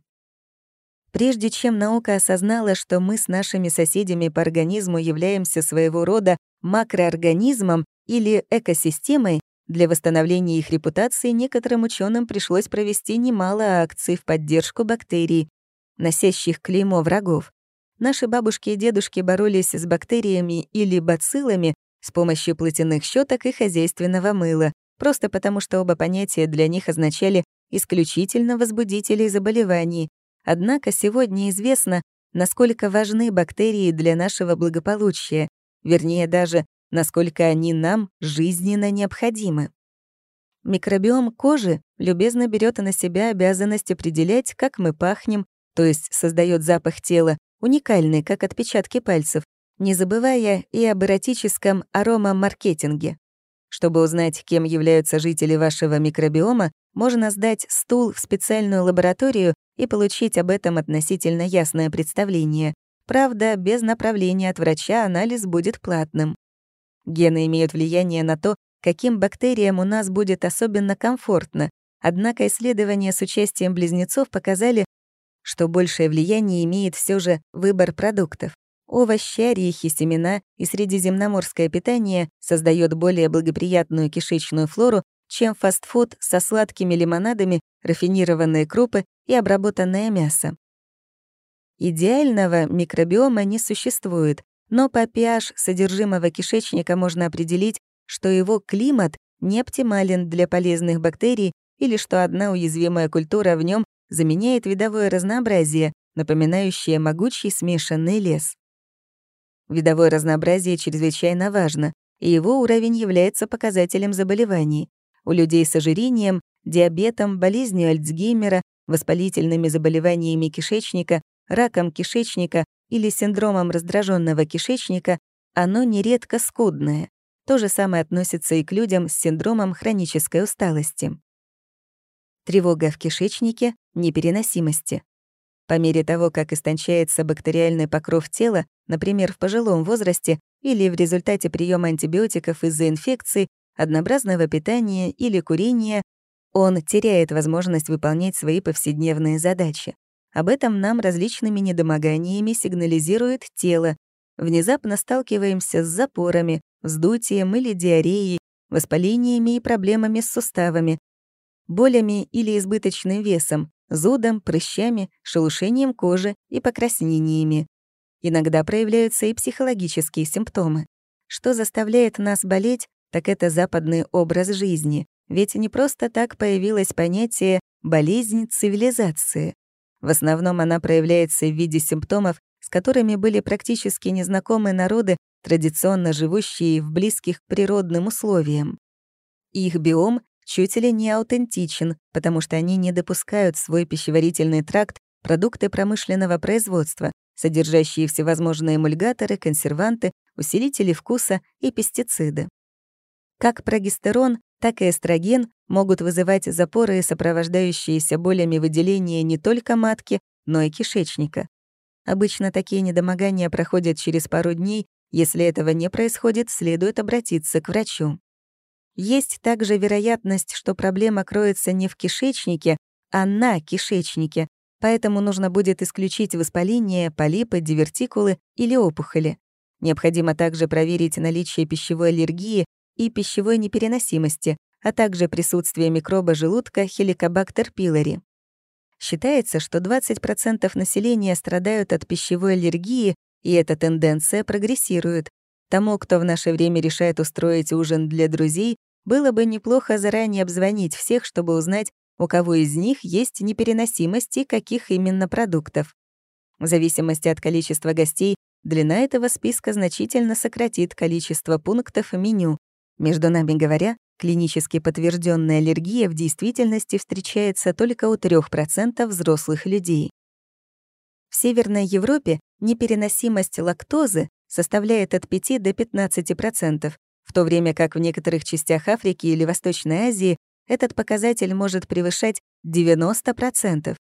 Прежде чем наука осознала, что мы с нашими соседями по организму являемся своего рода макроорганизмом или экосистемой, для восстановления их репутации некоторым ученым пришлось провести немало акций в поддержку бактерий, носящих клеймо врагов. Наши бабушки и дедушки боролись с бактериями или бациллами, с помощью платяных щеток и хозяйственного мыла, просто потому что оба понятия для них означали исключительно возбудителей заболеваний. Однако сегодня известно, насколько важны бактерии для нашего благополучия, вернее даже, насколько они нам жизненно необходимы. Микробиом кожи любезно берет на себя обязанность определять, как мы пахнем, то есть создает запах тела, уникальный, как отпечатки пальцев, не забывая и об эротическом аромамаркетинге. Чтобы узнать, кем являются жители вашего микробиома, можно сдать стул в специальную лабораторию и получить об этом относительно ясное представление. Правда, без направления от врача анализ будет платным. Гены имеют влияние на то, каким бактериям у нас будет особенно комфортно, однако исследования с участием близнецов показали, что большее влияние имеет все же выбор продуктов. Овощи, орехи, семена и средиземноморское питание создает более благоприятную кишечную флору, чем фастфуд со сладкими лимонадами, рафинированные крупы и обработанное мясо. Идеального микробиома не существует, но по pH содержимого кишечника можно определить, что его климат не оптимален для полезных бактерий или что одна уязвимая культура в нем заменяет видовое разнообразие, напоминающее могучий смешанный лес. Видовое разнообразие чрезвычайно важно, и его уровень является показателем заболеваний. У людей с ожирением, диабетом, болезнью Альцгеймера, воспалительными заболеваниями кишечника, раком кишечника или синдромом раздраженного кишечника оно нередко скудное. То же самое относится и к людям с синдромом хронической усталости. Тревога в кишечнике, непереносимости. По мере того, как истончается бактериальный покров тела, например, в пожилом возрасте или в результате приема антибиотиков из-за инфекций, однообразного питания или курения, он теряет возможность выполнять свои повседневные задачи. Об этом нам различными недомоганиями сигнализирует тело. Внезапно сталкиваемся с запорами, вздутием или диареей, воспалениями и проблемами с суставами, болями или избыточным весом, зудом, прыщами, шелушением кожи и покраснениями. Иногда проявляются и психологические симптомы. Что заставляет нас болеть, так это западный образ жизни, ведь не просто так появилось понятие «болезнь цивилизации». В основном она проявляется в виде симптомов, с которыми были практически незнакомы народы, традиционно живущие в близких к природным условиям. Их биом чуть ли не аутентичен, потому что они не допускают в свой пищеварительный тракт продукты промышленного производства, содержащие всевозможные эмульгаторы, консерванты, усилители вкуса и пестициды. Как прогестерон, так и эстроген могут вызывать запоры, сопровождающиеся болями выделения не только матки, но и кишечника. Обычно такие недомогания проходят через пару дней, если этого не происходит, следует обратиться к врачу. Есть также вероятность, что проблема кроется не в кишечнике, а на кишечнике, поэтому нужно будет исключить воспаление, полипы, дивертикулы или опухоли. Необходимо также проверить наличие пищевой аллергии и пищевой непереносимости, а также присутствие микроба желудка Helicobacter pylori. Считается, что 20% населения страдают от пищевой аллергии, и эта тенденция прогрессирует. Тому, кто в наше время решает устроить ужин для друзей, было бы неплохо заранее обзвонить всех, чтобы узнать, у кого из них есть непереносимость и каких именно продуктов. В зависимости от количества гостей, длина этого списка значительно сократит количество пунктов меню. Между нами говоря, клинически подтвержденная аллергия в действительности встречается только у 3% взрослых людей. В Северной Европе непереносимость лактозы составляет от 5 до 15%, в то время как в некоторых частях Африки или Восточной Азии этот показатель может превышать 90%.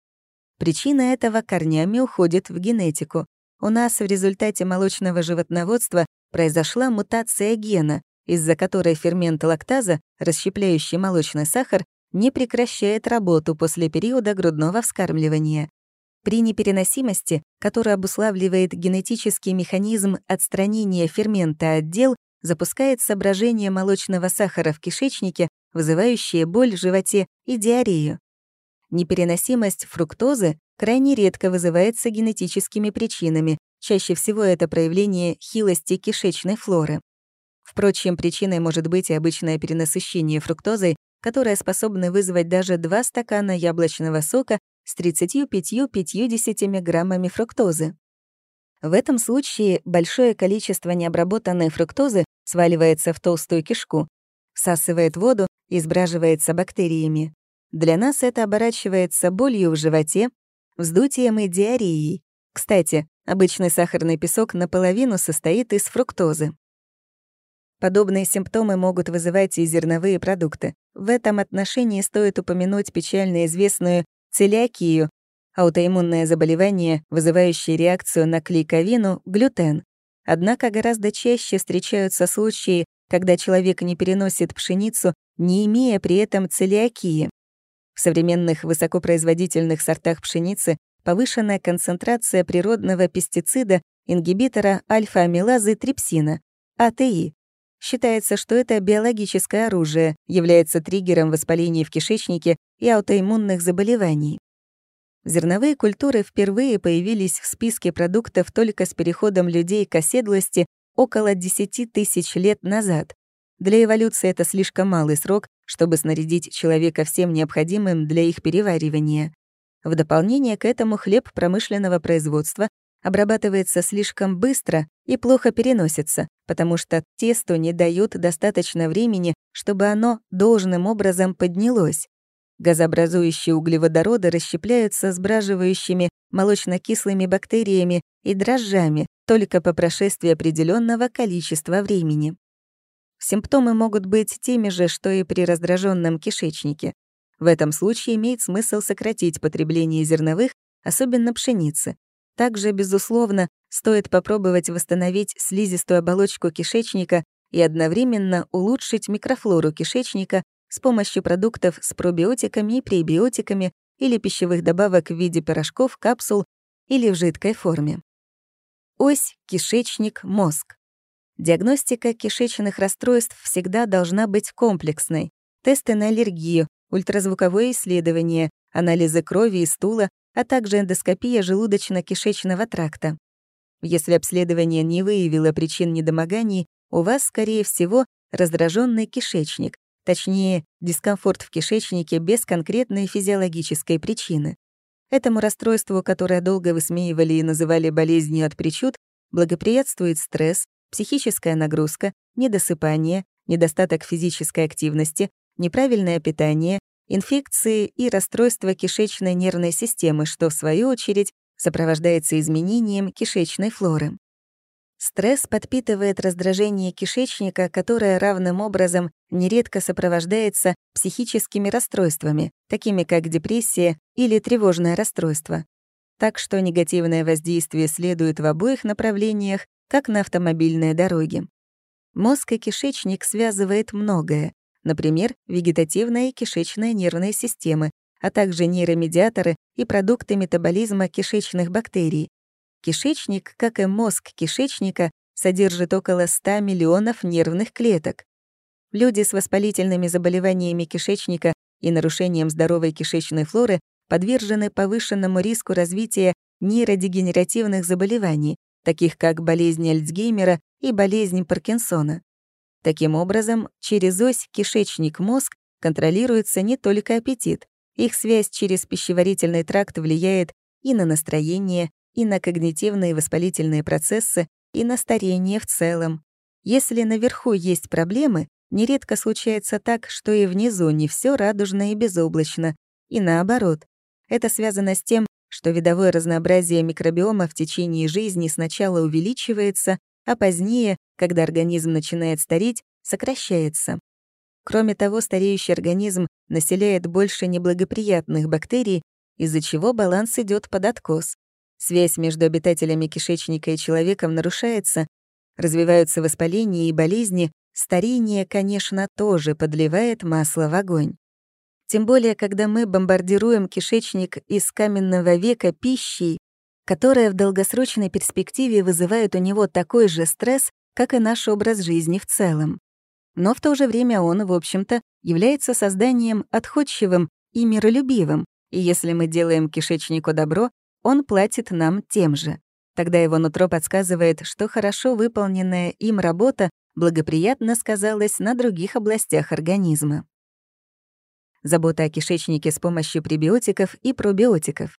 Причина этого корнями уходит в генетику. У нас в результате молочного животноводства произошла мутация гена, из-за которой фермент лактаза, расщепляющий молочный сахар, не прекращает работу после периода грудного вскармливания. При непереносимости, которая обуславливает генетический механизм отстранения фермента от дел, запускается брожение молочного сахара в кишечнике, вызывающее боль в животе и диарею. Непереносимость фруктозы крайне редко вызывается генетическими причинами, чаще всего это проявление хилости кишечной флоры. Впрочем, причиной может быть и обычное перенасыщение фруктозой, которое способно вызвать даже 2 стакана яблочного сока с 35-50 граммами фруктозы. В этом случае большое количество необработанной фруктозы сваливается в толстую кишку, всасывает воду и сбраживается бактериями. Для нас это оборачивается болью в животе, вздутием и диареей. Кстати, обычный сахарный песок наполовину состоит из фруктозы. Подобные симптомы могут вызывать и зерновые продукты. В этом отношении стоит упомянуть печально известную целиакию, аутоиммунное заболевание, вызывающее реакцию на клейковину, глютен. Однако гораздо чаще встречаются случаи, когда человек не переносит пшеницу, не имея при этом целиакии. В современных высокопроизводительных сортах пшеницы повышенная концентрация природного пестицида, ингибитора альфа-амилазы трипсина, АТИ. Считается, что это биологическое оружие, является триггером воспалений в кишечнике и аутоиммунных заболеваний. Зерновые культуры впервые появились в списке продуктов только с переходом людей к оседлости около 10 тысяч лет назад. Для эволюции это слишком малый срок, чтобы снарядить человека всем необходимым для их переваривания. В дополнение к этому хлеб промышленного производства обрабатывается слишком быстро и плохо переносится, потому что тесту не дают достаточно времени, чтобы оно должным образом поднялось. Газообразующие углеводороды расщепляются сбраживающими молочно-кислыми бактериями и дрожжами только по прошествии определенного количества времени. Симптомы могут быть теми же, что и при раздраженном кишечнике. В этом случае имеет смысл сократить потребление зерновых, особенно пшеницы. Также, безусловно, стоит попробовать восстановить слизистую оболочку кишечника и одновременно улучшить микрофлору кишечника с помощью продуктов с пробиотиками и пребиотиками или пищевых добавок в виде пирожков, капсул или в жидкой форме. Ось кишечник-мозг. Диагностика кишечных расстройств всегда должна быть комплексной. Тесты на аллергию, ультразвуковое исследование, анализы крови и стула, а также эндоскопия желудочно-кишечного тракта. Если обследование не выявило причин недомоганий, у вас, скорее всего, раздраженный кишечник, Точнее, дискомфорт в кишечнике без конкретной физиологической причины. Этому расстройству, которое долго высмеивали и называли болезнью от причуд, благоприятствует стресс, психическая нагрузка, недосыпание, недостаток физической активности, неправильное питание, инфекции и расстройство кишечной нервной системы, что, в свою очередь, сопровождается изменением кишечной флоры. Стресс подпитывает раздражение кишечника, которое равным образом нередко сопровождается психическими расстройствами, такими как депрессия или тревожное расстройство. Так что негативное воздействие следует в обоих направлениях, как на автомобильной дороге. Мозг и кишечник связывает многое, например, вегетативная и кишечная нервные системы, а также нейромедиаторы и продукты метаболизма кишечных бактерий, Кишечник, как и мозг кишечника, содержит около 100 миллионов нервных клеток. Люди с воспалительными заболеваниями кишечника и нарушением здоровой кишечной флоры подвержены повышенному риску развития нейродегенеративных заболеваний, таких как болезнь Альцгеймера и болезнь Паркинсона. Таким образом, через ось кишечник-мозг контролируется не только аппетит, их связь через пищеварительный тракт влияет и на настроение, и на когнитивные воспалительные процессы, и на старение в целом. Если наверху есть проблемы, нередко случается так, что и внизу не все радужно и безоблачно, и наоборот. Это связано с тем, что видовое разнообразие микробиома в течение жизни сначала увеличивается, а позднее, когда организм начинает стареть, сокращается. Кроме того, стареющий организм населяет больше неблагоприятных бактерий, из-за чего баланс идет под откос. Связь между обитателями кишечника и человеком нарушается, развиваются воспаления и болезни, старение, конечно, тоже подливает масло в огонь. Тем более, когда мы бомбардируем кишечник из каменного века пищей, которая в долгосрочной перспективе вызывает у него такой же стресс, как и наш образ жизни в целом. Но в то же время он, в общем-то, является созданием отходчивым и миролюбивым, и если мы делаем кишечнику добро, он платит нам тем же. Тогда его нутро подсказывает, что хорошо выполненная им работа благоприятно сказалось на других областях организма. Забота о кишечнике с помощью пребиотиков и пробиотиков.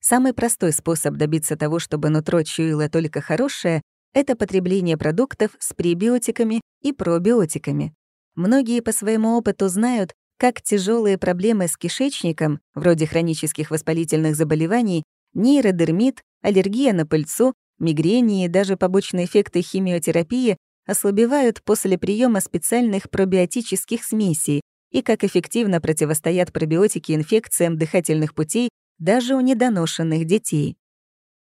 Самый простой способ добиться того, чтобы нутро чуяло только хорошее, это потребление продуктов с пребиотиками и пробиотиками. Многие по своему опыту знают, как тяжелые проблемы с кишечником, вроде хронических воспалительных заболеваний, нейродермит, аллергия на пыльцу, мигрени и даже побочные эффекты химиотерапии ослабевают после приема специальных пробиотических смесей и как эффективно противостоят пробиотики инфекциям дыхательных путей даже у недоношенных детей.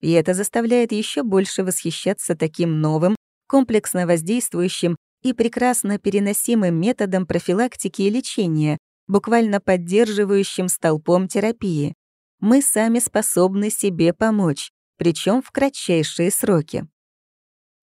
И это заставляет еще больше восхищаться таким новым, комплексно воздействующим и прекрасно переносимым методом профилактики и лечения, буквально поддерживающим столпом терапии. Мы сами способны себе помочь, причем в кратчайшие сроки.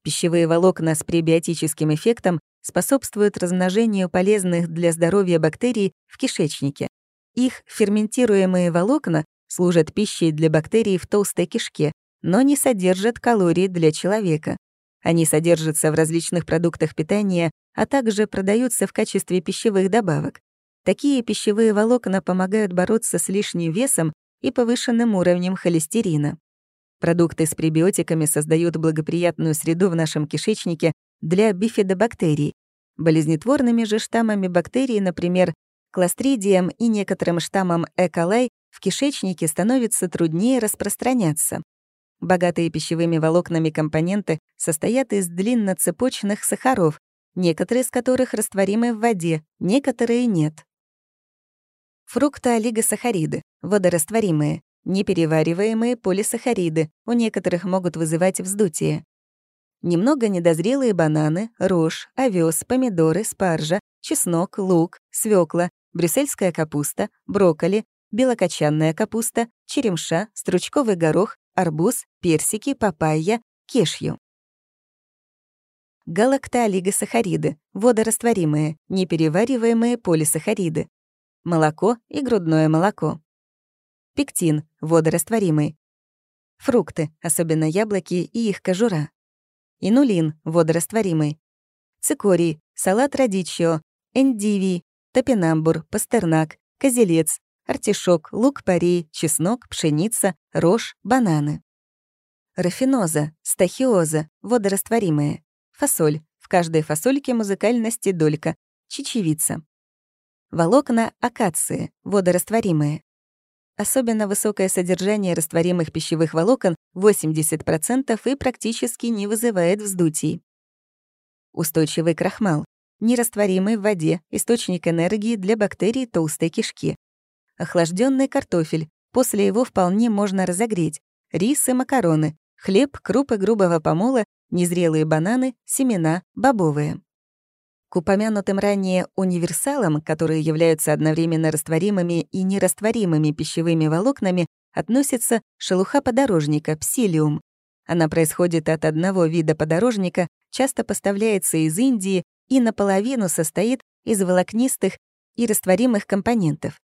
Пищевые волокна с пребиотическим эффектом способствуют размножению полезных для здоровья бактерий в кишечнике. Их ферментируемые волокна служат пищей для бактерий в толстой кишке, но не содержат калорий для человека. Они содержатся в различных продуктах питания, а также продаются в качестве пищевых добавок. Такие пищевые волокна помогают бороться с лишним весом и повышенным уровнем холестерина. Продукты с пребиотиками создают благоприятную среду в нашем кишечнике для бифидобактерий. Болезнетворными же штаммами бактерий, например, кластридием и некоторым E. coli, в кишечнике становится труднее распространяться. Богатые пищевыми волокнами компоненты состоят из длинноцепочных сахаров, некоторые из которых растворимы в воде, некоторые — нет. Фруктоолигосахариды, водорастворимые, неперевариваемые полисахариды, у некоторых могут вызывать вздутие. Немного недозрелые бананы, рожь, овес, помидоры, спаржа, чеснок, лук, свекла, брюссельская капуста, брокколи, белокочанная капуста, черемша, стручковый горох, арбуз, персики, папайя, кешью. Галактоолигосахариды, водорастворимые, неперевариваемые полисахариды. Молоко и грудное молоко. Пектин, водорастворимый. Фрукты, особенно яблоки и их кожура. Инулин, водорастворимый. Цикорий, салат радичио, эндивий, топинамбур, пастернак, козелец, артишок, лук-порей, чеснок, пшеница, рожь, бананы. Рафиноза, стахиоза, водорастворимые. Фасоль. В каждой фасольке музыкальности долька. Чечевица. Волокна акации, водорастворимые. Особенно высокое содержание растворимых пищевых волокон 80% и практически не вызывает вздутий. Устойчивый крахмал. Нерастворимый в воде, источник энергии для бактерий толстой кишки охлажденный картофель, после его вполне можно разогреть, рис и макароны, хлеб, крупы грубого помола, незрелые бананы, семена, бобовые. К упомянутым ранее универсалам, которые являются одновременно растворимыми и нерастворимыми пищевыми волокнами, относится шелуха подорожника, псилиум. Она происходит от одного вида подорожника, часто поставляется из Индии и наполовину состоит из волокнистых и растворимых компонентов.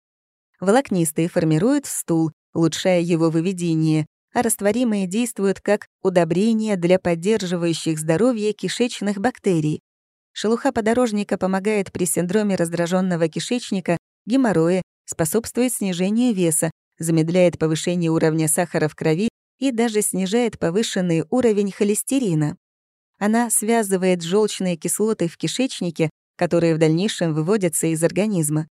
Волокнистые формируют стул, улучшая его выведение, а растворимые действуют как удобрение для поддерживающих здоровье кишечных бактерий. Шелуха подорожника помогает при синдроме раздраженного кишечника, геморрое, способствует снижению веса, замедляет повышение уровня сахара в крови и даже снижает повышенный уровень холестерина. Она связывает желчные кислоты в кишечнике, которые в дальнейшем выводятся из организма.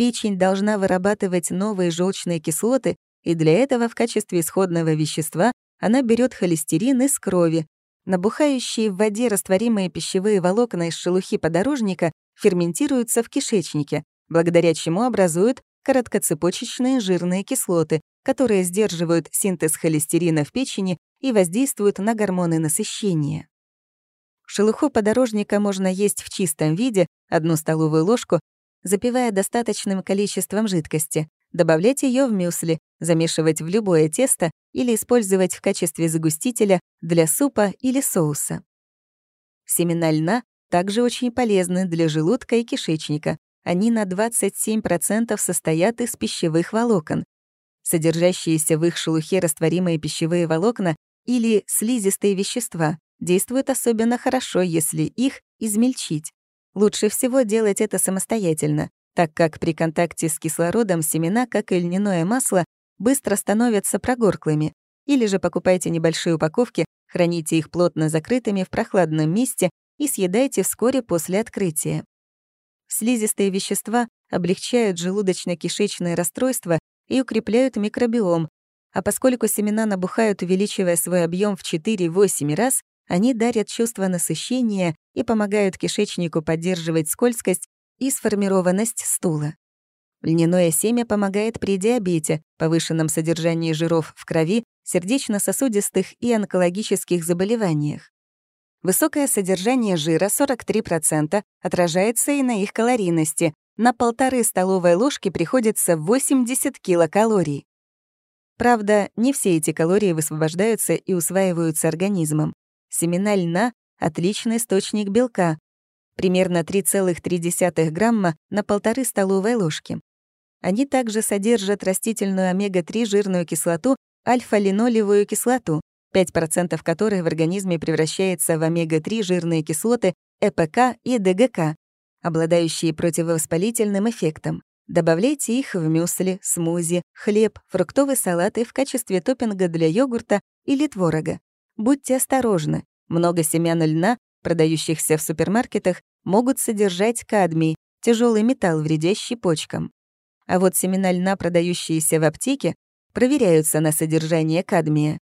Печень должна вырабатывать новые желчные кислоты, и для этого в качестве исходного вещества она берет холестерин из крови. Набухающие в воде растворимые пищевые волокна из шелухи подорожника ферментируются в кишечнике, благодаря чему образуют короткоцепочечные жирные кислоты, которые сдерживают синтез холестерина в печени и воздействуют на гормоны насыщения. Шелуху подорожника можно есть в чистом виде, одну столовую ложку, запивая достаточным количеством жидкости, добавлять ее в мюсли, замешивать в любое тесто или использовать в качестве загустителя для супа или соуса. Семена льна также очень полезны для желудка и кишечника. Они на 27% состоят из пищевых волокон. Содержащиеся в их шелухе растворимые пищевые волокна или слизистые вещества действуют особенно хорошо, если их измельчить. Лучше всего делать это самостоятельно, так как при контакте с кислородом семена, как и льняное масло, быстро становятся прогорклыми. Или же покупайте небольшие упаковки, храните их плотно закрытыми в прохладном месте и съедайте вскоре после открытия. Слизистые вещества облегчают желудочно-кишечное расстройство и укрепляют микробиом, а поскольку семена набухают, увеличивая свой объем в 4-8 раз, они дарят чувство насыщения и помогают кишечнику поддерживать скользкость и сформированность стула. Льняное семя помогает при диабете, повышенном содержании жиров в крови, сердечно-сосудистых и онкологических заболеваниях. Высокое содержание жира 43% отражается и на их калорийности. На полторы столовой ложки приходится 80 килокалорий. Правда, не все эти калории высвобождаются и усваиваются организмом. Семена льна — отличный источник белка, примерно 3,3 грамма на полторы столовой ложки. Они также содержат растительную омега-3 жирную кислоту, альфа-линолевую кислоту, 5% которой в организме превращается в омега-3 жирные кислоты ЭПК и ДГК, обладающие противовоспалительным эффектом. Добавляйте их в мюсли, смузи, хлеб, фруктовый салат и в качестве топпинга для йогурта или творога. Будьте осторожны. Много семян льна, продающихся в супермаркетах, могут содержать кадмий, тяжелый металл, вредящий почкам. А вот семена льна, продающиеся в аптеке, проверяются на содержание кадмия.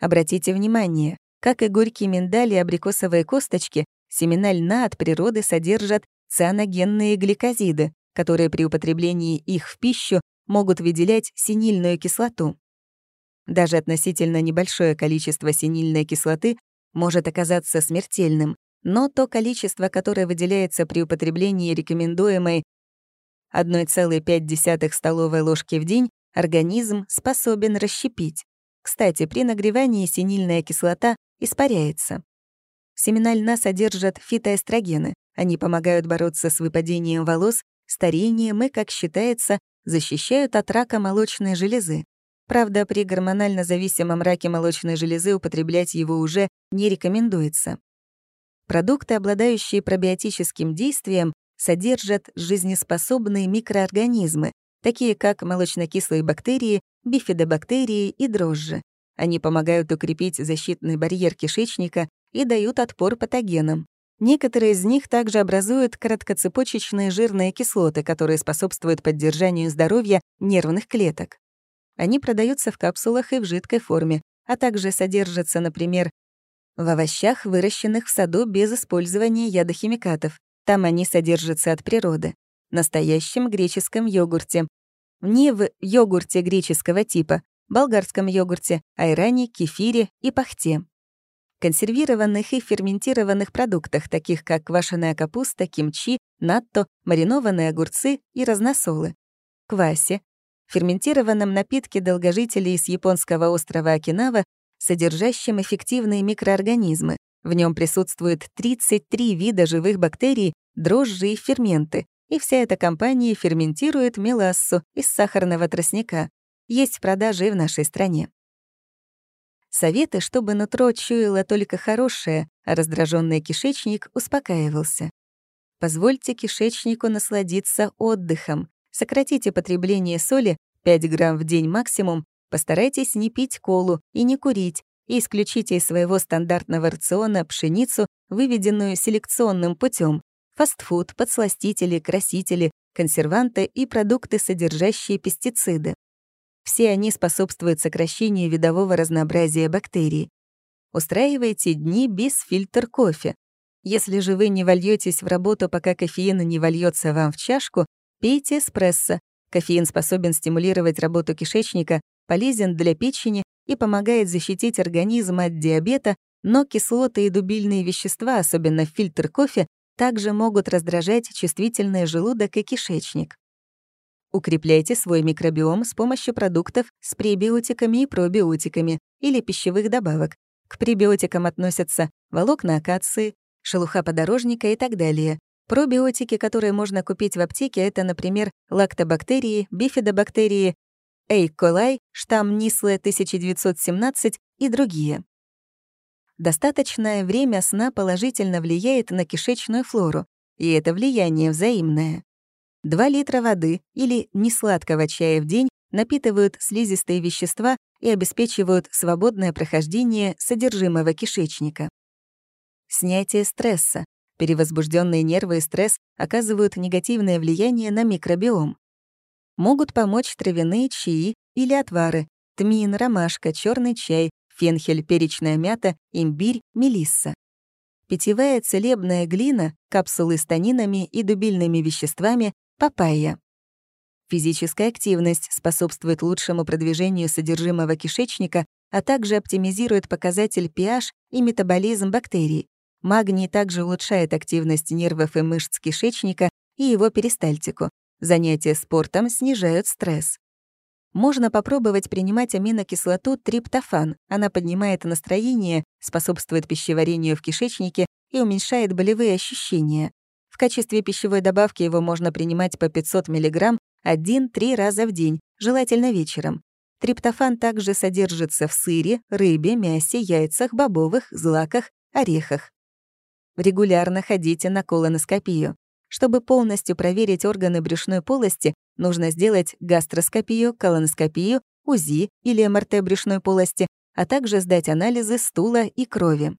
Обратите внимание, как и горький миндаль и абрикосовые косточки, семена льна от природы содержат цианогенные гликозиды, которые при употреблении их в пищу могут выделять синильную кислоту. Даже относительно небольшое количество синильной кислоты может оказаться смертельным, но то количество, которое выделяется при употреблении рекомендуемой 1,5 столовой ложки в день, организм способен расщепить. Кстати, при нагревании синильная кислота испаряется. Семена льна содержат фитоэстрогены. Они помогают бороться с выпадением волос старением и, как считается, защищают от рака молочной железы. Правда, при гормонально зависимом раке молочной железы употреблять его уже не рекомендуется. Продукты, обладающие пробиотическим действием, содержат жизнеспособные микроорганизмы, такие как молочнокислые бактерии, бифидобактерии и дрожжи. Они помогают укрепить защитный барьер кишечника и дают отпор патогенам. Некоторые из них также образуют короткоцепочечные жирные кислоты, которые способствуют поддержанию здоровья нервных клеток. Они продаются в капсулах и в жидкой форме, а также содержатся, например, в овощах, выращенных в саду без использования ядохимикатов. Там они содержатся от природы. Настоящем греческом йогурте. Не в йогурте греческого типа, болгарском йогурте, айране, кефире и пахте консервированных и ферментированных продуктах, таких как квашеная капуста, кимчи, натто, маринованные огурцы и разносолы, квасе, ферментированном напитке долгожителей из японского острова Окинава, содержащем эффективные микроорганизмы. В нем присутствует 33 вида живых бактерий, дрожжи и ферменты, и вся эта компания ферментирует мелассу из сахарного тростника. Есть в продаже и в нашей стране. Советы, чтобы нутро чуяло только хорошее, а раздраженный кишечник успокаивался. Позвольте кишечнику насладиться отдыхом. Сократите потребление соли 5 грамм в день максимум, постарайтесь не пить колу и не курить, и исключите из своего стандартного рациона пшеницу, выведенную селекционным путем, фастфуд, подсластители, красители, консерванты и продукты, содержащие пестициды. Все они способствуют сокращению видового разнообразия бактерий. Устраивайте дни без фильтр кофе. Если же вы не вольетесь в работу, пока кофеин не вольется вам в чашку, пейте эспрессо. Кофеин способен стимулировать работу кишечника, полезен для печени и помогает защитить организм от диабета, но кислоты и дубильные вещества, особенно фильтр кофе, также могут раздражать чувствительный желудок и кишечник. Укрепляйте свой микробиом с помощью продуктов с пребиотиками и пробиотиками или пищевых добавок. К пребиотикам относятся волокна акации, шелуха подорожника и так далее. Пробиотики, которые можно купить в аптеке, это, например, лактобактерии, бифидобактерии, E. coli, штамм Нисле 1917 и другие. Достаточное время сна положительно влияет на кишечную флору, и это влияние взаимное. 2 литра воды или несладкого чая в день напитывают слизистые вещества и обеспечивают свободное прохождение содержимого кишечника. Снятие стресса. Перевозбужденные нервы и стресс оказывают негативное влияние на микробиом. Могут помочь травяные чаи или отвары, тмин, ромашка, черный чай, фенхель, перечная мята, имбирь, мелисса. Питьевая целебная глина, капсулы с танинами и дубильными веществами, папайя. Физическая активность способствует лучшему продвижению содержимого кишечника, а также оптимизирует показатель pH и метаболизм бактерий. Магний также улучшает активность нервов и мышц кишечника и его перистальтику. Занятия спортом снижают стресс. Можно попробовать принимать аминокислоту триптофан. Она поднимает настроение, способствует пищеварению в кишечнике и уменьшает болевые ощущения. В качестве пищевой добавки его можно принимать по 500 мг один-три раза в день, желательно вечером. Триптофан также содержится в сыре, рыбе, мясе, яйцах, бобовых, злаках, орехах. Регулярно ходите на колоноскопию. Чтобы полностью проверить органы брюшной полости, нужно сделать гастроскопию, колоноскопию, УЗИ или МРТ брюшной полости, а также сдать анализы стула и крови.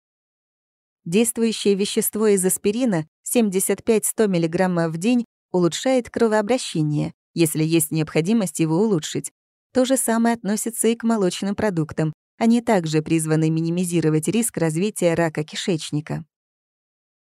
Действующее вещество из аспирина 75-100 мг в день улучшает кровообращение, если есть необходимость его улучшить. То же самое относится и к молочным продуктам. Они также призваны минимизировать риск развития рака кишечника.